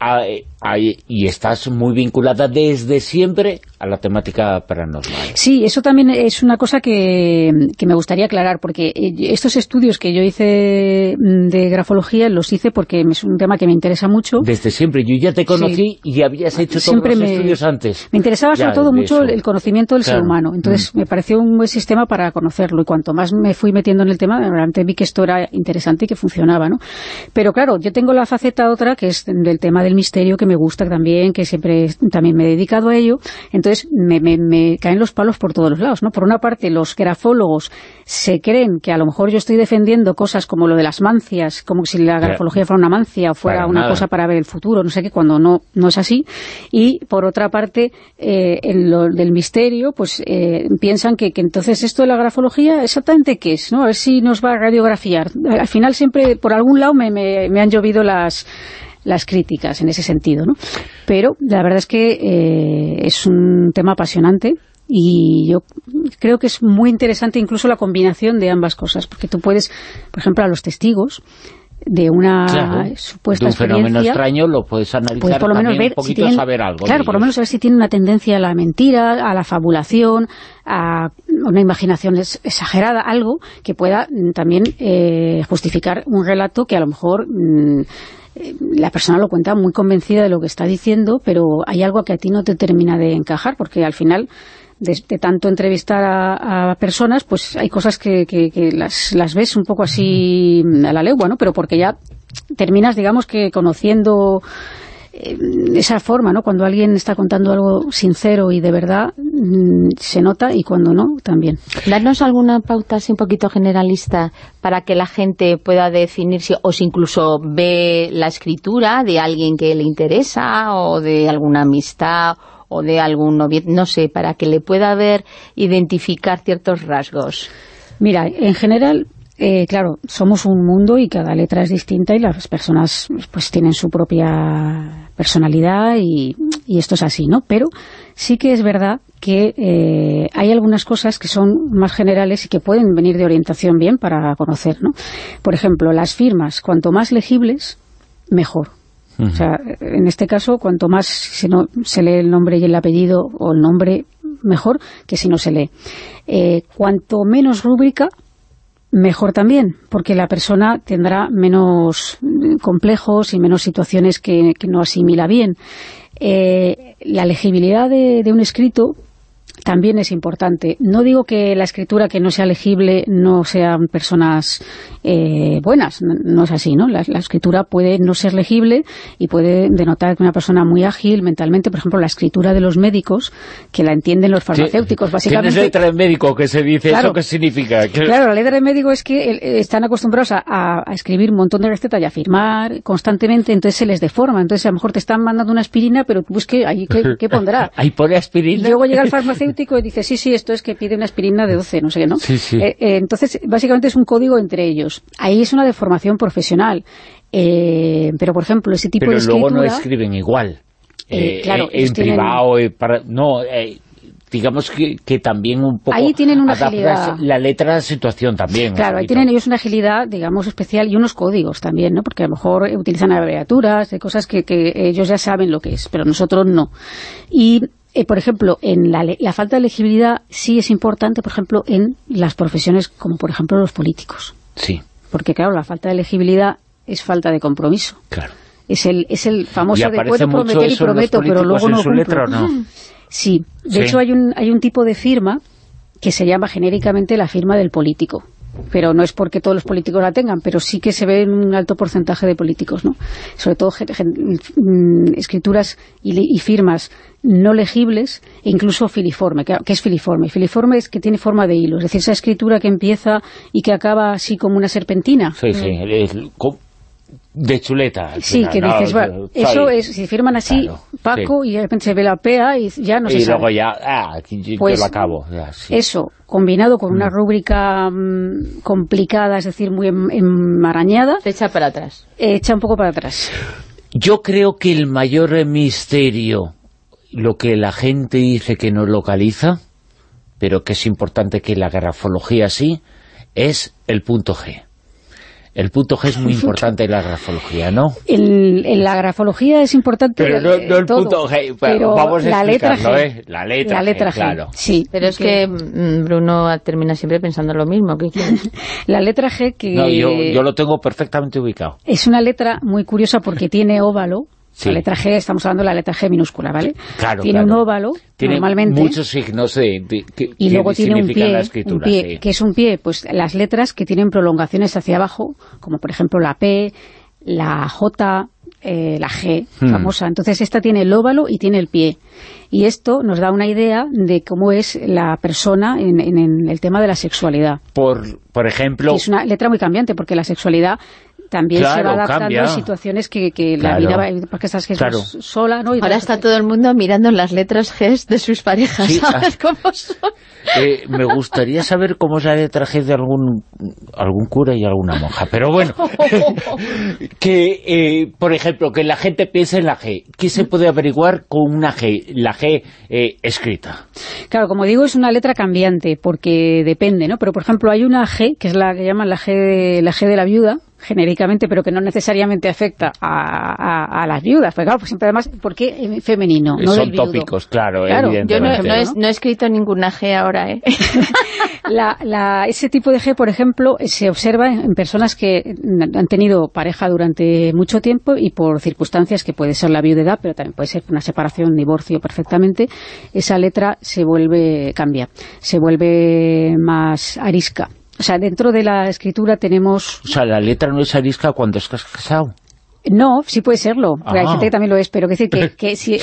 a- a- y estás muy vinculada desde siempre a la temática paranormal. Sí, eso también es una cosa que, que me gustaría aclarar, porque eh, estos estudios que yo hice mm, de grafología los hice porque es un tema que me interesa mucho. Desde siempre. Yo ya te conocí y habías hecho todos Siempre los me- estudios antes. Me interesaba sobre todo de mucho eso. el conocimiento del ser humano. Entonces Mm. me pareció un buen sistema para conocerlo. Y cuanto más me fui metiendo en el tema, realmente vi que esto era interesante y que funcionaba, ¿no? Pero claro, yo tengo la faceta otra, que es del tema del misterio, que me gusta también, que siempre también me he dedicado a ello. Entonces me, me- me caen los palos por todos los lados, ¿no? Por una parte, los grafólogos se creen que a lo mejor yo estoy defendiendo cosas como lo de las mancias, como si la grafología fuera una mancia o fuera Para una nada. cosa para ver el futuro, no sé qué, cuando no, no es así. Y por otra parte, eh, en lo del misterio, pues eh, piensan que, que entonces esto de la grafología, exactamente qué es, ¿no? A ver si nos va a radiografiar. Al final siempre, por algún lado, me, me, me han llovido las las críticas en ese sentido, ¿no? Pero la verdad es que eh, es un tema apasionante y yo creo que es muy interesante incluso la combinación de ambas cosas, porque tú puedes, por ejemplo, a los testigos de una Claro. supuesta de un fenómeno extraño lo puedes analizar puedes por lo menos ver un si poquito tienen, saber algo claro por lo menos saber si tienen una tendencia a la mentira a la fabulación a una imaginación exagerada algo que pueda mm, también eh, justificar un relato que a lo mejor mm, la persona lo cuenta muy convencida de lo que está diciendo pero hay algo que a ti no te termina de encajar porque al final de, tanto entrevistar a, personas, pues hay cosas que, que- que las, las ves un poco así a la legua, ¿no? Pero porque ya terminas, digamos que conociendo eh, esa forma, ¿no? Cuando alguien está contando algo sincero y de verdad, mm, se nota y cuando no, también. Darnos alguna pauta así un poquito generalista para que la gente pueda definir si, o si incluso ve la escritura de alguien que le interesa o de alguna amistad o de algún novio, no sé, para que le pueda ver, identificar ciertos rasgos. Mira, en general, eh, claro, somos un mundo y cada letra es distinta y las personas pues tienen su propia personalidad y, esto es así, ¿no? Pero sí que es verdad que eh, hay algunas cosas que son más generales y que pueden venir de orientación bien para conocer, ¿no? Por ejemplo, las firmas, cuanto más legibles, mejor. O sea, en este caso, cuanto más se, no- se lee el nombre y el apellido o el nombre, mejor que si no se lee. Eh, cuanto menos rúbrica, mejor también, porque la persona tendrá menos mm, complejos y menos situaciones que, no asimila bien. Eh, la legibilidad de un escrito también es importante. No digo que la escritura que no sea legible no sean personas eh, buenas, no, no es así, ¿no? La, la escritura puede no ser legible y puede denotar que una persona muy ágil mentalmente, por ejemplo, la escritura de los médicos, que la entienden los farmacéuticos, básicamente. Tienes letra de médico que se dice, Claro. ¿eso qué significa? Que- Claro, la letra de médico es que eh, están acostumbrados a, escribir un montón de recetas y a firmar constantemente, entonces se les deforma. Entonces a lo mejor te están mandando una aspirina, pero tú busques ahí qué, qué pondrá. Ahí pone Y aspirina. luego llega el farmacéutico y dice, sí, sí, esto es que pide una aspirina de 12, no sé qué, ¿no? Sí, sí. Eh, eh, entonces, básicamente es un código entre ellos. Ahí es una deformación profesional. Eh, pero, por ejemplo, ese tipo Pero de luego no escritura... escriben igual. Eh, Eh, claro, eh, en tienen- privado, para, no, digamos que, que también un poco Ahí tienen una agilidad. la letra a la situación también. Claro, ahí tienen ellos una agilidad, digamos, especial y unos códigos también, ¿no? Porque a lo mejor utilizan abreviaturas de cosas que, que ellos ya saben lo que es, pero nosotros no. Y, eh, por ejemplo, en la, la falta de legibilidad sí es importante, por ejemplo, en las profesiones como, por ejemplo, los políticos. Sí, Porque, claro, la falta de legibilidad es falta de compromiso. claro. Es el, es el ¿Y famoso de puedo prometer y prometo, pero luego no letra no? Sí, de Sí. hecho hay un, hay un tipo de firma que se llama genéricamente la firma del político. Pero no es porque todos los políticos la tengan, pero sí que se ve en un alto porcentaje de políticos, ¿no? Sobre todo mm, escrituras y, li- y firmas no legibles e incluso filiforme. ¿Qué es filiforme? Filiforme es que tiene forma de hilo, es decir, esa escritura que empieza y que acaba así como una serpentina. Sí, sí, co- de chuleta. al Sí, final, que ¿no? dices, bueno, eso es, si firman así, Claro, Paco, y de repente se ve la PEA y ya no se y sabe. luego ya, ah, aquí yo, yo Pues lo acabo. ya, sí. Eso, combinado con una rúbrica mm, complicada, es decir, muy em- enmarañada, Se echa para atrás. echa un poco para atrás. Yo creo que el mayor misterio, lo que la gente dice que no localiza, pero que es importante que la grafología sí, es el punto G. El punto G es muy importante en la grafología, ¿no? El- en la grafología es importante Pero no, no el todo, punto G, pero vamos a la letra explicarlo, G. ¿eh? La letra La letra G, claro. Sí, Pero es que mm, Bruno termina siempre pensando lo mismo. La letra G que No, yo, yo lo tengo perfectamente ubicado. es una letra muy curiosa porque tiene óvalo. Sí. La letra G, estamos hablando de la letra G minúscula, ¿vale? Claro, tiene claro. un óvalo, Tiene normalmente. muchos signos de, de- que, y que luego tiene un pie, la un pie, sí. que es un pie, pues las letras que tienen prolongaciones hacia abajo, como por ejemplo la P, la J, eh, la G, Hmm. famosa. Entonces esta tiene el óvalo y tiene el pie. Y esto nos da una idea de cómo es la persona en, en- en el tema de la sexualidad. Por, por ejemplo, es una letra muy cambiante, porque la sexualidad también se va adaptando cambia. en situaciones que, que la vida va, porque estás Claro. sola, ¿no? Y Ahora está todo el mundo mirando las letras G de sus parejas. Sí, a ver ah. cómo son. eh, me gustaría saber cómo es la letra G de algún, algún cura y alguna monja. Pero bueno, que, eh, por ejemplo, que la gente piense en la G. ¿Qué se puede averiguar con una G? La G eh, escrita. Claro, como digo, es una letra cambiante, porque depende, ¿no? Pero, por ejemplo, hay una G, que es la que llaman la G de la, G de la viuda, genéricamente, pero que no necesariamente afecta a, a- a las viudas. Porque, claro, pues siempre además, ¿por qué en femenino? No Son del tópicos, claro, Claro, Yo no, evidentemente. no he, no he escrito ninguna G ahora, ¿eh? La- la- ese tipo de G, por ejemplo, se observa en, en personas que han tenido pareja durante mucho tiempo y por circunstancias que puede ser la viudedad, pero también puede ser una separación, divorcio perfectamente, esa letra se vuelve, cambia, se vuelve más arisca. O sea, dentro de la escritura tenemos... O sea, la letra no es arisca cuando estás casado. No, sí puede serlo, porque hay Ah. gente que también lo es, pero que decir que, que sí,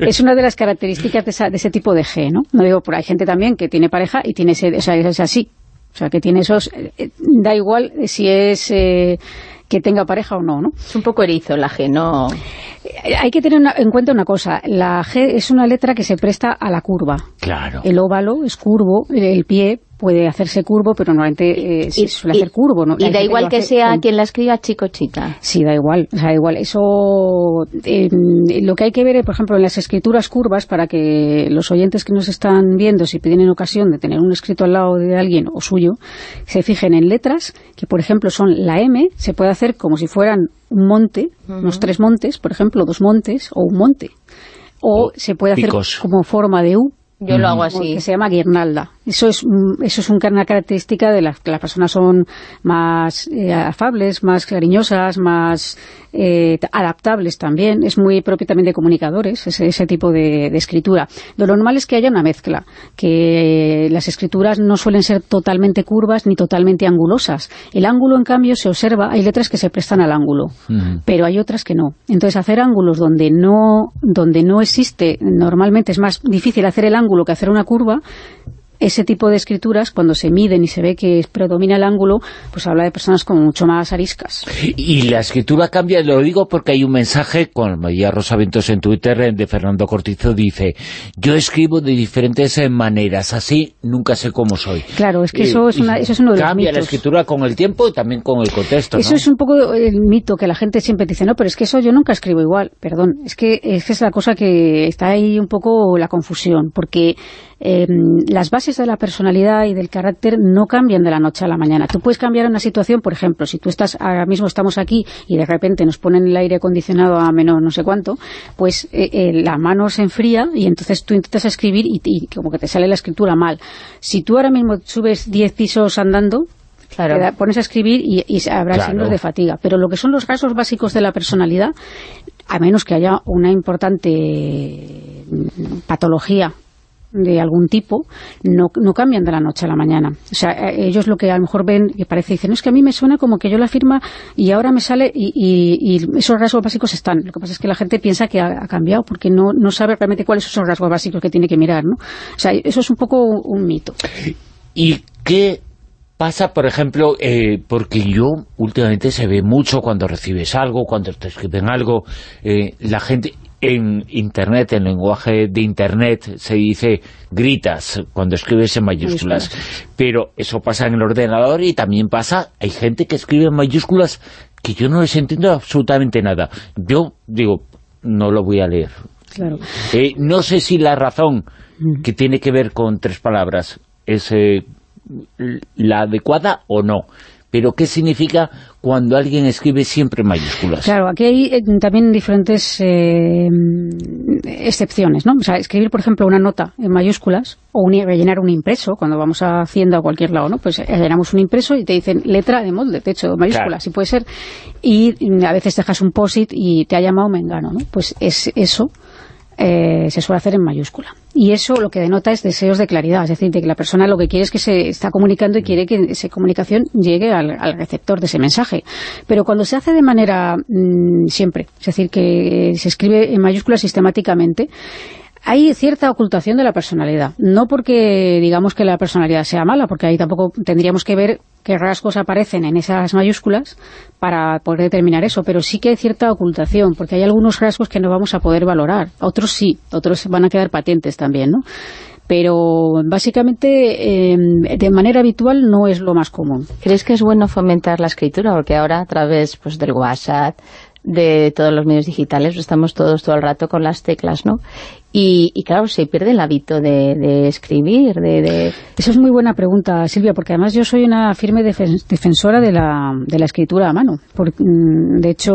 es una de las características de, esa- de ese tipo de G, ¿no? No digo, pero hay gente también que tiene pareja y tiene ese, o sea, es así. O sea, que tiene esos... eh, eh, da igual si es eh, que tenga pareja o no, ¿no? Es un poco erizo la G, ¿no? Eh, Hay que tener una- en cuenta una cosa. La G es una letra que se presta a la curva. Claro. El óvalo es curvo, el pie puede hacerse curvo, pero normalmente eh, se Y- suele y- hacer curvo. ¿no? Y da igual que sea con- quien la escriba, chico o chica. Sí, da igual, o sea, da igual. Eso, eh, lo que hay que ver, por ejemplo, en las escrituras curvas, para que los oyentes que nos están viendo, si tienen ocasión de tener un escrito al lado de alguien o suyo, se fijen en letras, que por ejemplo son la M, se puede hacer como si fueran un monte, unos tres montes, por ejemplo, dos montes o un monte. O O se puede hacer como forma de U, Yo lo hago así. que se llama guirnalda. Eso es, eso es una característica de las que las personas son más eh, afables, más cariñosas, más eh, adaptables también. Es muy propio también de comunicadores, ese, ese tipo de, de escritura. Lo normal es que haya una mezcla, que las escrituras no suelen ser totalmente curvas ni totalmente angulosas. El ángulo, en cambio, se observa, hay letras que se prestan al ángulo pero hay otras que no. Entonces, hacer ángulos donde no, donde no existe, normalmente es más difícil hacer el ángulo que hacer una curva, ese tipo de escrituras, cuando se miden y se ve que predomina el ángulo, pues habla de personas como mucho más ariscas. Y la escritura cambia, lo digo porque hay un mensaje con María Rosa Ventos en Twitter eh, de Fernando Cortizo, dice, yo escribo de diferentes eh, maneras, así nunca sé cómo soy. Claro, es que Eh, eso es, una, y eso es uno de los Cambia la mitos. escritura con el tiempo y también con el contexto, ¿no? Eso es un poco el mito que la gente siempre dice, no, pero es que eso yo nunca escribo igual. Perdón, es que es, que es la cosa que está ahí un poco la confusión, porque eh, las bases de la personalidad y del carácter no cambian de la noche a la mañana. Tú puedes cambiar una situación, por ejemplo, si tú estás, ahora mismo estamos aquí y de repente nos ponen el aire acondicionado a menos no sé cuánto, pues eh, eh, la mano se enfría y entonces tú intentas escribir y, y como que te sale la escritura mal. Si tú ahora mismo subes 10 pisos andando, Claro. da- pones a escribir y, y habrá Claro. signos de fatiga. Pero lo que son los rasgos básicos de la personalidad, a menos que haya una importante mm, patología de algún tipo, no, no cambian de la noche a la mañana. O sea, eh, ellos lo que a lo mejor ven, que parece, dicen, no, es que a mí me suena como que yo la firma y ahora me sale y, y- esos rasgos básicos están. Lo que pasa es que la gente piensa que ha, cambiado porque no, no sabe realmente cuáles son esos rasgos básicos que tiene que mirar, ¿no? O sea, eso es un poco un, un mito. ¿Y qué pasa, por ejemplo, eh, porque yo últimamente se ve mucho cuando recibes algo, cuando te escriben algo, eh, la gente en Internet, en lenguaje de Internet, se dice gritas cuando escribes en mayúsculas, pero eso pasa en el ordenador y también pasa, hay gente que escribe en mayúsculas que yo no les entiendo absolutamente nada. Yo digo, no lo voy a leer. Claro. Eh, no sé si la razón que tiene que ver con tres palabras es eh, la adecuada o no. Pero ¿qué significa cuando alguien escribe siempre en mayúsculas? Claro, aquí hay eh, también diferentes eh, excepciones, ¿no? O sea, escribir, por ejemplo, una nota en mayúsculas o un- rellenar un impreso, cuando vamos a Hacienda o cualquier lado, ¿no? Pues eh, llenamos un impreso y te dicen letra de molde, de hecho, mayúsculas, Claro. si puede ser, y a veces dejas un post-it y te ha llamado Mengano, ¿no? Pues es eso eh, se suele hacer en mayúscula. Y eso lo que denota es deseos de claridad, es decir, de que la persona lo que quiere es que se está comunicando y quiere que esa comunicación llegue al, receptor de ese mensaje. Pero cuando se hace de manera mm, siempre, es decir, que se escribe en mayúsculas sistemáticamente, hay cierta ocultación de la personalidad. No porque digamos que la personalidad sea mala, porque ahí tampoco tendríamos que ver qué rasgos aparecen en esas mayúsculas para poder determinar eso, pero sí que hay cierta ocultación, porque hay algunos rasgos que no vamos a poder valorar. Otros sí, otros van a quedar patentes también, ¿no? Pero básicamente, eh, de manera habitual, no es lo más común. ¿Crees que es bueno fomentar la escritura? Porque ahora a través pues, del WhatsApp, de todos los medios digitales, estamos todos todo el rato con las teclas, ¿no? Y, y claro, se pierde el hábito de, de escribir, de, de... Eso es muy buena pregunta, Silvia, porque además yo soy una firme defen- defensora de la, de la escritura a mano. Por- mm, de hecho,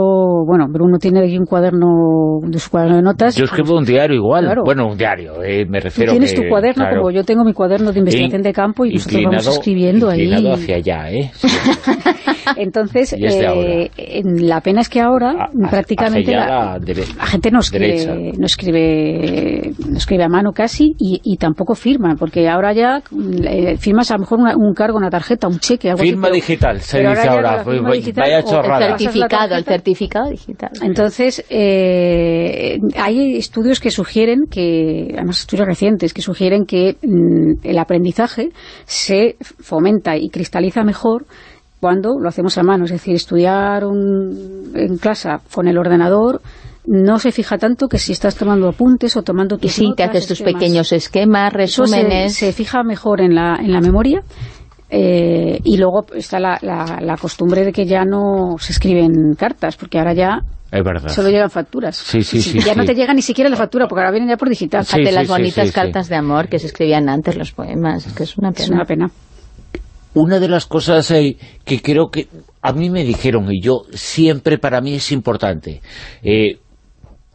bueno, Bruno tiene aquí un cuaderno de su cuaderno de notas. Yo escribo un diario igual. Claro. Bueno, un diario, eh, me Tú refiero tienes que, tu cuaderno, claro, como yo tengo mi cuaderno de investigación in- de campo y nosotros vamos escribiendo ahí. hacia allá, ¿eh? Sí. Entonces, eh, en- la pena es que ahora A- prácticamente hacia la, la gente no escribe, no escribe no escribe a mano casi y, y tampoco firma, porque ahora ya eh, firmas a lo mejor una- un cargo, una tarjeta, un cheque, algo así, Firma pero- digital, se pero dice ya ahora. firma Vaya digital, vaya el chorrada. Certificado, el certificado digital. Entonces, eh, hay estudios que sugieren que, además estudios recientes, que sugieren que mm, el aprendizaje se fomenta y cristaliza mejor cuando lo hacemos a mano, es decir, estudiar un- en clase con el ordenador no se fija tanto que si estás tomando apuntes o tomando Y tus sí, te notas, haces tus esquemas. pequeños esquemas, se- resúmenes. Se, fija mejor en la, en la memoria eh, y luego está la, la- la costumbre de que ya no se escriben cartas, porque ahora ya Es verdad. solo llegan facturas. Sí, sí, sí, ya no sí. te llega ni siquiera la factura, porque ahora vienen ya por digital. Sí, de las sí, bonitas sí, sí. cartas de amor que se escribían antes los poemas. Es que es una pena. Es una pena. Una de las cosas eh, que creo que a mí me dijeron, y yo siempre para mí es importante, eh,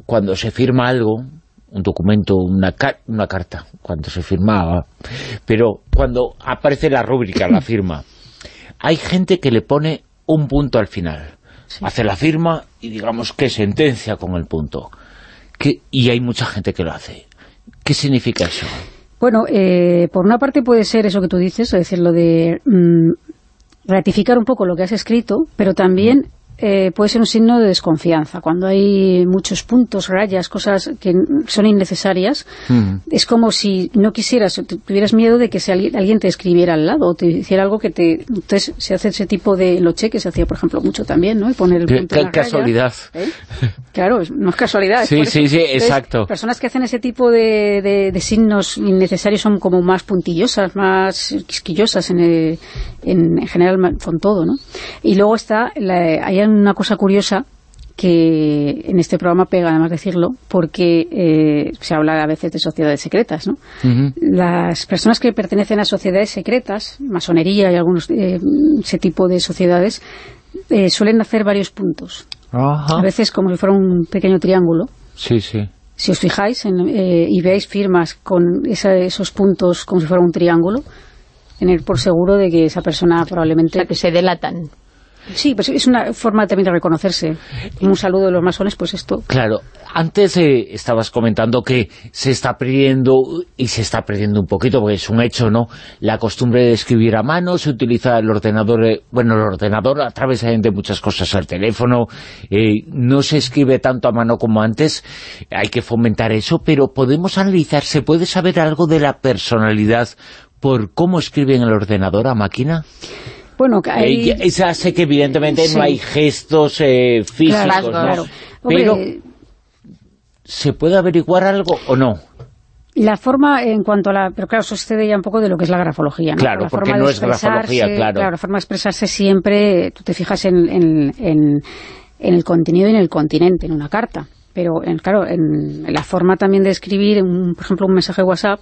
cuando se firma algo, un documento, una, ca- una carta, cuando se firmaba, pero cuando aparece la rúbrica, la firma, hay gente que le pone un punto al final. Hace la firma y digamos que sentencia con el punto. Que, y hay mucha gente que lo hace. ¿Qué significa eso? Bueno, eh, por una parte puede ser eso que tú dices, es decir, lo de mm, ratificar un poco lo que has escrito, pero también eh, puede ser un signo de desconfianza. Cuando hay muchos puntos, rayas, cosas que son innecesarias, es como si no quisieras, tu- tuvieras miedo de que si alguien, te escribiera al lado o te hiciera algo que te... Entonces se hace ese tipo de... Lo cheques se hacía, por ejemplo, mucho también, ¿no? Y poner el punto qué en la raya. casualidad. ¿Eh? Claro, es- no es casualidad. es Sí, por sí, sí, Entonces, exacto. Personas que hacen ese tipo de, de- de signos innecesarios son como más puntillosas, más quisquillosas en, el- en, en general con todo, ¿no? Y luego está, la- hay una cosa curiosa que en este programa pega además decirlo, porque eh, se habla a veces de sociedades secretas, ¿no? Las personas que pertenecen a sociedades secretas, masonería y algunos eh, ese tipo de sociedades, eh, suelen hacer varios puntos. A veces como si fuera un pequeño triángulo. Sí, sí. Si os fijáis en, eh, y veis firmas con esa- esos puntos como si fuera un triángulo, tener por seguro de que esa persona probablemente... que se delatan. Sí, pues es una forma también de reconocerse. Un saludo de los masones, pues esto... Claro, antes eh, estabas comentando que se está perdiendo, y se está perdiendo un poquito, porque es un hecho, ¿no? La costumbre de escribir a mano, se utiliza el ordenador, eh, bueno, el ordenador a través de muchas cosas, el teléfono, eh, no se escribe tanto a mano como antes, hay que fomentar eso, pero podemos analizar, ¿se puede saber algo de la personalidad por cómo escribe en el ordenador a máquina? Bueno, que hay... Eh, ya- esa sé que evidentemente Sí. no hay gestos eh, físicos, Claro, ¿no? claro. Hombre, Pero ¿Se puede averiguar algo o no? La forma en cuanto a la... Pero claro, eso excede ya un poco de lo que es la grafología, ¿no? Claro, la porque forma no es grafología, expresarse, claro. la forma de expresarse siempre, tú te fijas en, en, en- en el contenido y en el continente, en una carta. Pero, en, claro, en, en la forma también de escribir, un- por ejemplo, un mensaje de WhatsApp,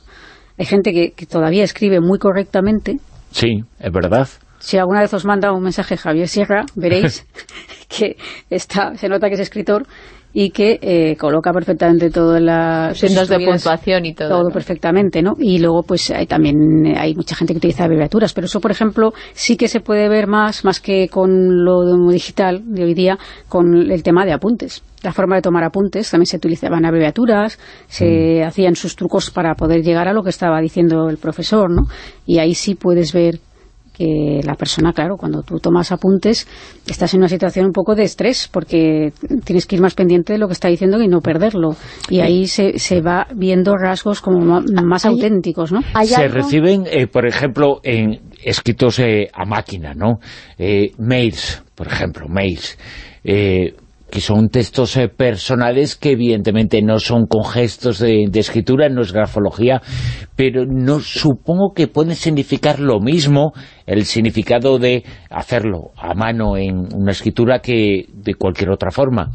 hay gente que, que todavía escribe muy correctamente. Sí, es verdad. Si alguna vez os manda un mensaje Javier Sierra, veréis que está, se nota que es escritor y que eh, coloca perfectamente todas las Signos de puntuación y todo, todo ¿no? perfectamente, ¿no? Y luego pues hay también eh, hay mucha gente que utiliza abreviaturas, pero eso por ejemplo sí que se puede ver más más que con lo digital de hoy día con el tema de apuntes. La forma de tomar apuntes también se utilizaban abreviaturas, se hacían sus trucos para poder llegar a lo que estaba diciendo el profesor, ¿no? Y ahí sí puedes ver que la persona, claro, cuando tú tomas apuntes, estás en una situación un poco de estrés, porque tienes que ir más pendiente de lo que está diciendo y no perderlo. Y ahí se, se va viendo rasgos como más auténticos, ¿no? Se reciben, eh, por ejemplo, en escritos eh, a máquina, ¿no? Eh, mails, por ejemplo, mails, eh, que son textos eh, personales que evidentemente no son con gestos de, escritura, no es grafología, pero no supongo que pueden significar lo mismo el significado de hacerlo a mano en una escritura que de cualquier otra forma.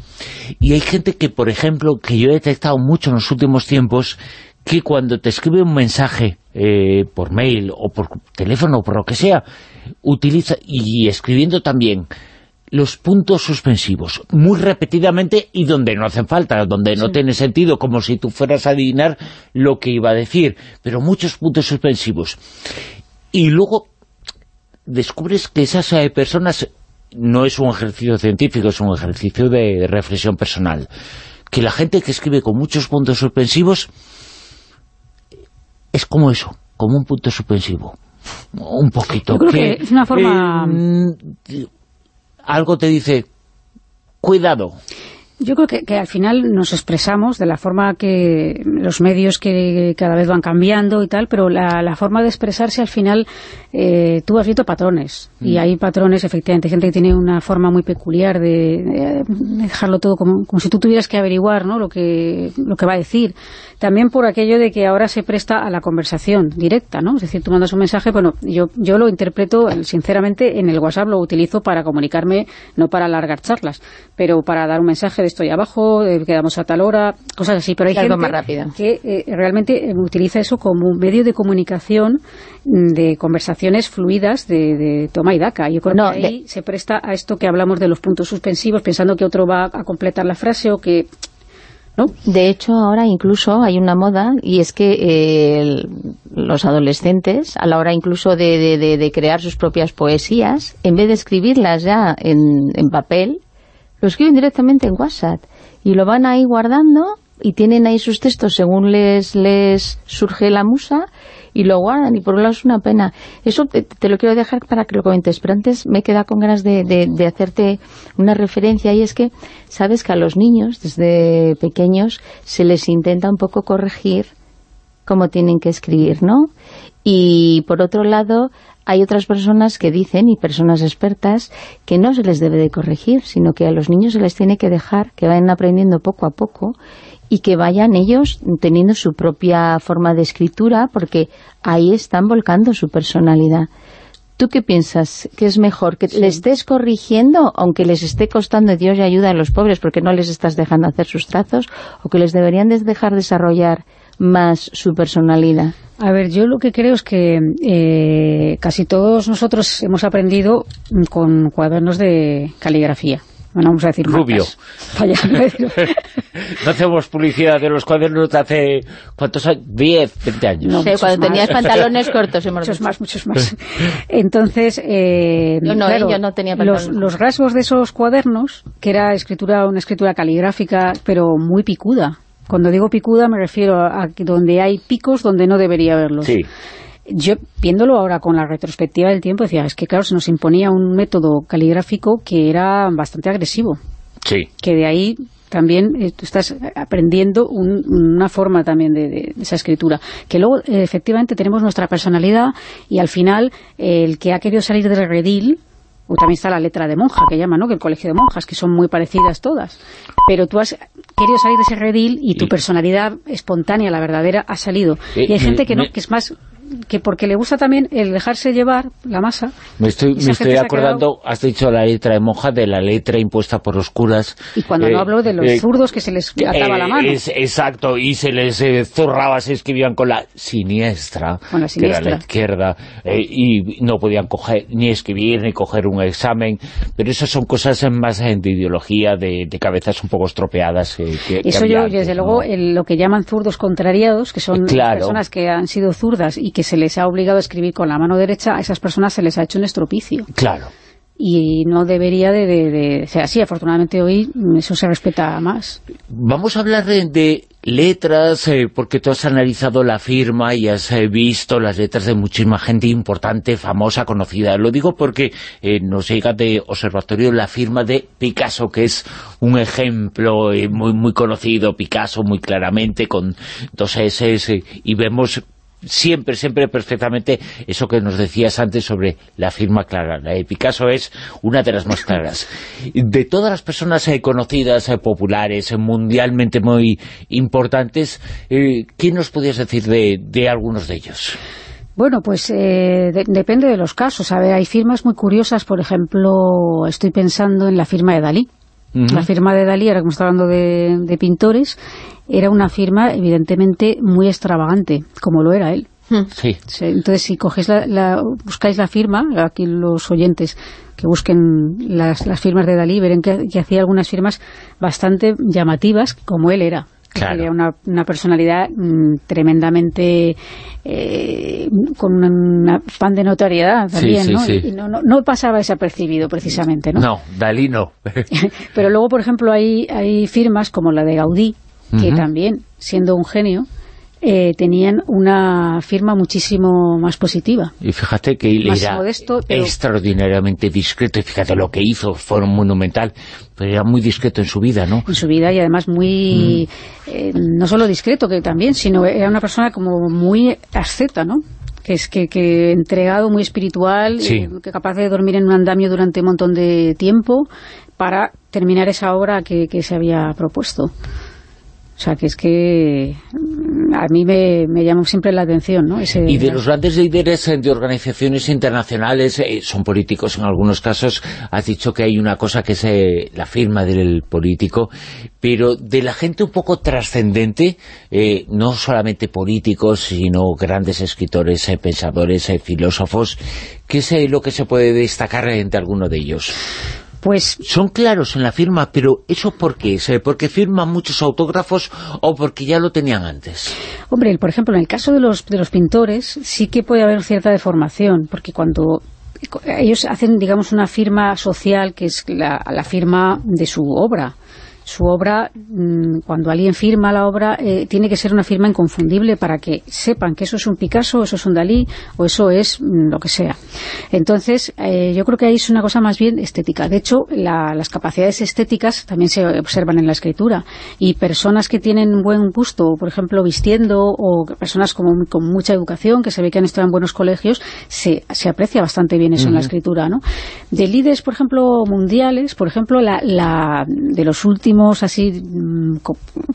Y hay gente que, por ejemplo, que yo he detectado mucho en los últimos tiempos, que cuando te escribe un mensaje eh, por mail o por teléfono o por lo que sea, utiliza, y escribiendo también, los puntos suspensivos, muy repetidamente y donde no hacen falta, donde no tiene sentido, como si tú fueras a adivinar lo que iba a decir, pero muchos puntos suspensivos. Y luego descubres que esas eh, personas no es un ejercicio científico, es un ejercicio de reflexión personal. Que la gente que escribe con muchos puntos suspensivos es como eso, como un punto suspensivo. Un poquito. Yo creo que es una forma- eh, algo te dice, cuidado. Yo creo que, que, al final nos expresamos de la forma que los medios que cada vez van cambiando y tal, pero la, la forma de expresarse al final, eh, tú has visto patrones, mm. y hay patrones, efectivamente, gente que tiene una forma muy peculiar de, de dejarlo todo como, como, si tú tuvieras que averiguar ¿no? lo, que, lo que va a decir. También por aquello de que ahora se presta a la conversación directa, ¿no? Es decir, tú mandas un mensaje, bueno, yo, yo lo interpreto, sinceramente, en el WhatsApp lo utilizo para comunicarme, no para alargar charlas, pero para dar un mensaje de estoy abajo, eh, quedamos a tal hora, cosas así. Pero hay gente más que eh, realmente eh, utiliza eso como un medio de comunicación mm, de conversaciones fluidas de, de toma y daca. Yo creo no, que ahí de... se presta a esto que hablamos de los puntos suspensivos, pensando que otro va a completar la frase o que ¿No? De hecho, ahora incluso hay una moda y es que eh, los adolescentes, a la hora incluso de, de, de, crear sus propias poesías, en vez de escribirlas ya en, en, papel, lo escriben directamente en WhatsApp y lo van ahí guardando y tienen ahí sus textos según les, les surge la musa y lo guardan, y por un lado es una pena. Eso te, lo quiero dejar para que lo comentes, pero antes me he quedado con ganas de, de, de, hacerte una referencia, y es que sabes que a los niños, desde pequeños, se les intenta un poco corregir cómo tienen que escribir, ¿no? Y por otro lado, hay otras personas que dicen, y personas expertas, que no se les debe de corregir, sino que a los niños se les tiene que dejar que vayan aprendiendo poco a poco y que vayan ellos teniendo su propia forma de escritura, porque ahí están volcando su personalidad. ¿Tú qué piensas? ¿Que es mejor? ¿Que sí. les estés corrigiendo, aunque les esté costando Dios y ayuda a los pobres porque no les estás dejando hacer sus trazos? ¿O que les deberían de dejar desarrollar más su personalidad? A ver, yo lo que creo es que eh, casi todos nosotros hemos aprendido con cuadernos de caligrafía bueno, vamos a decir Rubio. Vaya, no hacemos publicidad de los cuadernos de hace, ¿cuántos años? 10, 20 años. No, sí, cuando más. tenías pantalones cortos. Hemos muchos más, muchos más. Entonces, eh, yo no, claro, yo no tenía los, los, rasgos de esos cuadernos, que era escritura una escritura caligráfica, pero muy picuda. Cuando digo picuda me refiero a, donde hay picos donde no debería haberlos. Sí yo viéndolo ahora con la retrospectiva del tiempo decía, es que claro, se nos imponía un método caligráfico que era bastante agresivo. Sí. Que de ahí también eh, tú estás aprendiendo un, una forma también de, de, esa escritura. Que luego, eh, efectivamente, tenemos nuestra personalidad y al final eh, el que ha querido salir del redil, o también está la letra de monja, que llama, ¿no?, que el colegio de monjas, que son muy parecidas todas. Pero tú has querido salir de ese redil y tu y, personalidad espontánea, la verdadera, ha salido. Y, y hay gente que no, que es más que porque le gusta también el dejarse llevar la masa. Me estoy, me estoy acordando, has dicho la letra de monja, de la letra impuesta por los curas. Y cuando eh, no hablo de los eh, zurdos que se les ataba eh, la mano. Es, exacto, y se les eh, zurraba, se escribían con la siniestra, con la siniestra. que era la izquierda, y no podían coger ni escribir ni coger un examen, pero esas son cosas más de ideología, de, de cabezas un poco estropeadas. que, Eso que yo, antes, desde ¿no? luego, el, lo que llaman zurdos contrariados, que son claro. personas que han sido zurdas y que se les ha obligado a escribir con la mano derecha, a esas personas se les ha hecho un estropicio. Claro. Y no debería de, de, de ser así. Afortunadamente hoy eso se respeta más. Vamos a hablar de, de letras, eh, porque tú has analizado la firma y has eh, visto las letras de muchísima gente importante, famosa, conocida. Lo digo porque eh, nos llega de observatorio la firma de Picasso, que es un ejemplo muy, muy conocido, Picasso muy claramente, con dos S, y vemos siempre, siempre perfectamente eso que nos decías antes sobre la firma clara. La de Picasso es una de las más claras. De todas las personas eh, conocidas, eh, populares, eh, mundialmente muy importantes, ¿qué nos podías decir de, de algunos de ellos? Bueno, pues eh, de, depende de los casos. A ver, hay firmas muy curiosas, por ejemplo, estoy pensando en la firma de Dalí. Uh -huh. La firma de Dalí, ahora que estamos hablando de, de, pintores, era una firma evidentemente muy extravagante, como lo era él. Sí. Entonces, si cogéis la, la, buscáis la firma, aquí los oyentes que busquen las, las firmas de Dalí, verán que, que hacía algunas firmas bastante llamativas, como él era. Claro. Tenía una, una, personalidad mmm, tremendamente eh, con una fan de notoriedad también, sí, sí, ¿no? Sí. Y no, no, no, pasaba desapercibido precisamente, ¿no? No, Dalí no. Pero luego, por ejemplo, hay, hay firmas como la de Gaudí, uh -huh. también, siendo un genio, eh, tenían una firma muchísimo más positiva. Y fíjate que él era modesto, pero- extraordinariamente discreto, y fíjate lo que hizo, fue monumental, pero era muy discreto en su vida, ¿no? en su vida y además muy eh, no solo discreto que también sino era una persona como muy asceta ¿no? que es que, que entregado muy espiritual Sí. eh, que capaz de dormir en un andamio durante un montón de tiempo para terminar esa obra que, que se había propuesto sea que es que mm, a mí me, me llamó siempre la atención ¿no? Ese- Y de los grandes líderes eh, de organizaciones internacionales, eh, son políticos en algunos casos, has dicho que hay una cosa que es eh, la firma del político, pero de la gente un poco trascendente, eh, no solamente políticos, sino grandes escritores, pensadores, filósofos, ¿qué es lo que se puede destacar entre alguno de ellos? Pues Son claros en la firma, pero ¿eso por qué? ¿Es, ¿Porque firman muchos autógrafos o porque ya lo tenían antes? Hombre, por ejemplo, en el caso de los, de los pintores sí que puede haber cierta deformación, porque cuando ellos hacen, digamos, una firma social que es la, la firma de su obra. Su obra, mm, cuando alguien firma la obra, eh, tiene que ser una firma inconfundible para que sepan que eso es un Picasso, eso es un Dalí, o eso es mm, lo que sea. Entonces, eh, yo creo que ahí es una cosa más bien estética. De hecho, la- las capacidades estéticas también se observan en la escritura. Y personas que tienen buen gusto, por ejemplo, vistiendo, o personas como, con mucha educación, que se ve que han estado en buenos colegios, se, se aprecia bastante bien eso en la escritura, ¿no? De líderes, por ejemplo, mundiales, por ejemplo, la, la de los últimos así mm,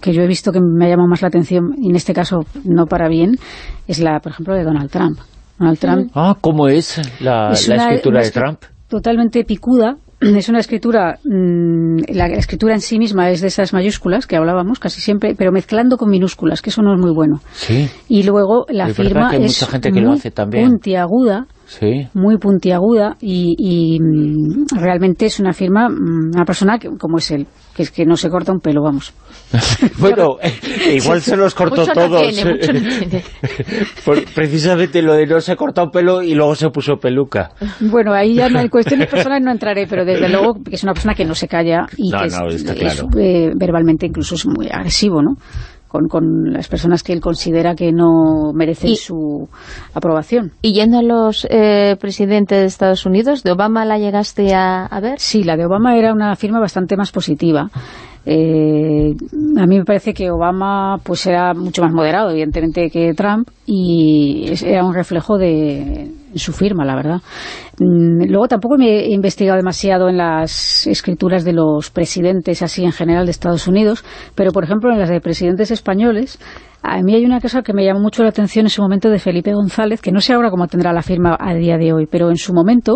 que yo he visto que me ha llamado más la atención, y en este caso no para bien, es la, por ejemplo, de Donald Trump. Donald Trump Ah, ¿cómo es la, es la una- escritura de Trump? Totalmente picuda. Es una escritura, mm, la escritura en sí misma es de esas mayúsculas que hablábamos casi siempre, pero mezclando con minúsculas, que eso no es muy bueno. Sí, Y luego la Es firma que hay es mucha gente que lo hace también. puntiaguda, sí. muy puntiaguda y, y, mm, realmente es una firma, mm, una persona que, como es él, que es que no se corta un pelo, vamos. Bueno, eh, igual se los cortó Mucho no todos. tiene, mucho no tiene. Por- precisamente lo de no se cortó un pelo y luego se puso peluca. Bueno, ahí ya no hay cuestiones personales no entraré, pero desde luego que es una persona que no se calla y No, que es, eh, verbalmente incluso es muy agresivo, ¿no? Con, con las personas que él considera que no merecen su aprobación. Y yendo a los eh, presidentes de Estados Unidos, ¿de Obama la llegaste a, a ver? Sí, la de Obama era una firma bastante más positiva. Eh, a mí me parece que Obama pues era mucho más moderado, evidentemente, que Trump y era un reflejo de su firma, la verdad. Mm, Luego tampoco me he investigado demasiado en las escrituras de los presidentes así en general de Estados Unidos, pero por ejemplo en las de presidentes españoles, a mí hay una cosa que me llamó mucho la atención en su momento de Felipe González, que no sé ahora cómo tendrá la firma a día de hoy, pero en su momento,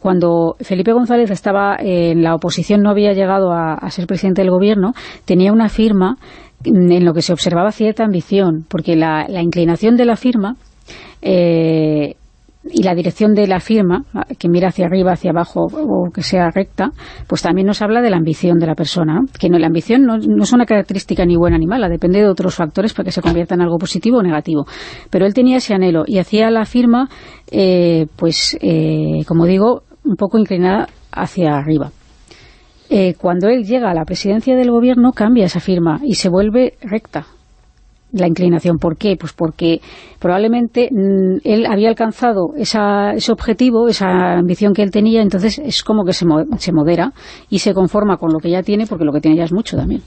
cuando Felipe González estaba en la oposición, no había llegado a, ser presidente del gobierno, tenía una firma en lo que se observaba cierta ambición, porque la, la inclinación de la firma eh, y la dirección de la firma, que mira hacia arriba, hacia abajo o que sea recta, pues también nos habla de la ambición de la persona. Que no, la ambición no, no es una característica ni buena ni mala, depende de otros factores para que se convierta en algo positivo o negativo. Pero él tenía ese anhelo y hacía la firma, eh, pues, eh, como digo, un poco inclinada hacia arriba. Eh, cuando él llega a la presidencia del gobierno, cambia esa firma y se vuelve recta la inclinación. ¿Por qué? Pues porque probablemente mm, él había alcanzado esa, ese objetivo, esa ambición que él tenía, entonces es como que se, mo- se modera y se conforma con lo que ya tiene, porque lo que tiene ya es mucho también.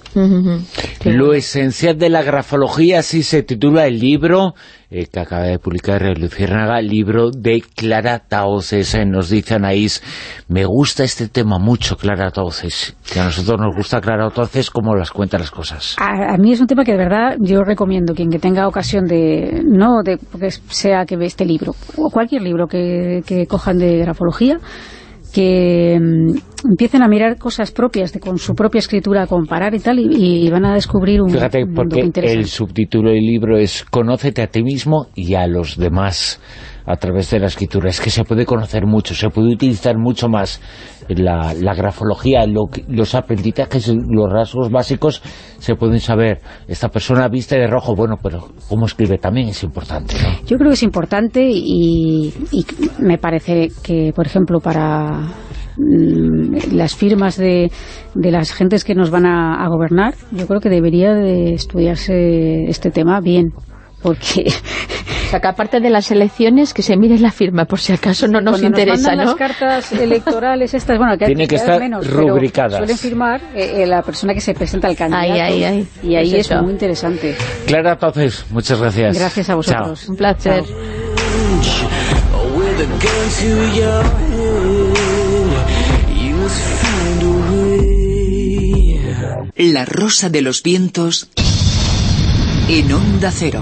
Lo esencial de la grafología, así se titula el libro eh, que acaba de publicar Luciérnaga, libro de Clara Tauces. Eh, nos dice Anaís, me gusta este tema mucho, Clara Tauces. Que a nosotros nos gusta Clara Tauces como las cuenta las cosas. A, a mí es un tema que de verdad yo recomiendo quien que tenga ocasión de, no de que sea que ve este libro, o cualquier libro que, que cojan de grafología, que mm, empiecen a mirar cosas propias, de, con su propia escritura, a comparar y tal, y, y van a descubrir un Fíjate, mundo porque interesante. el subtítulo del libro es Conócete a ti mismo y a los demás a través de la escritura. Es que se puede conocer mucho, se puede utilizar mucho más la, la grafología, lo los aprendizajes, los rasgos básicos se pueden saber. Esta persona viste de rojo, bueno, pero cómo escribe también es importante. Yo creo que es importante y, y me parece que, por ejemplo, para mm, las firmas de, de las gentes que nos van a, a gobernar, yo creo que debería de estudiarse este tema bien. porque Aparte de las elecciones, que se mire la firma, por si acaso no nos cuando interesa, nos mandan ¿no? las cartas electorales estas, bueno, que Tiene que estar menos, rubricadas. suelen firmar eh, eh, la persona que se presenta al candidato. Ahí, ahí, ahí. Y ahí Pues es eso. muy interesante. Clara, entonces, muchas gracias. Gracias a vosotros. Chao. Un placer. La rosa de los vientos en onda cero.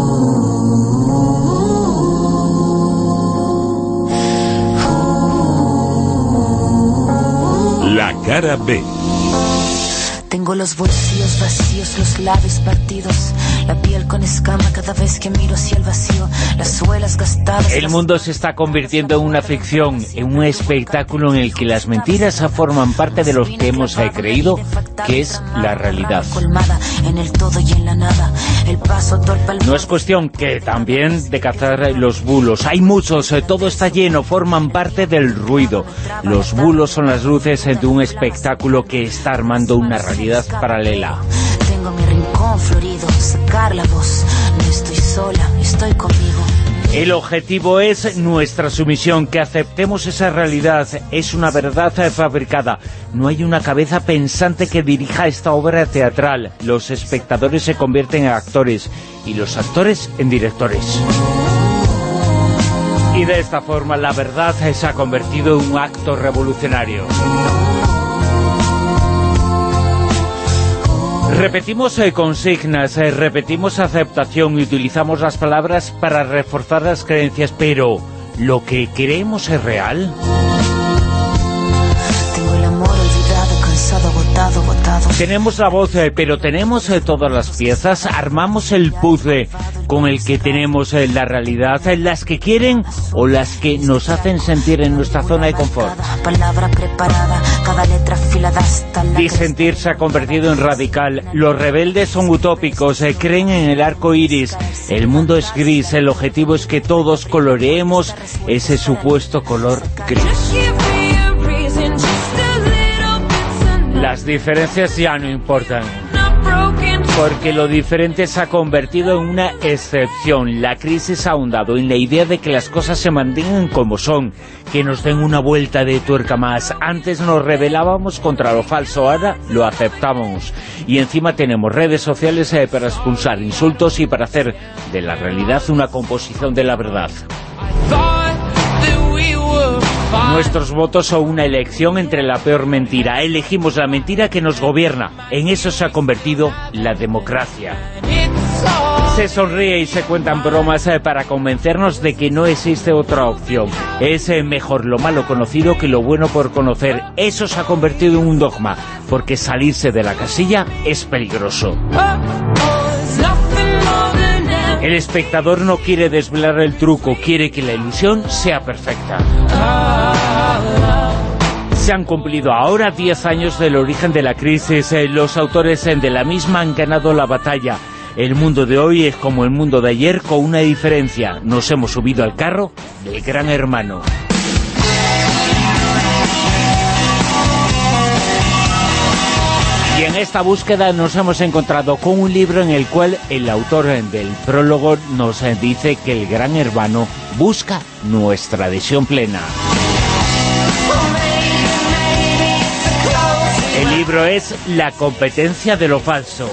Cara B Tengo los bolsillos vacíos, los labios partidos, la piel con escama cada vez que miro hacia el vacío, las suelas gastadas. El mundo se está convirtiendo en una ficción, en un espectáculo en el que las mentiras forman parte de lo que hemos creído que es la realidad. No es cuestión que también de cazar los bulos. Hay muchos, eh, todo está lleno, forman parte del ruido. Los bulos son las luces eh, de un espectáculo que está armando una realidad paralela. Tengo mi rincón florido, sacar la voz, no estoy sola, estoy conmigo. El objetivo es nuestra sumisión, que aceptemos esa realidad. Es una verdad fabricada. No hay una cabeza pensante que dirija esta obra teatral. Los espectadores se convierten en actores y los actores en directores. Y de esta forma la verdad se ha convertido en un acto revolucionario. Repetimos eh, consignas, eh, repetimos aceptación y utilizamos las palabras para reforzar las creencias, pero ¿lo que creemos es real? Tenemos la voz, eh, pero tenemos eh, todas las piezas, armamos el puzzle con el que tenemos eh, la realidad, las que quieren o las que nos hacen sentir en nuestra zona de confort. Disentir se ha convertido en radical. Los rebeldes son utópicos, creen en el arco iris. El mundo es gris, el objetivo es que todos coloreemos ese supuesto color gris. Las diferencias ya no importan. Porque lo diferente se ha convertido en una excepción. La crisis ha ahondado en la idea de que las cosas se mantengan como son, que nos den una vuelta de tuerca más. Antes nos rebelábamos contra lo falso, ahora lo aceptábamos. Y encima tenemos redes sociales eh, para expulsar insultos y para hacer de la realidad una composición de la verdad. Nuestros votos son una elección entre la peor mentira. Elegimos la mentira que nos gobierna. En eso se ha convertido la democracia. Se sonríe y se cuentan bromas eh, para convencernos de que no existe otra opción. Es eh, mejor lo malo conocido que lo bueno por conocer. Eso se ha convertido en un dogma, porque salirse de la casilla es peligroso. El espectador no quiere desvelar el truco, quiere que la ilusión sea perfecta. Se han cumplido ahora 10 años del origen de la crisis. Eh, Los autores eh, de la misma han ganado la batalla. El mundo de hoy es como el mundo de ayer con una diferencia. Nos hemos subido al carro del gran hermano. Y en esta búsqueda nos hemos encontrado con un libro en el cual el autor del prólogo nos dice que el gran hermano busca nuestra adhesión plena. El libro es La competencia de lo falso.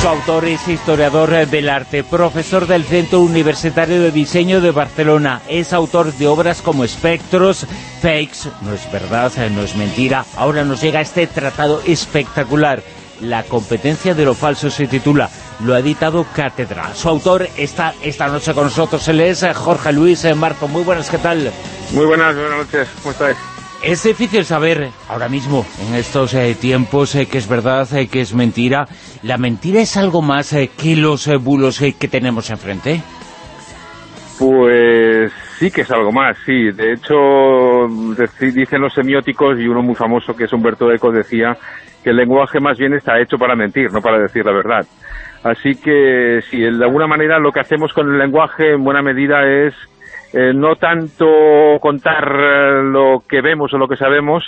Su autor es historiador del arte, profesor del Centro Universitario de Diseño de Barcelona. Es autor de obras como Espectros, Fakes, no es verdad, no es mentira. Ahora nos llega este tratado espectacular. La competencia de lo falso se titula. Lo ha editado Cátedra. Su autor está esta noche con nosotros. Él es Jorge Luis Marto. Muy buenas, ¿qué tal? Muy buenas, buenas noches, ¿cómo estáis? Es difícil saber ahora mismo, en estos eh, tiempos, eh, que es verdad, eh, que es mentira. ¿La mentira es algo más eh, que los bulos que tenemos enfrente? Pues sí que es algo más, sí. De hecho, dicen los semióticos, y uno muy famoso que es Humberto Eco decía que el lenguaje más bien está hecho para mentir, no para decir la verdad. Así que sí, de alguna manera lo que hacemos con el lenguaje en buena medida es eh, no tanto contar eh, lo que vemos o lo que sabemos,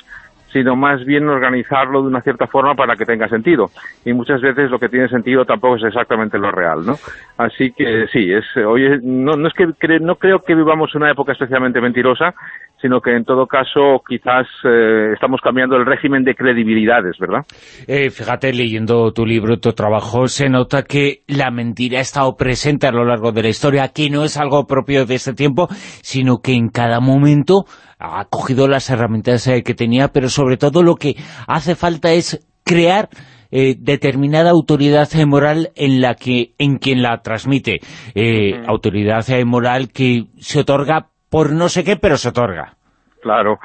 sino más bien organizarlo de una cierta forma para que tenga sentido. Y muchas veces lo que tiene sentido tampoco es exactamente lo real, ¿no? Así que sí, es, hoy no, no es que cre- no creo que vivamos una época especialmente mentirosa, sino que en todo caso quizás eh, estamos cambiando el régimen de credibilidades, ¿verdad? Eh, fíjate, leyendo tu libro, tu trabajo, se nota que la mentira ha estado presente a lo largo de la historia, que no es algo propio de este tiempo, sino que en cada momento ha cogido las herramientas eh, que tenía, pero sobre todo lo que hace falta es crear eh, determinada autoridad eh, moral en la que en quien la transmite. Eh, Autoridad moral que se otorga por no sé qué, pero se otorga. Claro.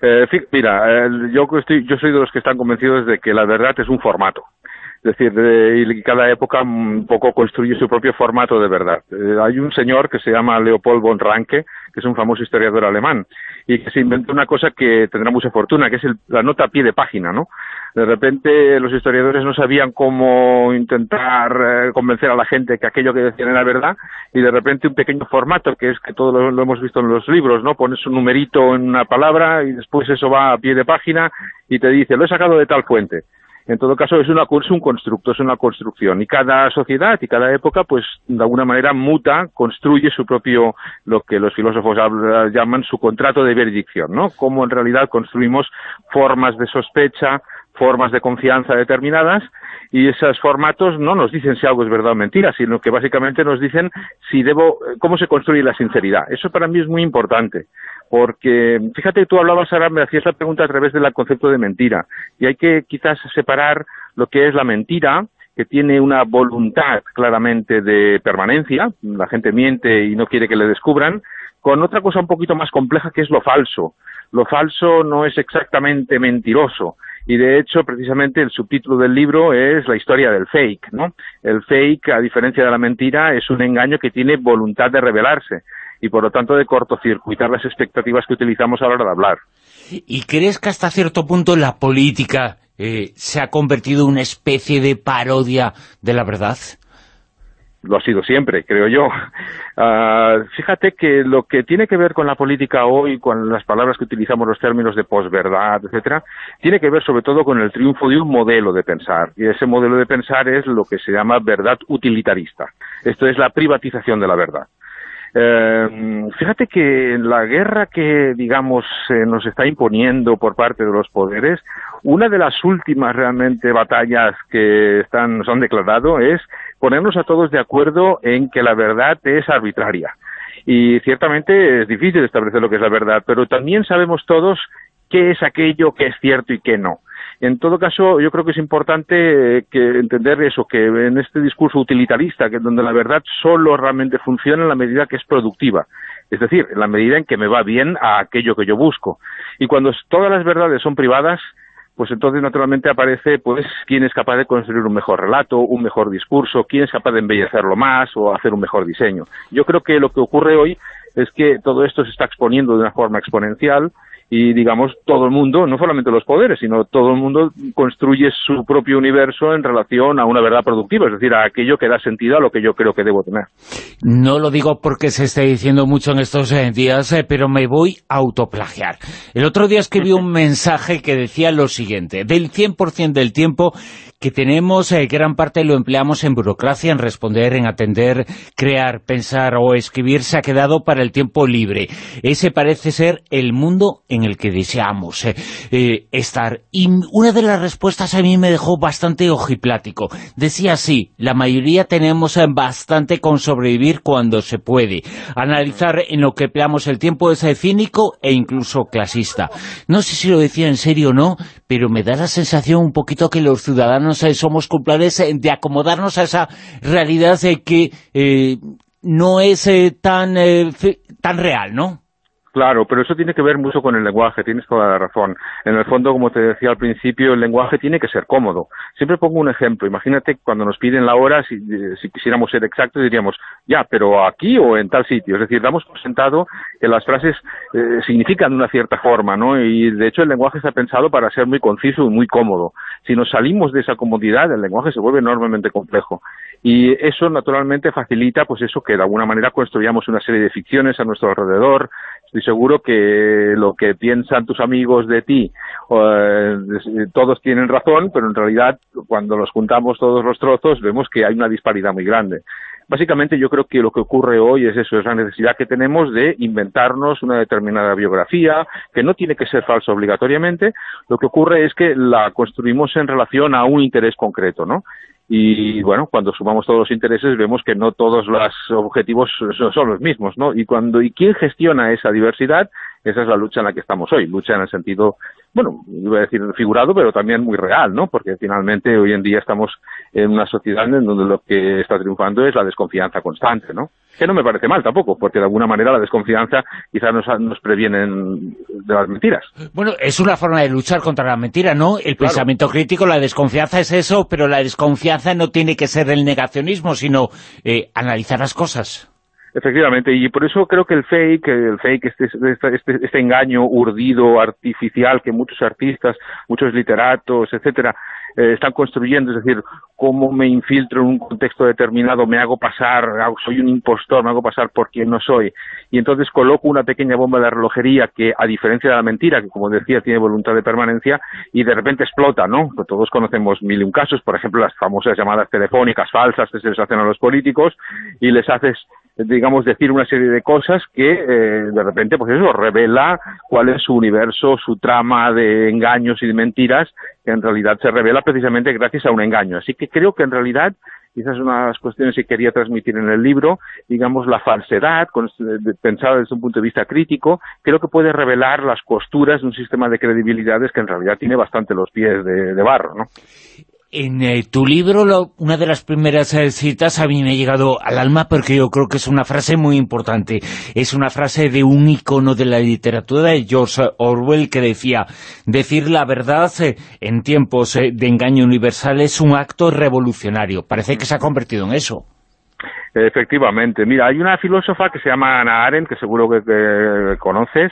Eh, mira, yo, estoy, yo soy de los que están convencidos de que la verdad es un formato. Es decir, de- y cada época un poco construye su propio formato de verdad. Hay un señor que se llama Leopold von Ranke, que es un famoso historiador alemán, y que se inventó una cosa que tendrá mucha fortuna, que es el- la nota a pie de página, ¿no? De repente los historiadores no sabían cómo intentar eh, convencer a la gente que aquello que decían era verdad, y de repente un pequeño formato, que es que todo lo, lo hemos visto en los libros, ¿no? Pones un numerito en una palabra y después eso va a pie de página y te dice, lo he sacado de tal fuente. En todo caso, es, una, es un constructo, es una construcción. Y cada sociedad y cada época, pues, de alguna manera muta, construye su propio, lo que los filósofos llaman su contrato de veredicción, ¿no? Cómo en realidad construimos formas de sospecha, formas de confianza determinadas, y esos formatos no nos dicen si algo es verdad o mentira, sino que básicamente nos dicen si debo, cómo se construye la sinceridad. Eso para mí es muy importante, porque fíjate, tú hablabas ahora, me hacías la pregunta a través del concepto de mentira, y hay que quizás separar lo que es la mentira, que tiene una voluntad claramente de permanencia, la gente miente y no quiere que le descubran, con otra cosa un poquito más compleja que es lo falso. Lo falso no es exactamente mentiroso, y de hecho precisamente el subtítulo del libro es la historia del fake, ¿no? El fake, a diferencia de la mentira, es un engaño que tiene voluntad de revelarse y por lo tanto de cortocircuitar las expectativas que utilizamos a la hora de hablar. ¿Y crees que hasta cierto punto la política eh, se ha convertido en una especie de parodia de la verdad? lo ha sido siempre, creo yo. Ah, fíjate que lo que tiene que ver con la política hoy, con las palabras que utilizamos, los términos de posverdad, etcétera, tiene que ver sobre todo con el triunfo de un modelo de pensar. Y ese modelo de pensar es lo que se llama verdad utilitarista. Esto es la privatización de la verdad. Eh, fíjate que la guerra que, digamos, se nos está imponiendo por parte de los poderes, una de las últimas realmente batallas que están, nos han declarado es ponernos a todos de acuerdo en que la verdad es arbitraria. Y ciertamente es difícil establecer lo que es la verdad, pero también sabemos todos qué es aquello que es cierto y qué no. En todo caso, yo creo que es importante eh, que entender eso, que en este discurso utilitarista, que donde la verdad solo realmente funciona en la medida que es productiva, es decir, en la medida en que me va bien a aquello que yo busco. Y cuando todas las verdades son privadas, pues entonces naturalmente aparece pues quién es capaz de construir un mejor relato, un mejor discurso, quién es capaz de embellecerlo más o hacer un mejor diseño. Yo creo que lo que ocurre hoy es que todo esto se está exponiendo de una forma exponencial y digamos todo el mundo, no solamente los poderes, sino todo el mundo construye su propio universo en relación a una verdad productiva, es decir, a aquello que da sentido a lo que yo creo que debo tener. No lo digo porque se esté diciendo mucho en estos eh, días, eh, pero me voy a autoplagiar. El otro día escribí un mensaje que decía lo siguiente, del 100% del tiempo que tenemos, eh, gran parte lo empleamos en burocracia, en responder, en atender, crear, pensar o escribir, se ha quedado para el tiempo libre. Ese parece ser el mundo en el que deseamos eh, eh, estar. Y una de las respuestas a mí me dejó bastante ojiplático. Decía así, la mayoría tenemos eh, bastante con sobrevivir cuando se puede. Analizar en lo que empleamos el tiempo es cínico e incluso clasista. No sé si lo decía en serio o no, pero me da la sensación un poquito que los ciudadanos eh, somos culpables eh, de acomodarnos a esa realidad eh, que no es tan, tan real, ¿no? Claro, pero eso tiene que ver mucho con el lenguaje, tienes toda la razón. En el fondo, como te decía al principio, el lenguaje tiene que ser cómodo. Siempre pongo un ejemplo. Imagínate cuando nos piden la hora, si, si quisiéramos ser exactos, diríamos, ya, pero aquí o en tal sitio. Es decir, damos por sentado que las frases eh, significan de una cierta forma, ¿no? Y de hecho el lenguaje está pensado para ser muy conciso y muy cómodo. Si nos salimos de esa comodidad, el lenguaje se vuelve enormemente complejo. Y eso naturalmente facilita, pues eso, que de alguna manera construyamos una serie de ficciones a nuestro alrededor, estoy seguro que lo que piensan tus amigos de ti, eh, todos tienen razón, pero en realidad cuando los juntamos todos los trozos vemos que hay una disparidad muy grande. Básicamente yo creo que lo que ocurre hoy es eso, es la necesidad que tenemos de inventarnos una determinada biografía, que no tiene que ser falsa obligatoriamente, lo que ocurre es que la construimos en relación a un interés concreto, ¿no? Y bueno, cuando sumamos todos los intereses vemos que no todos los objetivos son los mismos, ¿no? Y cuando y quién gestiona esa diversidad, esa es la lucha en la que estamos hoy, lucha en el sentido, bueno, iba a decir figurado, pero también muy real, ¿no? Porque finalmente hoy en día estamos en una sociedad en donde lo que está triunfando es la desconfianza constante, ¿no? Que no me parece mal tampoco, porque de alguna manera la desconfianza quizás nos, nos previene de las mentiras. Bueno, es una forma de luchar contra la mentira, ¿no? El pensamiento crítico, la desconfianza es eso, pero la desconfianza no tiene que ser el negacionismo, sino eh, analizar las cosas. Efectivamente, y por eso creo que el fake, el fake, este, este, este, este, engaño urdido, artificial, que muchos artistas, muchos literatos, etcétera, eh, están construyendo, es decir, cómo me infiltro en un contexto determinado, me hago pasar, soy un impostor, me hago pasar por quien no soy, y entonces coloco una pequeña bomba de relojería que, a diferencia de la mentira, que como decía, tiene voluntad de permanencia, y de repente explota, ¿no? Todos conocemos mil y un casos, por ejemplo, las famosas llamadas telefónicas falsas que se les hacen a los políticos, y les haces digamos, decir una serie de cosas que eh, de repente, pues eso, revela cuál es su universo, su trama de engaños y de mentiras, que en realidad se revela precisamente gracias a un engaño. Así que creo que en realidad, quizás una de las cuestiones que quería transmitir en el libro, digamos, la falsedad, pensada desde un punto de vista crítico, creo que puede revelar las costuras de un sistema de credibilidades que en realidad tiene bastante los pies de, de barro, ¿no? En eh, tu libro, una de las primeras eh, citas a mí me ha llegado al alma porque yo creo que es una frase muy importante. Es una frase de un icono de la literatura de George Orwell que decía decir la verdad eh, en tiempos de engaño universal es un acto revolucionario. Parece que se ha convertido en eso. Efectivamente. Mira, hay una filósofa que se llama Ana Arendt, que seguro que conoces,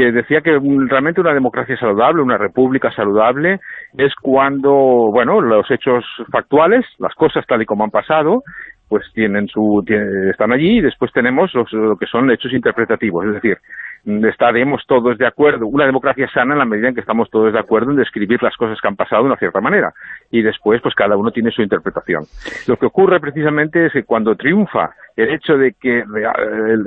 que decía que realmente una democracia saludable, una república saludable, es cuando, bueno, los hechos factuales, las cosas tal y como han pasado, pues tienen su están allí y después tenemos lo que son hechos interpretativos, es decir, estaremos todos de acuerdo, una democracia sana en la medida en que estamos todos de acuerdo en describir las cosas que han pasado de una cierta manera y después pues cada uno tiene su interpretación. Lo que ocurre precisamente es que cuando triunfa el hecho de que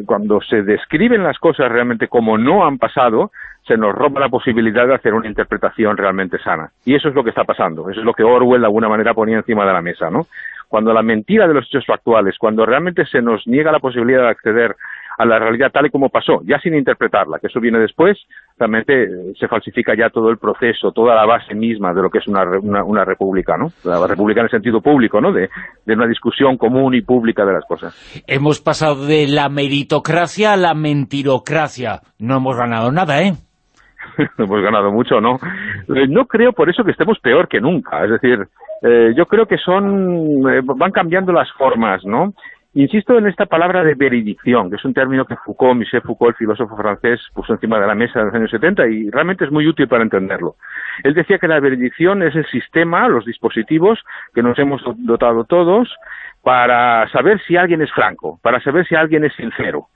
cuando se describen las cosas realmente como no han pasado, se nos roba la posibilidad de hacer una interpretación realmente sana. Y eso es lo que está pasando, eso es lo que Orwell de alguna manera ponía encima de la mesa, ¿no? Cuando la mentira de los hechos factuales, cuando realmente se nos niega la posibilidad de acceder a la realidad tal y como pasó, ya sin interpretarla, que eso viene después, realmente eh, se falsifica ya todo el proceso, toda la base misma de lo que es una, una, república, ¿no? La república en el sentido público, ¿no? De, de una discusión común y pública de las cosas. Hemos pasado de la meritocracia a la mentirocracia. No hemos ganado nada, ¿eh? hemos ganado mucho, ¿no? Eh, no creo por eso que estemos peor que nunca, es decir, eh, yo creo que son van cambiando las formas, ¿no? Insisto en esta palabra de veredicción, que es un término que Foucault, Michel Foucault, el filósofo francés, puso encima de la mesa en los años 70 y realmente es muy útil para entenderlo. Él decía que la veredicción es el sistema, los dispositivos que nos hemos dotado todos para saber si alguien es franco, para saber si alguien es sincero.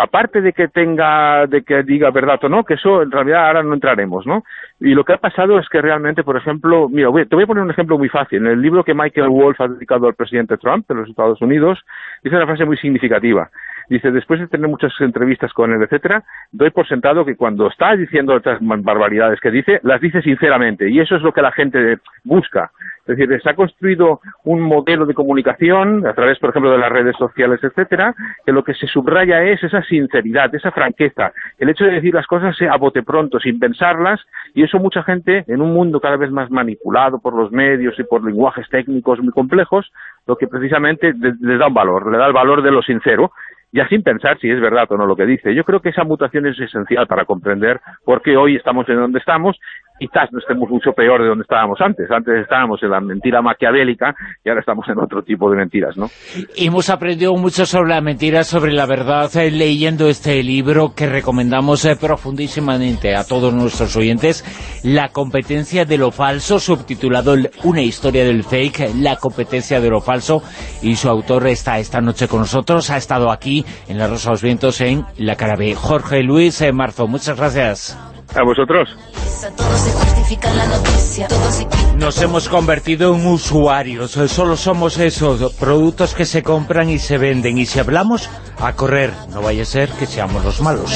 Aparte de que tenga, de que diga verdad o no, que eso en realidad ahora no entraremos, ¿no? Y lo que ha pasado es que realmente, por ejemplo, mira, te voy a poner un ejemplo muy fácil. En el libro que Michael Wolff ha dedicado al presidente Trump de los Estados Unidos, dice una frase muy significativa. Dice, después de tener muchas entrevistas con él, etcétera, doy por sentado que cuando está diciendo otras barbaridades que dice, las dice sinceramente. Y eso es lo que la gente busca. Es decir, se ha construido un modelo de comunicación a través, por ejemplo, de las redes sociales, etcétera, que lo que se subraya es esa sinceridad, esa franqueza, el hecho de decir las cosas a bote pronto, sin pensarlas, y eso mucha gente, en un mundo cada vez más manipulado por los medios y por lenguajes técnicos muy complejos, lo que precisamente le da un valor, le da el valor de lo sincero, ya sin pensar si es verdad o no lo que dice. Yo creo que esa mutación es esencial para comprender por qué hoy estamos en donde estamos quizás no estemos mucho peor de donde estábamos antes. Antes estábamos en la mentira maquiavélica y ahora estamos en otro tipo de mentiras, ¿no? Hemos aprendido mucho sobre la mentira, sobre la verdad, eh, leyendo este libro que recomendamos eh, profundísimamente a todos nuestros oyentes, La competencia de lo falso, subtitulado Una historia del fake, La competencia de lo falso, y su autor está esta noche con nosotros, ha estado aquí en La Rosa de los Vientos en La Carabé. Jorge Luis eh, Marzo, muchas gracias. A vosotros. Nos hemos convertido en usuarios, solo somos esos productos que se compran y se venden, y si hablamos, a correr, no vaya a ser que seamos los malos.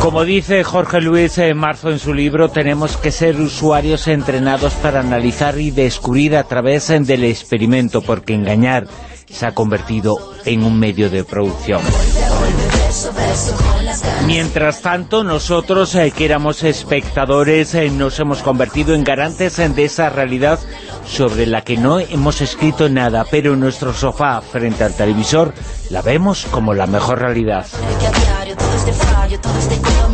Como dice Jorge Luis en Marzo en su libro, tenemos que ser usuarios entrenados para analizar y descubrir a través del experimento, porque engañar se ha convertido en un medio de producción. Mientras tanto, nosotros eh, que éramos espectadores eh, nos hemos convertido en garantes eh, de esa realidad sobre la que no hemos escrito nada, pero nuestro sofá frente al televisor la vemos como la mejor realidad.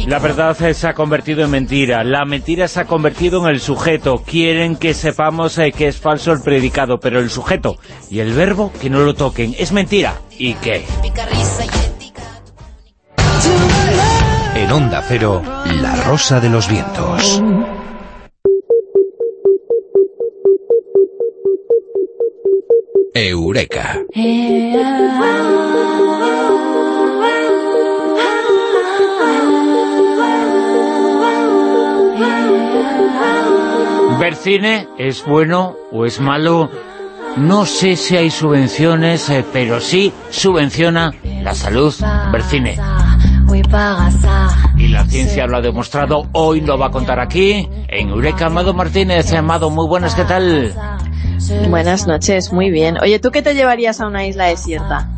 La verdad se ha convertido en mentira, la mentira se ha convertido en el sujeto. Quieren que sepamos que es falso el predicado, pero el sujeto y el verbo que no lo toquen. Es mentira. ¿Y qué? En Onda Cero, La Rosa de los Vientos. Eureka. ¿Ver cine es bueno o es malo? No sé si hay subvenciones, eh, pero sí subvenciona la salud ver cine. Y la ciencia lo ha demostrado, hoy lo va a contar aquí, en Eureka, Amado Martínez. Amado, muy buenas, ¿qué tal? Buenas noches, muy bien. Oye, ¿tú qué te llevarías a una isla desierta?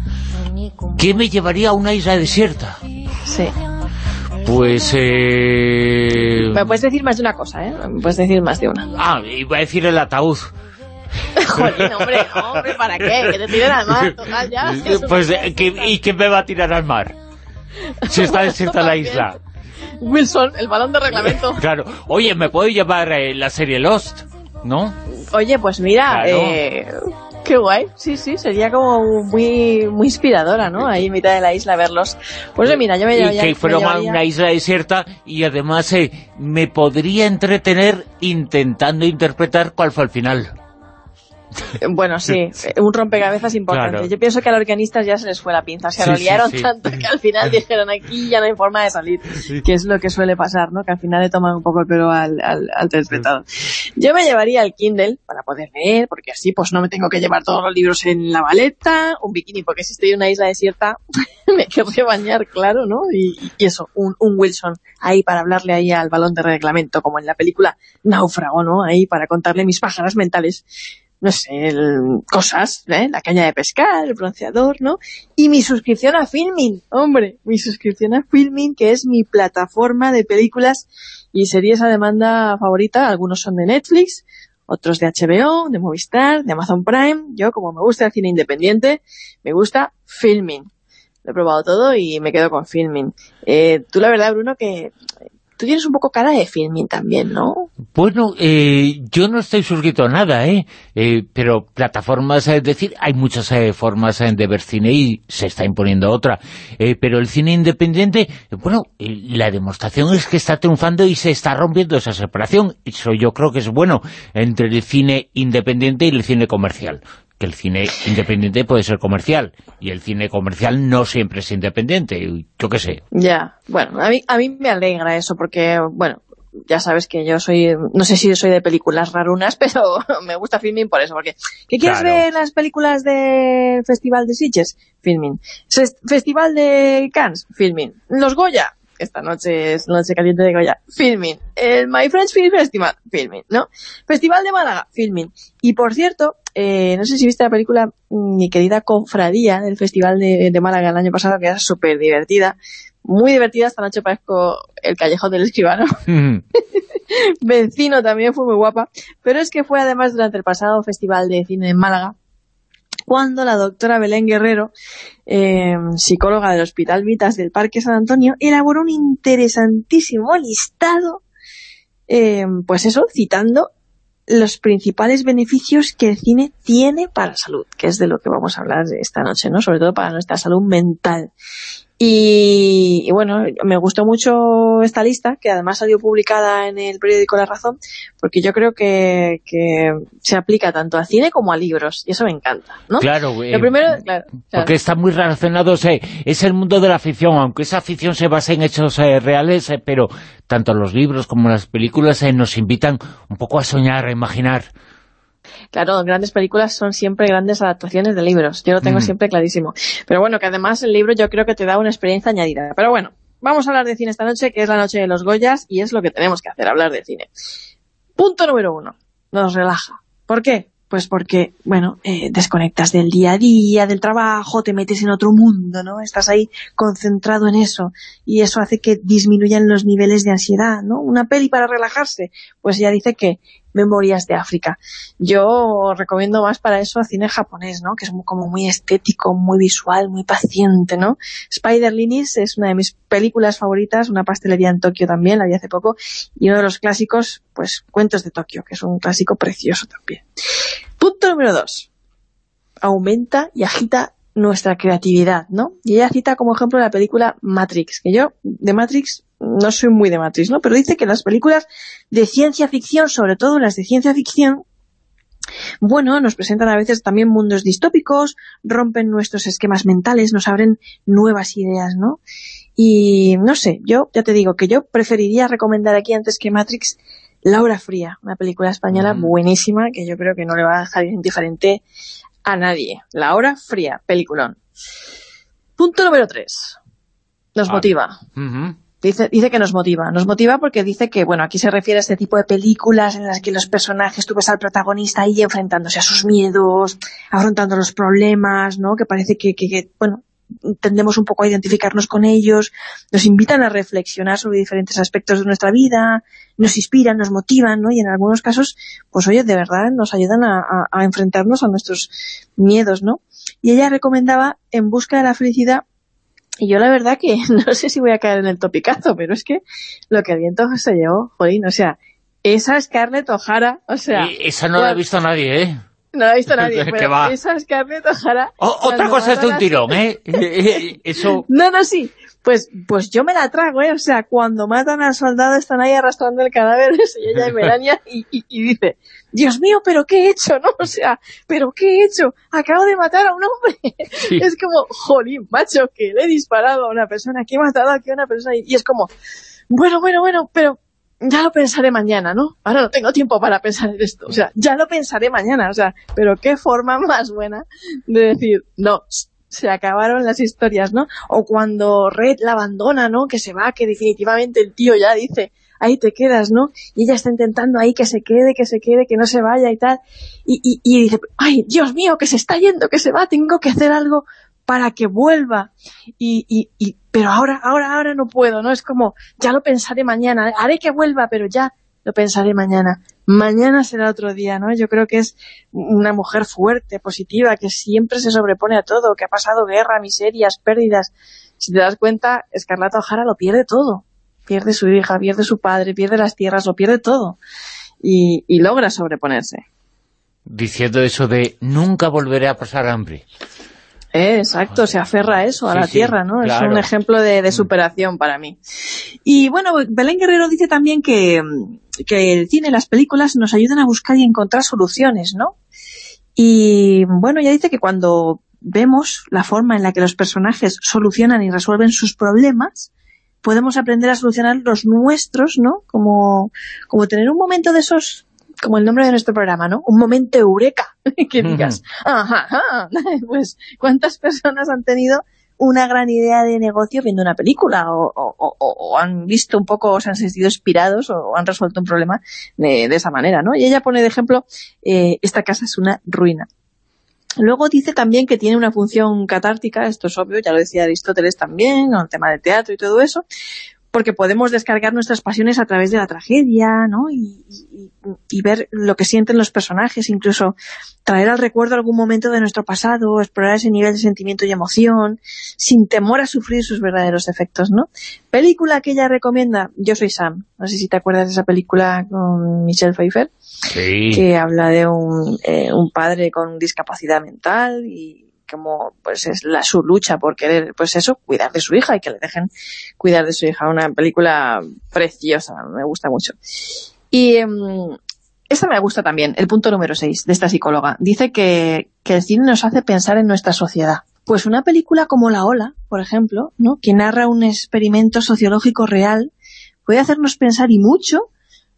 ¿Qué me llevaría a una isla desierta? Sí. Pues, eh... Me puedes decir más de una cosa, ¿eh? Me puedes decir más de una. Ah, iba a decir el ataúd. Joder, hombre, hombre, ¿para qué? Que te tiren al mar, total, ya. Pues, ¿y quién me va a tirar al mar? Si está desierta la isla. Wilson, el balón de reglamento. Claro. Oye, ¿me puedo llevar eh, la serie Lost? ¿No? Oye, pues mira, Claro. eh, qué guay. Sí, sí, sería como muy muy inspiradora, ¿no? Ahí en mitad de la isla verlos. Pues mira, yo me y llevaría... que me fuera llevaría- una isla desierta y además eh, me podría entretener intentando interpretar cuál fue el final. Bueno, sí, un rompecabezas importante. Claro. Yo pienso que a los guionistas ya se les fue la pinza, se Sí, lo sí, liaron sí. tanto que al final dijeron aquí ya no hay forma de salir, que es lo que suele pasar, ¿no? Que al final le toman un poco el pelo al, al, al. Yo me llevaría el Kindle para poder leer, porque así pues no me tengo que llevar todos los libros en la maleta, un bikini, porque si estoy en una isla desierta me querré bañar, claro, ¿no? Y, y eso, un, un Wilson ahí para hablarle ahí al balón de reglamento, como en la película Náufrago, ¿no? Ahí para contarle mis pájaras mentales no sé, el- cosas, ¿eh? la caña de pescar, el bronceador, ¿no? Y mi suscripción a Filmin, hombre, mi suscripción a Filmin, que es mi plataforma de películas y series a demanda favorita, algunos son de Netflix, otros de HBO, de Movistar, de Amazon Prime, yo como me gusta el cine independiente, me gusta Filmin. Lo he probado todo y me quedo con Filmin. Eh, tú la verdad, Bruno, que tú tienes un poco cara de Filmin también, ¿no? Bueno, eh, yo no estoy suscrito a nada, ¿eh? Eh, pero plataformas, es decir, hay muchas eh, formas eh, de ver cine y se está imponiendo otra. Eh, pero el cine independiente, bueno, eh, la demostración es que está triunfando y se está rompiendo esa separación. Eso yo creo que es bueno entre el cine independiente y el cine comercial. Que el cine independiente puede ser comercial y el cine comercial no siempre es independiente. Yo qué sé. Ya, bueno, a mí, a mí me alegra eso porque, bueno, ya sabes que yo soy, no sé si soy de películas rarunas, pero me gusta Filmin por eso, porque ¿qué quieres Claro. ver las películas del Festival de Sitges? Filmin. Ses- Festival de Cannes? Filmin. Los Goya, esta noche es noche caliente de Goya, Filmin. El My Friends Film Festival, Filmin, ¿no? Festival de Málaga, Filmin. Y por cierto, eh, no sé si viste la película mm, Mi querida confradía del Festival de, de Málaga el año pasado, que era súper divertida. Muy divertida, esta noche parezco el callejón del escribano. Vencino también fue muy guapa. Pero es que fue además durante el pasado Festival de Cine en Málaga cuando la doctora Belén Guerrero, eh, psicóloga del Hospital Vitas del Parque San Antonio, elaboró un interesantísimo listado, eh, pues eso, citando los principales beneficios que el cine tiene para la salud, que es de lo que vamos a hablar esta noche, ¿no? Sobre todo para nuestra salud mental. Y, y, bueno, me gustó mucho esta lista, que además salió publicada en el periódico La Razón, porque yo creo que, que se aplica tanto a cine como a libros, y eso me encanta, ¿no? Claro, Lo primero, claro, claro. porque está muy relacionado, es el mundo de la ficción, aunque esa ficción se basa en hechos eh, reales, eh, pero tanto los libros como las películas eh, nos invitan un poco a soñar, a imaginar. Claro, grandes películas son siempre grandes adaptaciones de libros. Yo lo tengo Mm. siempre clarísimo. Pero bueno, que además el libro yo creo que te da una experiencia añadida. Pero bueno, vamos a hablar de cine esta noche, que es la noche de los Goyas, y es lo que tenemos que hacer, hablar de cine. Punto número uno. Nos relaja. ¿Por qué? Pues porque, bueno, eh, desconectas del día a día, del trabajo, te metes en otro mundo, ¿no? Estás ahí concentrado en eso y eso hace que disminuyan los niveles de ansiedad, ¿no? Una peli para relajarse, pues ya dice que Memorias de África. Yo recomiendo más para eso cine japonés, ¿no? Que es muy- como muy estético, muy visual, muy paciente, ¿no? Spider Linis es una de mis películas favoritas, una pastelería en Tokio también, la vi hace poco, y uno de los clásicos, pues Cuentos de Tokio, que es un clásico precioso también. Punto número dos. Aumenta y agita nuestra creatividad, ¿no? Y ella cita como ejemplo la película Matrix, que yo de Matrix no soy muy de Matrix, ¿no? Pero dice que las películas de ciencia ficción, sobre todo las de ciencia ficción, bueno, nos presentan a veces también mundos distópicos, rompen nuestros esquemas mentales, nos abren nuevas ideas, ¿no? Y no sé, yo ya te digo que yo preferiría recomendar aquí antes que Matrix Laura Fría, una película española buenísima que yo creo que no le va a dejar indiferente a nadie. Laura Fría, peliculón. Punto número tres. Nos Ah. motiva. Dice, dice que nos motiva. Nos motiva porque dice que, bueno, aquí se refiere a este tipo de películas en las que los personajes, tú ves al protagonista ahí enfrentándose a sus miedos, afrontando los problemas, ¿no? Que parece que, que, que, bueno, tendemos un poco a identificarnos con ellos, nos invitan a reflexionar sobre diferentes aspectos de nuestra vida, nos inspiran, nos motivan, ¿no? Y en algunos casos, pues oye, de verdad nos ayudan a, a- a enfrentarnos a nuestros miedos, ¿no? Y ella recomendaba En busca de la felicidad y yo la verdad que no sé si voy a caer en el topicazo, pero es que lo que el viento se llevó, jolín, o sea, esa Scarlett O'Hara, o sea... Y esa no la ha visto nadie, ¿eh? No la ha visto nadie, pero va. esa Scarlett O'Hara... Otra cosa es de un tirón, ¿eh? Eh, Eso... No, no, sí. Pues, pues yo me la trago, ¿eh? O sea, cuando matan al soldado están ahí arrastrando el cadáver y ella y Melania y, y, y dice, Dios mío, ¿pero qué he hecho, no? O sea, ¿pero qué he hecho? Acabo de matar a un hombre. Es como, jolín, macho, que le he disparado a una persona, que he matado aquí a una persona y, y es como, bueno, bueno, bueno, pero ya lo pensaré mañana, ¿no? Ahora no tengo tiempo para pensar en esto. O sea, ya lo pensaré mañana. O sea, pero qué forma más buena de decir, no, se acabaron las historias, ¿no? O cuando Red la abandona, ¿no? Que se va, que definitivamente el tío ya dice, ahí te quedas, ¿no? Y ella está intentando ahí que se quede, que se quede, que no se vaya y tal. Y, y, y dice, ay, Dios mío, que se está yendo, que se va, tengo que hacer algo para que vuelva. Y, y, y, pero ahora, ahora, ahora no puedo, ¿no? Es como, ya lo pensaré mañana, haré que vuelva, pero ya lo pensaré mañana. Mañana será otro día, ¿no? Yo creo que es una mujer fuerte, positiva, que siempre se sobrepone a todo, que ha pasado guerra, miserias, pérdidas. Si te das cuenta, Escarlata O'Hara lo pierde todo. Pierde su hija, pierde su padre, pierde las tierras, lo pierde todo. Y, y logra sobreponerse. Diciendo eso de nunca volveré a pasar hambre. Eh, exacto, se aferra a eso, a Sí, la sí, tierra, ¿no? Es un ejemplo de, de superación para mí. Y bueno, Belén Guerrero dice también que, que el cine las películas nos ayudan a buscar y encontrar soluciones, ¿no? Y bueno, ella dice que cuando vemos la forma en la que los personajes solucionan y resuelven sus problemas, podemos aprender a solucionar los nuestros, ¿no? Como, como tener un momento de esos, como el nombre de nuestro programa, ¿no? Un momento eureka, que digas, ajá, ajá, pues ¿cuántas personas han tenido una gran idea de negocio viendo una película o, o- o- o han visto un poco, o se han sentido inspirados o han resuelto un problema de, de esa manera, ¿no? Y ella pone de ejemplo, eh, esta casa es una ruina. Luego dice también que tiene una función catártica, esto es obvio, ya lo decía Aristóteles también, con el tema del teatro y todo eso, porque podemos descargar nuestras pasiones a través de la tragedia, ¿no? Y, y- y ver lo que sienten los personajes, incluso traer al recuerdo algún momento de nuestro pasado, explorar ese nivel de sentimiento y emoción, sin temor a sufrir sus verdaderos efectos, ¿no? Película que ella recomienda, Yo soy Sam. No sé si te acuerdas de esa película con Michelle Pfeiffer, Sí. que habla de un, eh, un padre con discapacidad mental y como pues es la su lucha por querer, pues eso, cuidar de su hija y que le dejen cuidar de su hija. Una película preciosa, me gusta mucho. Y em, esta me gusta también, el punto número 6 de esta psicóloga. Dice que, que el cine nos hace pensar en nuestra sociedad. Pues una película como La Ola, por ejemplo, ¿no? que narra un experimento sociológico real, puede hacernos pensar y mucho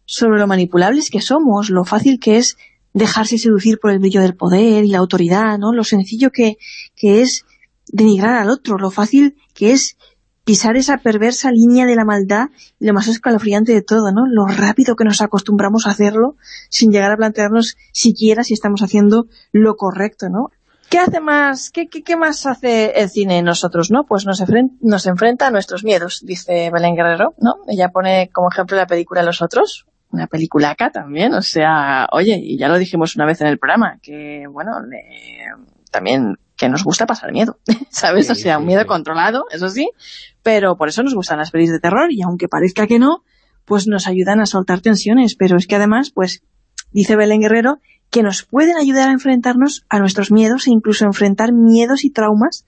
sobre lo manipulables que somos, lo fácil que es dejarse seducir por el brillo del poder y la autoridad, ¿no? Lo sencillo que, que es denigrar al otro, lo fácil que es pisar esa perversa línea de la maldad y lo más escalofriante de todo, ¿no? Lo rápido que nos acostumbramos a hacerlo sin llegar a plantearnos siquiera si estamos haciendo lo correcto, ¿no? ¿Qué hace más, qué, qué, qué más hace el cine nosotros, no? Pues nos, nos enfrenta a nuestros miedos, dice Belén Guerrero, ¿no? Ella pone como ejemplo la película Los Otros, una película acá también, o sea, oye, y ya lo dijimos una vez en el programa, que, bueno, le- también que nos gusta pasar miedo, ¿sabes? Sí, o sea, un sí, miedo sí. controlado, eso sí, pero por eso nos gustan las pelis de terror, y aunque parezca que no, pues nos ayudan a soltar tensiones, pero es que además, pues, dice Belén Guerrero, que nos pueden ayudar a enfrentarnos a nuestros miedos e incluso enfrentar miedos y traumas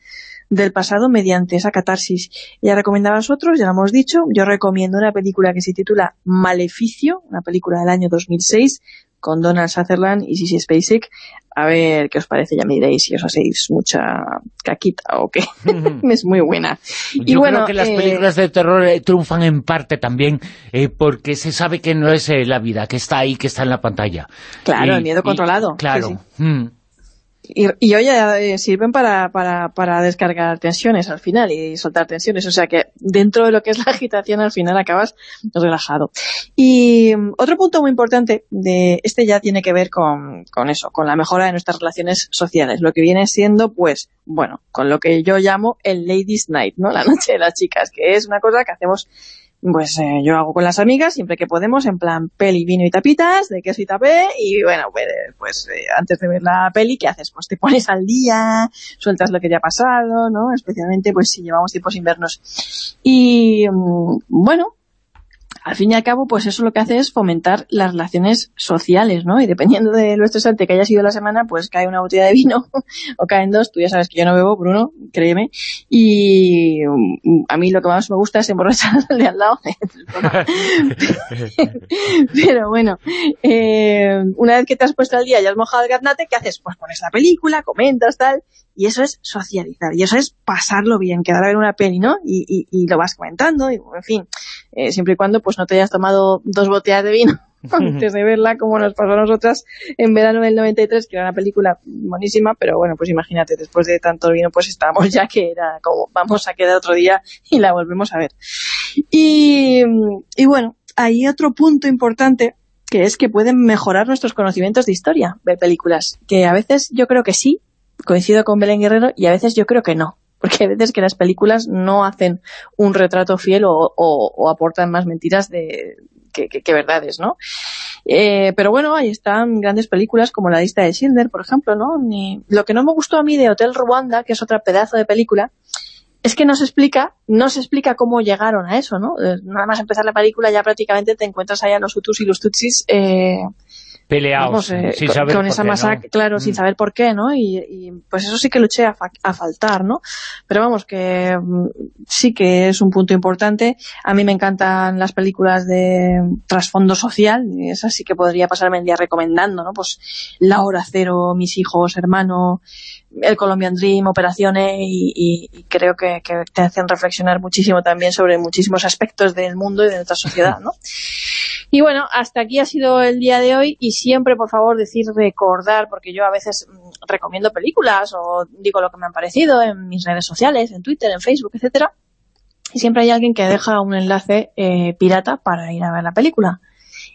del pasado mediante esa catarsis. Ella recomendaba a vosotros, ya lo hemos dicho, yo recomiendo una película que se titula Maleficio, una película del año 2006, con Donald Sutherland y Sissy Spacek. A ver qué os parece, ya me diréis si os hacéis mucha caquita o qué. es muy buena. y Yo bueno, creo que las eh, películas de terror eh, triunfan en parte también eh, porque se sabe que no es eh, la vida, que está ahí, que está en la pantalla. Claro, el miedo y- controlado. Claro. Sí, Mm. Y, y oye, eh, sirven para, para, para descargar tensiones al final y soltar tensiones. O sea que dentro de lo que es la agitación al final acabas relajado. Y mm, otro punto muy importante de este ya tiene que ver con, con eso, con la mejora de nuestras relaciones sociales. Lo que viene siendo, pues, bueno, con lo que yo llamo el Ladies Night, ¿no? La noche de las chicas, que es una cosa que hacemos pues eh, yo hago con las amigas siempre que podemos, en plan peli, vino y tapitas, de queso y tapé, y bueno, pues, eh, pues eh, antes de ver la peli, ¿qué haces? Pues te pones al día, sueltas lo que ya ha pasado, ¿no? Especialmente pues si llevamos tiempo sin vernos. Y mm, bueno, al fin y al cabo, pues eso lo que hace es fomentar las relaciones sociales, ¿no? Y dependiendo de lo estresante que haya sido la semana, pues cae una botella de vino o caen dos. Tú ya sabes que yo no bebo, Bruno, créeme. Y mm, a mí lo que más me gusta es emborrachar al lado. Pero bueno, eh, una vez que te has puesto al día y has mojado el gaznate, ¿qué haces? Pues pones la película, comentas, tal, y eso es socializar, y eso es pasarlo bien, quedar a ver una peli, ¿no? Y, y, y lo vas comentando, y en fin, eh, siempre y cuando pues no te hayas tomado dos botellas de vino antes de verla, como nos pasó a nosotras en verano del 93, que era una película buenísima, pero bueno, pues imagínate, después de tanto vino, pues estábamos ya que era como, vamos a quedar otro día y la volvemos a ver. Y, y bueno, hay otro punto importante que es que pueden mejorar nuestros conocimientos de historia, ver películas, que a veces yo creo que sí, coincido con Belén Guerrero, y a veces yo creo que no, porque hay veces que las películas no hacen un retrato fiel o, aportan más mentiras de, que, verdades, ¿no? Eh, pero bueno, ahí están grandes películas como La lista de Schindler, por ejemplo, ¿no? Lo que no me gustó a mí de Hotel Ruanda, que es otra pedazo de película, es que no se explica, no se explica cómo llegaron a eso, ¿no? Eh, Nada más empezar la película ya prácticamente te encuentras ahí a los Hutus y los Tutsis eh, Peleados, eh, sin con, saber con por esa qué, ¿no? masacre, claro, sin Mm. saber por qué, ¿no? Y, y, pues eso sí que luché a, fa- a faltar, ¿no? Pero vamos, que mm, sí que es un punto importante. A mí me encantan las películas de trasfondo social, y esas sí que podría pasarme el día recomendando, ¿no? Pues La Hora Cero, Mis Hijos, Hermano, El Colombian Dream, Operaciones, y, y- y creo que, que te hacen reflexionar muchísimo también sobre muchísimos aspectos del mundo y de nuestra sociedad, ¿no? Y bueno, hasta aquí ha sido el día de hoy y siempre, por favor, decir recordar, porque yo a veces mm, recomiendo películas o digo lo que me han parecido en mis redes sociales, en Twitter, en Facebook, etcétera, y siempre hay alguien que deja un enlace eh, pirata para ir a ver la película.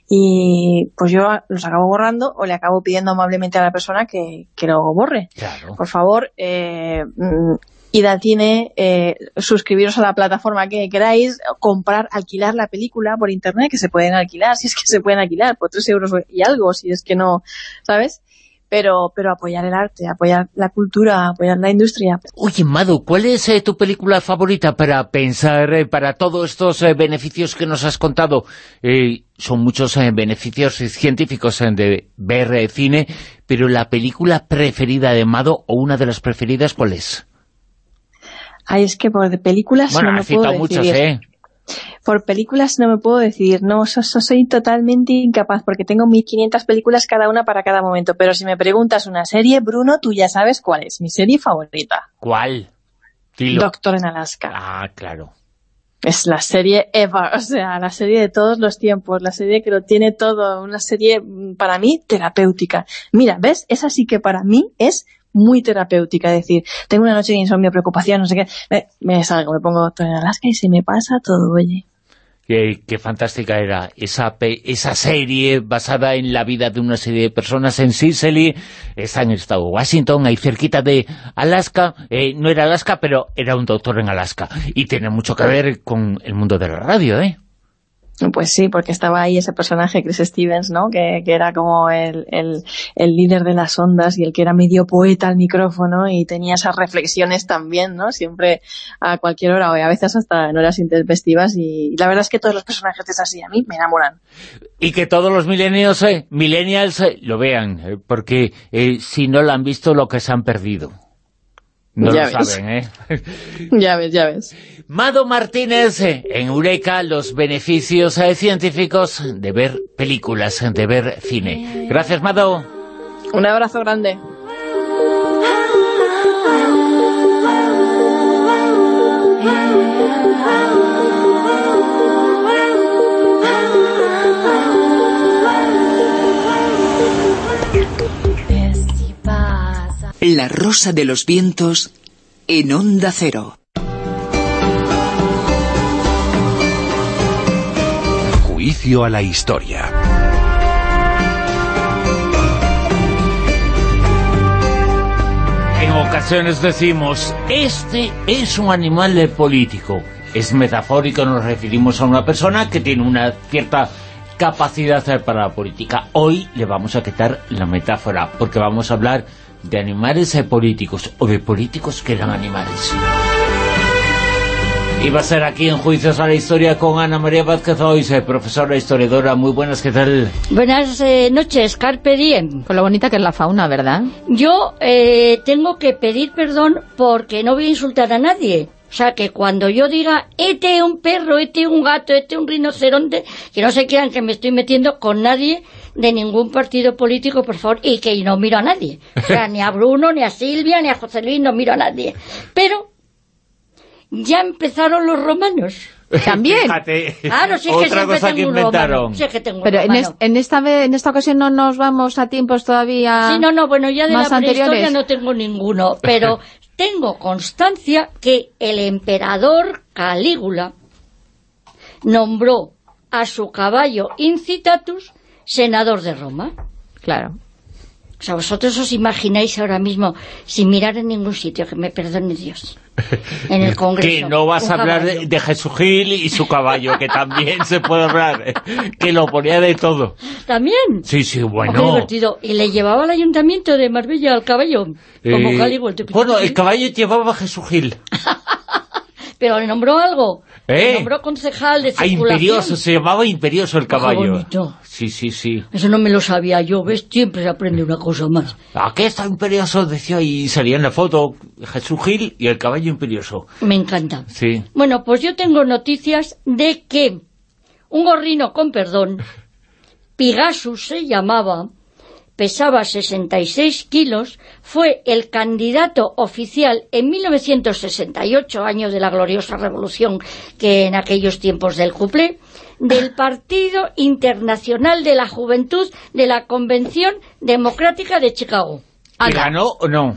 Y pues yo los acabo borrando o le acabo pidiendo amablemente a la persona que, que lo borre. Claro. Por favor, eh, mm, id al cine, eh, suscribiros a la plataforma que queráis, comprar, alquilar la película por internet, que se pueden alquilar, si es que se pueden alquilar, por 3 euros y algo, si es que no, ¿sabes? Pero, pero apoyar el arte, apoyar la cultura, apoyar la industria. Oye, Madu, ¿cuál es eh, tu película favorita para pensar, eh, para todos estos eh, beneficios que nos has contado? Eh, son muchos beneficios científicos de ver cine, pero la película preferida de Madu, o una de las preferidas, ¿cuál es? Ay, es que por películas Bueno, no me puedo muchas, decidir. ¿eh? Por películas no me puedo decidir, no, so- so- soy totalmente incapaz porque tengo 1500 películas cada una para cada momento, pero si me preguntas una serie, Bruno, tú ya sabes cuál es, mi serie favorita. ¿Cuál? Dilo. Doctor en Alaska. Ah, claro. Es la serie ever, o sea, la serie de todos los tiempos, la serie que lo tiene todo, una serie mm, para mí terapéutica. Mira, ¿ves? Esa sí que para mí es muy terapéutica, decir, tengo una noche de insomnio, preocupación, no sé qué, me, me salgo, me pongo Doctor en Alaska y se me pasa todo, oye. Qué, qué fantástica era esa, esa serie basada en la vida de una serie de personas en Sicily. Está en el estado de Washington, ahí cerquita de Alaska. Eh, no era Alaska, pero era un doctor en Alaska. Y tiene mucho que ver con el mundo de la radio, ¿eh? Pues sí, porque estaba ahí ese personaje, Chris Stevens, ¿no? Que, que era como el, el, el líder de las ondas y el que era medio poeta al micrófono y tenía esas reflexiones también, ¿no? Siempre a cualquier hora o a veces hasta en horas intempestivas y la verdad es que todos los personajes de serie a mí me enamoran. Y que todos los millennials, eh, millennials eh, lo vean, eh, porque eh, si no lo han visto, lo que se han perdido. No Ya lo ves. saben, ¿eh? Ya ves, ya ves. Mado Martínez, eh, en Eureka, los beneficios eh, científicos de ver películas, de ver cine. Gracias, Mado. Un abrazo grande. La rosa de los vientos en Onda Cero. Juicio a la historia. En ocasiones decimos, este es un animal de político. Es metafórico, nos referimos a una persona que tiene una cierta capacidad para la política. Hoy le vamos a quitar la metáfora, porque vamos a hablar de animales eh, políticos, o de políticos que eran animales. Y va a ser aquí en Juicios a la Historia con Ana María Vázquez Ois, eh, profesora historiadora. Muy buenas, ¿qué tal? Buenas eh, noches, Carpe Diem. Con lo bonita que es la fauna, ¿verdad? Yo eh, tengo que pedir perdón porque no voy a insultar a nadie. O sea, que cuando yo diga, este un perro, este un gato, este un rinoceronte, que no se crean que me estoy metiendo con nadie de ningún partido político, por favor, y que no miro a nadie. O sea, ni a Bruno, ni a Silvia, ni a José Luis, no miro a nadie. Pero ya empezaron los romanos. También. Fíjate, Claro, que otra siempre cosa que tengo inventaron. que tengo Pero en, romano. es- en esta vez, en esta ocasión no nos vamos a tiempos todavía Sí, no, no, bueno, ya de más la prehistoria anteriores. no tengo ninguno, pero tengo constancia que el emperador Calígula nombró a su caballo Incitatus senador de Roma. Claro. O sea, vosotros os imagináis ahora mismo, sin mirar en ningún sitio, que me perdone Dios, en el Congreso. Que no vas a hablar de, de Jesús Gil y su caballo, que también se puede hablar, eh, que lo ponía de todo. ¿También? Sí, sí, Oh, qué bueno. divertido. Y le llevaba al ayuntamiento de Marbella al caballo, como Eh, típico- bueno, el caballo llevaba a Jesús Gil. Pero le nombró algo. ¿Eh? Le nombró concejal de Ah, circulación. imperioso, se llamaba imperioso el Qué caballo. Sí, sí, sí. Eso no me lo sabía yo, ¿ves? Siempre se aprende una cosa más. Aquí está imperioso, decía, y salía en la foto Jesús Gil y el caballo imperioso. Me encanta. Sí. Bueno, pues yo tengo noticias de que un gorrino, con perdón, Pigasus se llamaba, pesaba 66 kilos, fue el candidato oficial en 1968, año de la gloriosa revolución que en aquellos tiempos del cuplé, del Partido Internacional de la Juventud de la Convención Democrática de Chicago. ¿Y ganó o no?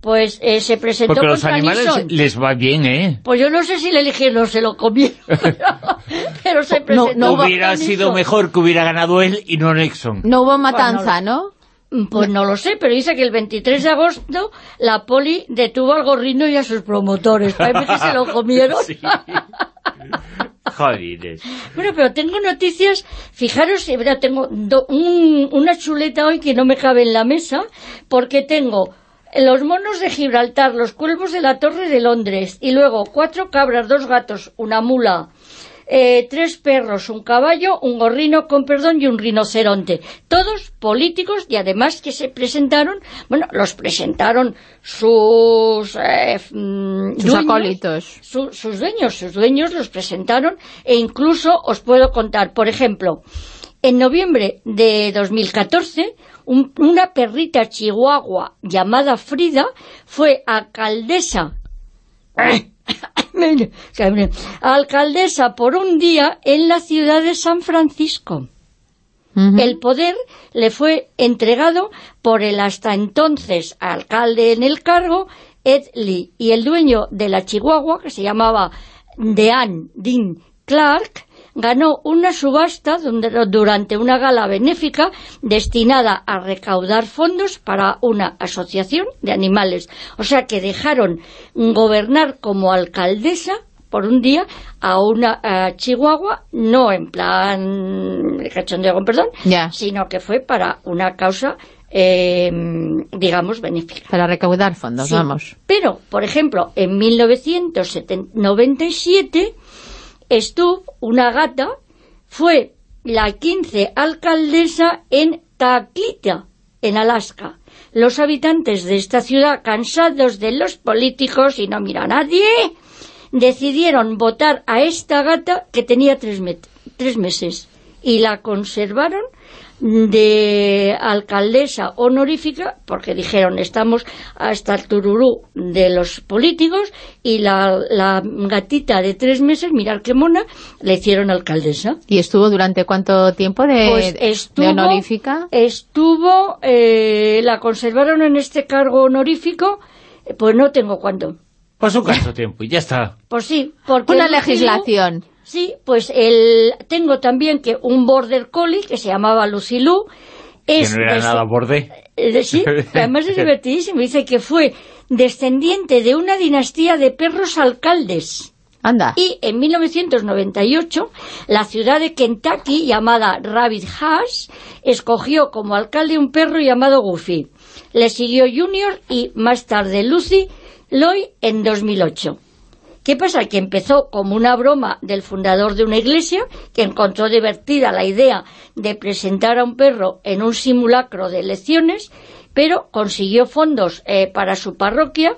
Pues eh, se presentó Porque los animales Nixon. les va bien, ¿eh? Pues yo no sé si le eligieron o se lo comieron, pero, pero se presentó no hubiera sido Nixon. mejor que hubiera ganado él y no Nixon. No hubo matanza, ¿no? Pues no lo sé, pero dice que el 23 de agosto la poli detuvo al gorrino y a sus promotores. Parece que se lo comieron. Sí. Jodines. Bueno, pero tengo noticias, fijaros, eh, tengo do- un- una chuleta hoy que no me cabe en la mesa, porque tengo los monos de Gibraltar, los cuervos de la Torre de Londres, y luego cuatro cabras, dos gatos, una mula, eh, tres perros, un caballo, un gorrino con perdón y un rinoceronte. Todos políticos y además que se presentaron, bueno, los presentaron sus eh, mm, Sus acólitos. su- sus dueños, sus dueños los presentaron e incluso os puedo contar, por ejemplo, en noviembre de 2014, un- una perrita chihuahua llamada Frida fue alcaldesa. Alcaldesa por un día en la ciudad de San Francisco. El poder le fue entregado por el hasta entonces alcalde en el cargo, Ed Lee, y el dueño de la Chihuahua, que se llamaba Dean Dean Clark, ganó una subasta donde- durante una gala benéfica destinada a recaudar fondos para una asociación de animales. O sea que dejaron gobernar como alcaldesa por un día a una eh, chihuahua, no en plan de cachondeo, con perdón, sino que fue para una causa, eh, digamos, benéfica. Para recaudar fondos, Sí. vamos. Pero, por ejemplo, en 1997 estuvo una gata, fue la 15 alcaldesa en Taquita, en Alaska. Los habitantes de esta ciudad, cansados de los políticos y no mira a nadie, decidieron votar a esta gata que tenía tres meses y la conservaron de alcaldesa honorífica porque dijeron estamos hasta el tururú de los políticos y la, la gatita de tres meses, mirar qué mona, le hicieron alcaldesa. ¿Y estuvo durante cuánto tiempo de, Pues de honorífica? estuvo eh, la conservaron en este cargo honorífico, pues no tengo cuánto. Pues un caso tiempo y ya está. Pues sí, porque... Una legislación. Sí, pues el, tengo también que un border collie que se llamaba Lucy Lou, Que es no era des- nada borde. eh, sí, además es divertidísimo. Dice que fue descendiente de una dinastía de perros alcaldes. Anda. Y en 1998, la ciudad de Kentucky, llamada Rabbit Hash, escogió como alcalde un perro llamado Goofy. Le siguió Junior y más tarde Lucy Loy en 2008. ¿Qué pasa? Que empezó como una broma del fundador de una iglesia que encontró divertida la idea de presentar a un perro en un simulacro de elecciones, pero consiguió fondos eh, para su parroquia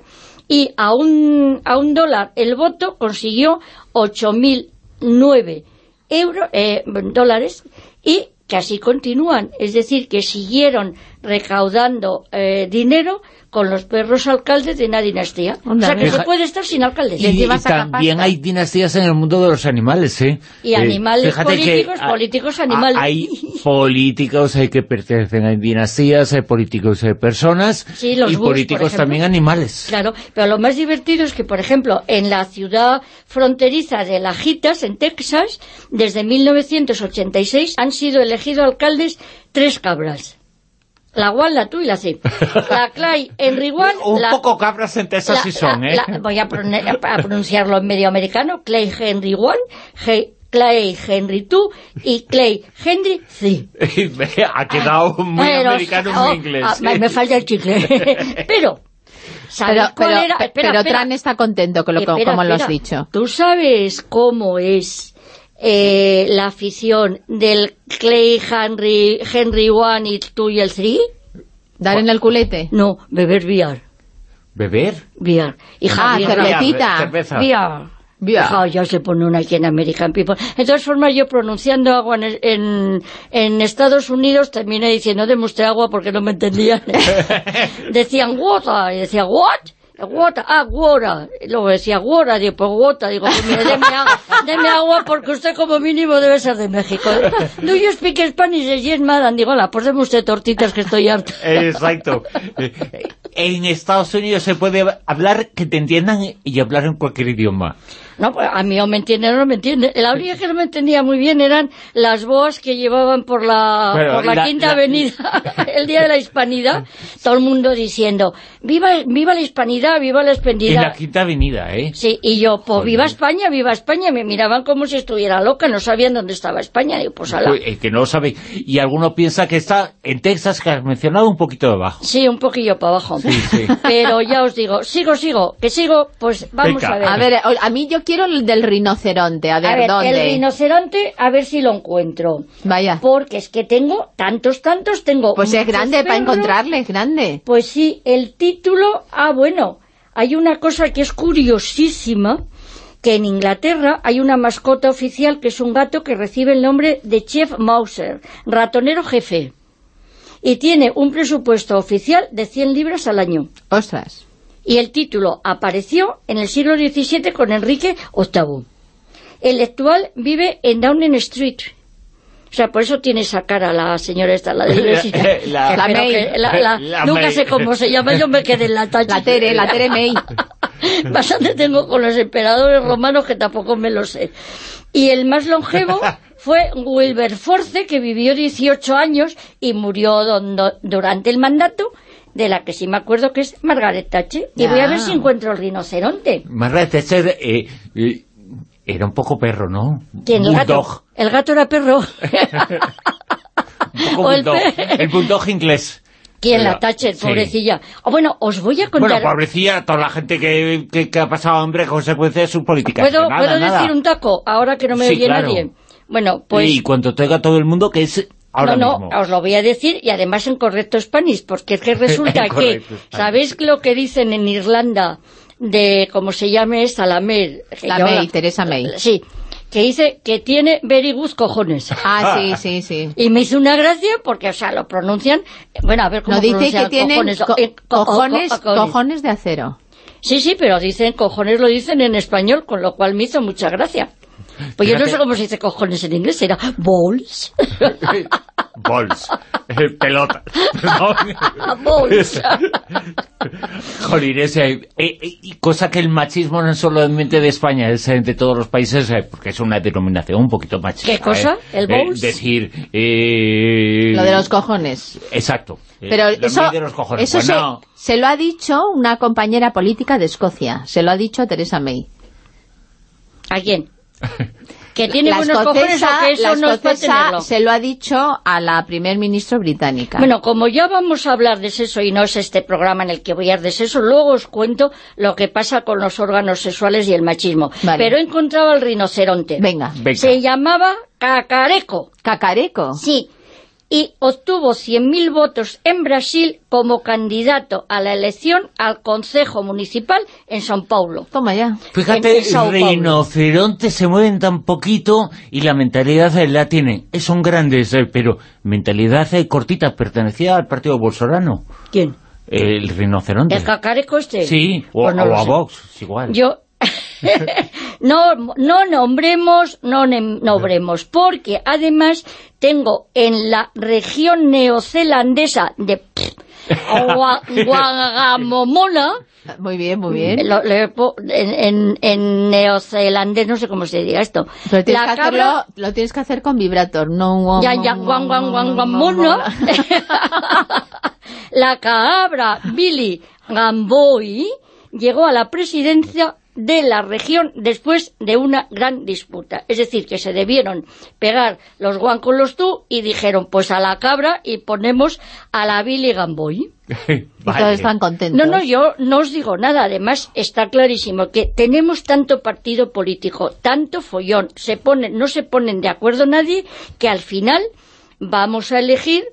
y a un, a un dólar el voto consiguió 8.009 euros, eh, dólares y que así continúan, es decir, que siguieron recaudando eh, dinero con los perros alcaldes de una dinastía. o sea que Fija- se puede estar sin alcaldes. Y, y también hay dinastías en el mundo de los animales, ¿eh? Y Eh, animales que políticos, ha- políticos ha- animales. Hay políticos eh, que pertenecen a dinastías, hay políticos eh, personas Sí, los y por políticos también animales. Claro, pero lo más divertido es que, por ejemplo, en la ciudad fronteriza de Lajitas, en Texas, desde 1986 han sido elegidos alcaldes tres cabras. La One, la tú y la C. La Clay Henry One... Un la- poco cabras en Texas la- sí son, ¿eh? la- voy a, pronunciarlo en medio americano. Clay Henry One, He- Clay Henry Two y Clay Henry Three. ha quedado muy Pero- americano, oh, muy inglés. ah, me, me falta el chicle. pero, ¿sabes Pero, cuál pero, era? pe- Espera, pero espera. Tran está contento con lo, Espera, como lo has dicho. ¿Tú sabes cómo es eh, la afición del Clay Henry, Henry One y tú y el Three? ¿Dar en el culete? No, beber beer. ¿Beber? Beer. Ah, Javier- cervecita. Cerveza. Beer. Beer. Ja, ya se pone una aquí en American People. De todas formas, yo pronunciando agua en, en, en Estados Unidos terminé diciendo, deme usted agua porque no me entendían. Decían water, y decía, what? Ah. Y luego decía water, digo, pues water. Digo, pues mire, deme, agua, deme agua porque usted como mínimo debe ser de México. Do you speak Spanish? Yes, madam. Digo, hola, pues deme usted tortitas que estoy harta. Exacto. En Estados Unidos se puede hablar que te entiendan y hablar en cualquier idioma. No, pues a mí o me entiende o no me entiende. La única que no me entendía muy bien eran las boas que llevaban por la, Bueno, por la, la- Quinta la- Avenida el Día de la Hispanidad. Todo el mundo diciendo, viva, viva la Hispanidad, viva la En Hispanidad. la Quinta Avenida, ¿eh? Sí, y yo, pues viva España, viva España. Me miraban como si estuviera loca, no sabían dónde estaba España. Digo, pues ala. Pues, eh, que no sabe. Y alguno piensa que está en Texas, que has mencionado un poquito debajo. Sí, un poquillo para abajo. sí. Pero ya os digo, sigo, sigo, que sigo, pues vamos Venga. a ver. A ver, a mí yo quiero el del rinoceronte, a ver, A ver, ¿dónde? el rinoceronte, a ver si lo encuentro. Vaya. Porque es que tengo tantos, tantos, tengo... Pues es grande para encontrarle, es grande. Pues sí, el título... Ah, bueno, hay una cosa que es curiosísima, que en Inglaterra hay una mascota oficial que es un gato que recibe el nombre de Chef Mauser, ratonero jefe. Y tiene un presupuesto oficial de 100 libras al año. Ostras. Y el título apareció en el siglo XVII con Enrique VIII. El actual vive en Downing Street. O sea, por eso tiene esa cara la señora esta, la de iglesia. La- la Pero May. que la- la- La nunca May. sé cómo se llama, yo me quedé en la tacha. La Tere, la Tere May. Bastante tengo con los emperadores romanos que tampoco me lo sé. Y el más longevo fue Wilberforce, que vivió 18 años y murió don- do- durante el mandato de la que sí me acuerdo que es Margaret Thatcher. Y voy a ver Ah. si encuentro el rinoceronte. Margaret Thatcher eh, eh, era un poco perro, ¿no? ¿Quién? El gato. El gato era perro. Un poco el bulldog. pe- El bulldog inglés. ¿Quién? La Thatcher, sí. pobrecilla. Ah, bueno, os voy a Bueno, contar... pobrecilla, toda la gente que, que, que ha pasado hambre a consecuencia de sus políticas. ¿Puedo, nada, ¿puedo nada. decir un taco ahora que no me Sí, oye claro. nadie? Bueno, pues... Y cuando tenga todo el mundo, que es ahora no, mismo. no, os lo voy a decir y además en correcto Spanish, porque es que resulta que. ¿sabéis lo que dicen en Irlanda de, cómo se llame esta, la May? La May, Teresa May. Sí, que dice que tiene very good cojones. Ah, sí, sí, sí. Y me hizo una gracia porque, o sea, lo pronuncian... Bueno, a ver cómo No dice pronuncian que tienen cojones. co- Eh, co- cojones, co- co- cojones de acero. Sí, sí, pero dicen cojones lo dicen en español, con lo cual me hizo mucha gracia. Pues yo no Fíjate. sé cómo se dice cojones en inglés, era balls. Balls. Pelota. Balls. Jolín, ese, eh, eh, y cosa que el machismo no es solamente de España, es de todos los países, eh, porque es una denominación un poquito machista. ¿Qué cosa? eh. ¿El Eh, balls? decir... eh, Lo de los cojones. Exacto. Eh, Pero eso, de los cojones. eso Pues se, no. se lo ha dicho una compañera política de Escocia. Se lo ha dicho Teresa May. ¿A quién? ¿Que tiene la buenos cojones o que eso no tenerlo? se lo ha dicho a la primer ministro británica. Bueno, como ya vamos a hablar de sexo y no es este programa en el que voy a hablar de sexo, luego os cuento lo que pasa con los órganos sexuales y el machismo. Vale. Pero he encontrado al rinoceronte. Venga. Venga. Se llamaba Cacareco. ¿Cacareco? Sí. Y obtuvo 100.000 votos en Brasil como candidato a la elección al Consejo Municipal en São Paulo. Toma ya. Fíjate, en Sao Paulo. rinocerontes se mueven tan poquito y la mentalidad la tienen. Son grandes, pero mentalidad eh, cortita. Pertenecía al partido bolsorano. ¿Quién? El rinoceronte. ¿El cacareco este? Sí, o, Pues no o a. Vox, es igual. Yo... no, no nombremos, no nombremos, porque además tengo en la región neozelandesa de Gua- Guagamomona, Muy bien, muy bien. lo- en, en, en neozelandés, no sé cómo se diga esto. Pero tienes La que cabra- hacerlo, lo tienes que hacer con vibrator, no... ya, ya, guan, guan, guan, guan, mono. la cabra Billy Gamboy llegó a la presidencia de la región después de una gran disputa. Es decir, que se debieron pegar los guan con los tú y dijeron, pues a la cabra y ponemos a la Billy Gamboy. Y todos están contentos. No, no, yo no os digo nada. Además, está clarísimo que tenemos tanto partido político, tanto follón, se ponen, no se ponen de acuerdo nadie, que al final vamos a elegir,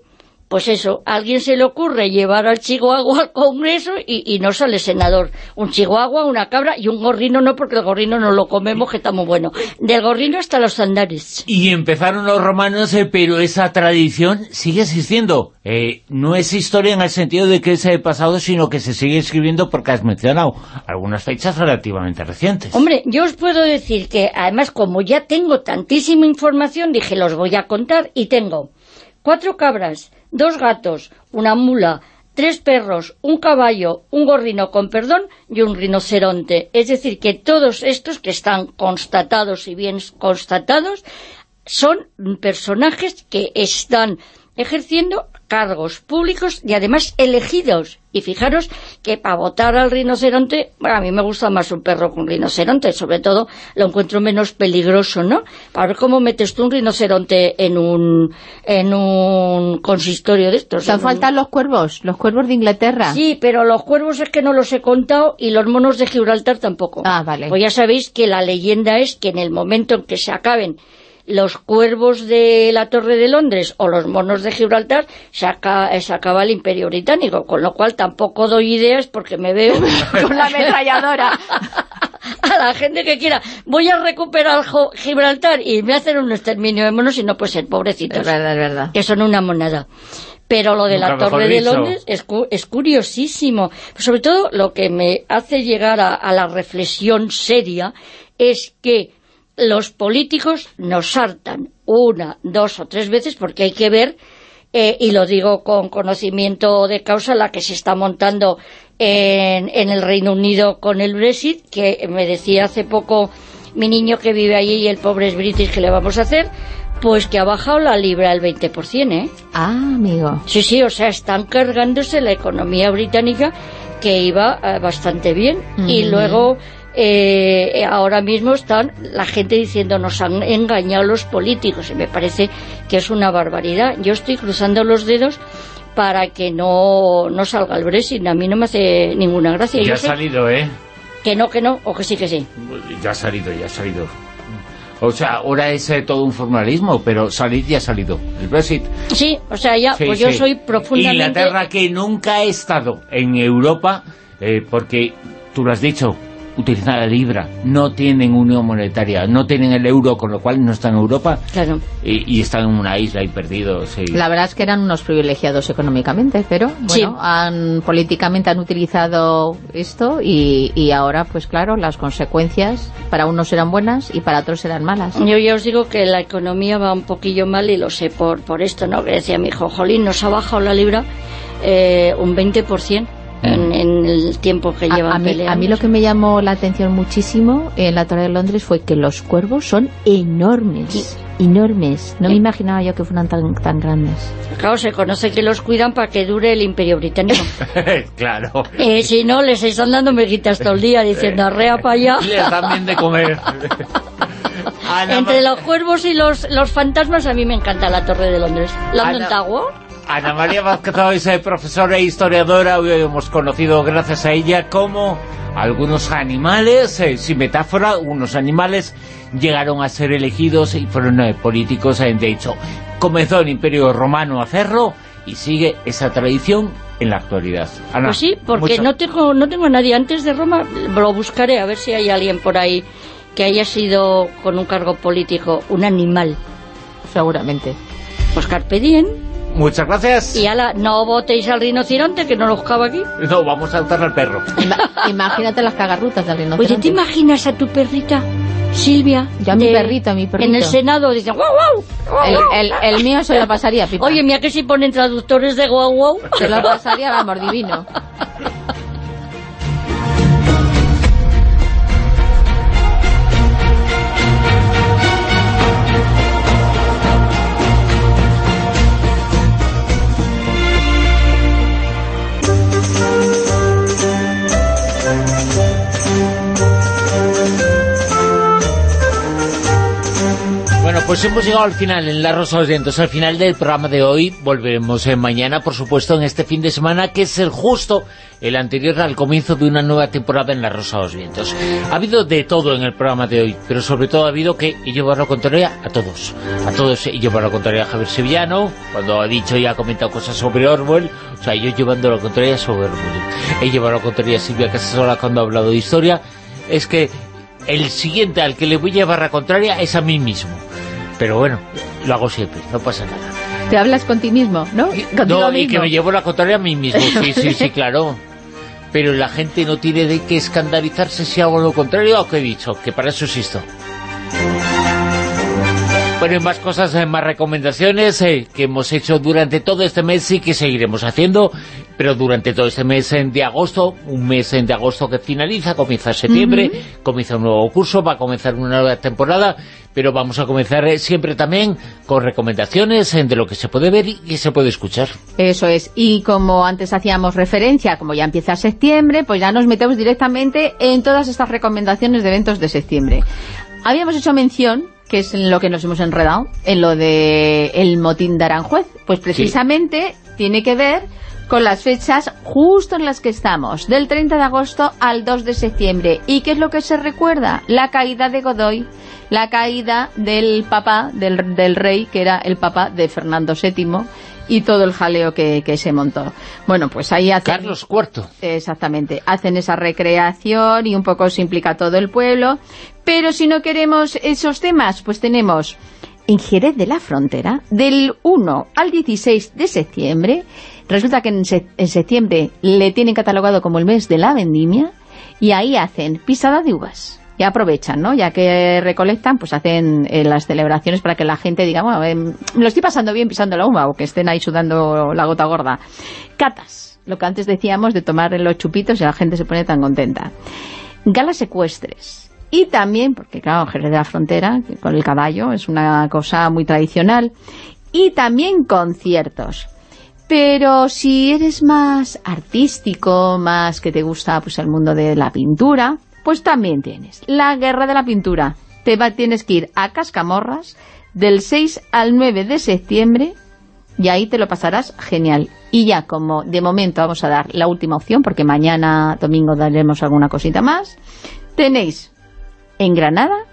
pues eso, a alguien se le ocurre llevar al chihuahua al Congreso y, y no sale senador. Un chihuahua, una cabra y un gorrino no, porque el gorrino no lo comemos, que está muy bueno. Del gorrino hasta los andares. Y empezaron los romanos, eh, pero esa tradición sigue existiendo. Eh, no es historia en el sentido de que es eh, pasado, sino que se sigue escribiendo porque has mencionado algunas fechas relativamente recientes. Hombre, yo os puedo decir que, además, como ya tengo tantísima información, dije, los voy a contar, y tengo cuatro cabras, dos gatos, una mula, tres perros, un caballo, un gorrino con perdón y un rinoceronte. Es decir, que todos estos que están constatados y bien constatados son personajes que están ejerciendo cargos públicos y además elegidos. Y fijaros que para votar al rinoceronte, bueno, a mí me gusta más un perro que un rinoceronte, sobre todo lo encuentro menos peligroso, ¿no? Para ver cómo metes tú un rinoceronte en un, en un consistorio de estos. ¿Te faltan los cuervos? ¿Los cuervos de Inglaterra? Sí, pero los cuervos es que no los he contado y los monos de Gibraltar tampoco. Ah, vale. Pues ya sabéis que la leyenda es que en el momento en que se acaben los cuervos de la Torre de Londres o los monos de Gibraltar, se, acaba el Imperio Británico, con lo cual tampoco doy ideas porque me veo con la ametralladora. a la gente que quiera, voy a recuperar Gibraltar y me hacen un exterminio de monos y no puede ser, pobrecitos. Es verdad, es verdad. Que son una monada. Pero lo de la Torre de Londres es, es, curiosísimo. Sobre todo lo que me hace llegar a la reflexión seria es que los políticos nos saltan una, dos o tres veces porque hay que ver, eh, y lo digo con conocimiento de causa, la que se está montando en, en, el Reino Unido con el Brexit, que me decía hace poco mi niño que vive allí y el pobre es british, que le vamos a hacer? Pues que ha bajado la libra el 20%, ¿eh? Ah, amigo. Sí, sí, o sea, están cargándose la economía británica que iba eh, bastante bien. Y luego eh, ahora mismo están la gente diciendo nos han engañado los políticos y me parece que es una barbaridad. Yo estoy cruzando los dedos para que no, no salga el Brexit. A mí no me hace ninguna gracia. Ya ha salido, ¿eh? Que no, que no, o que sí, que sí. Ya ha salido, ya ha salido. O sea, ahora es eh, todo un formalismo, pero salir ya ha salido. El Brexit. Sí, o sea, ya, pues yo soy profundamente... Inglaterra que nunca ha estado en Europa, eh, porque tú lo has dicho, utilizan la libra, no tienen unión monetaria, no tienen el euro, con lo cual no están en Europa claro. y, están en una isla y perdidos. La verdad es que eran unos privilegiados económicamente, pero bueno, han, políticamente han utilizado esto y, ahora, pues claro, las consecuencias para unos eran buenas y para otros eran malas. Yo ya os digo que la economía va un poquillo mal y lo sé por, por esto, ¿no? Que decía mi hijo, Jolín, nos ha bajado la libra eh, un 20% en, el tiempo que llevan a, mí, a mí lo que me llamó la atención muchísimo en la Torre de Londres fue que los cuervos son enormes. Enormes. No me imaginaba yo que fueran tan, tan grandes. Claro, se conoce que los cuidan para que dure el imperio británico. claro. Eh, si no, les están dando meguitas todo el día diciendo arrea para allá. Les dan bien de comer. Entre los cuervos y los, los fantasmas a mí me encanta la Torre de Londres. London Tower Ana María Vázquez es profesora e historiadora, hoy hemos conocido gracias a ella cómo algunos animales, eh, sin metáfora, unos animales llegaron a ser elegidos y fueron eh, políticos, eh, de hecho, comenzó el Imperio Romano a hacerlo y sigue esa tradición en la actualidad. pues sí, porque no tengo no tengo nadie antes de Roma, lo buscaré a ver si hay alguien por ahí que haya sido con un cargo político un animal. Seguramente. Pues Carpe Diem Muchas gracias. Y ala, no votéis al rinoceronte, que no lo buscaba aquí. No, vamos a saltar al perro. imagínate las cagarrutas del rinoceronte. Oye, ¿te imaginas a tu perrita, Silvia? Ya mi perrito, mi perrito. En el Senado dicen guau, guau. El, el, mío se lo pasaría, pipa. Oye, mira que si ponen traductores de guau, guau. Se lo pasaría, vamos, divino. Pues hemos llegado al final en La Rosa de los Vientos, al final del programa de hoy. Volveremos en mañana, por supuesto, en este fin de semana, que es el justo, el anterior al comienzo de una nueva temporada en La Rosa de los Vientos. Ha habido de todo en el programa de hoy, pero sobre todo ha habido que llevar la contraria a todos. A todos y llevar la contraria a Javier Sevillano, cuando ha dicho y ha comentado cosas sobre Orwell, o sea, yo llevando la contraria sobre Orwell. He llevado la contraria a Silvia Casasola cuando ha hablado de historia. Es que el siguiente al que le voy a llevar la contraria es a mí mismo pero bueno, lo hago siempre, no pasa nada. Te hablas con ti mismo, ¿no? no, y que me llevo la contraria a mí mismo, sí, sí, sí, claro. Pero la gente no tiene de qué escandalizarse si hago lo contrario o que he dicho, que para eso existo. Bueno, más cosas, eh, más recomendaciones eh, que hemos hecho durante todo este mes y que seguiremos haciendo, pero durante todo este mes eh, de agosto, un mes de agosto que finaliza, comienza septiembre, comienza un nuevo curso, va a comenzar una nueva temporada, pero vamos a comenzar siempre también con recomendaciones de lo que se puede ver y que se puede escuchar. Eso es, y como antes hacíamos referencia, como ya empieza septiembre, pues ya nos metemos directamente en todas estas recomendaciones de eventos de septiembre. Habíamos hecho mención que es en lo que nos hemos enredado, en lo de el motín de Aranjuez. Pues precisamente tiene que ver con las fechas justo en las que estamos, del 30 de agosto al 2 de septiembre. ¿Y qué es lo que se recuerda? La caída de Godoy, la caída del papá, del, del rey, que era el papá de Fernando VII, y todo el jaleo que, que, se montó. Bueno, pues ahí hacen... Carlos IV. Exactamente. Hacen esa recreación y un poco se implica todo el pueblo. Pero si no queremos esos temas, pues tenemos en Jerez de la Frontera, del 1 al 16 de septiembre, resulta que en, se en septiembre le tienen catalogado como el mes de la vendimia, y ahí hacen pisada de uvas y aprovechan, ¿no? Ya que recolectan, pues hacen eh, las celebraciones para que la gente diga, bueno, eh, lo estoy pasando bien pisando la uva, o que estén ahí sudando la gota gorda. Catas, lo que antes decíamos de tomar los chupitos y la gente se pone tan contenta. Galas secuestres. Y también, porque claro, Jerez de la Frontera, con el caballo, es una cosa muy tradicional. Y también conciertos. Pero si eres más artístico, más que te gusta pues el mundo de la pintura, pues también tienes la guerra de la pintura. Te va, tienes que ir a Cascamorras del 6 al 9 de septiembre y ahí te lo pasarás genial. Y ya como de momento vamos a dar la última opción, porque mañana domingo daremos alguna cosita más, tenéis en Granada,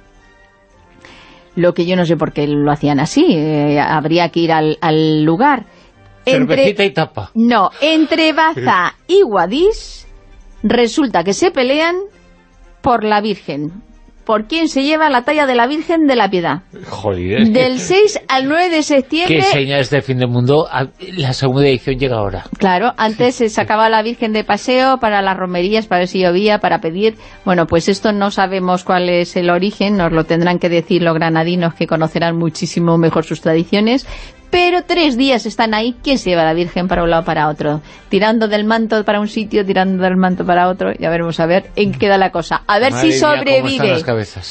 lo que yo no sé por qué lo hacían así, eh, habría que ir al, al lugar. Cervecita y tapa. No, entre Baza y Guadix resulta que se pelean por la Virgen. ¿Por quién se lleva la talla de la Virgen de la Piedad? Joder. Del 6 al 9 de septiembre... ¿Qué señas de fin del mundo? La segunda edición llega ahora. Claro, antes se sacaba la Virgen de paseo para las romerías, para ver si llovía, para pedir... Bueno, pues esto no sabemos cuál es el origen, nos lo tendrán que decir los granadinos que conocerán muchísimo mejor sus tradiciones, pero tres días están ahí, ¿quién se lleva a la Virgen para un lado para otro? Tirando del manto para un sitio, tirando del manto para otro, ya veremos a ver en qué queda la cosa. A ver Madre si sobrevive.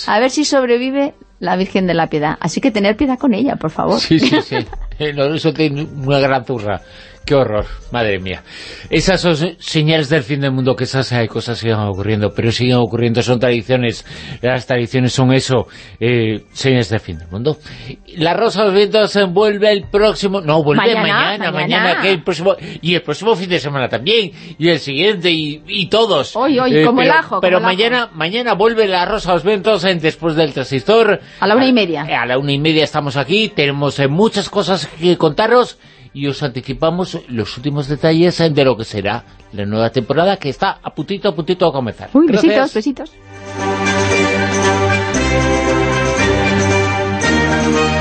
A ver si sobrevive la Virgen de la Piedad. Así que tener piedad con ella, por favor. Sí, sí, sí. El eso tiene una gran zurra. Qué horror, madre mía. Esas son señales del fin del mundo, que esas cosas sigan ocurriendo, pero siguen ocurriendo, son tradiciones, las tradiciones son eso, eh, señales del fin del mundo. La Rosa de los Vientos vuelve el próximo, no, vuelve Mañana, mañana, mañana, mañana. que el próximo, y el próximo fin de semana también, y el siguiente, y, y todos. Hoy, hoy, Eh, como el pero, ajo, como Pero el ajo. mañana, mañana vuelve la Rosa de los Vientos en después del transistor. A la una y media. A la una y media estamos aquí, tenemos eh, muchas cosas que contaros y os anticipamos los últimos detalles de lo que será la nueva temporada que está a puntito a puntito a comenzar. Besitos, besitos.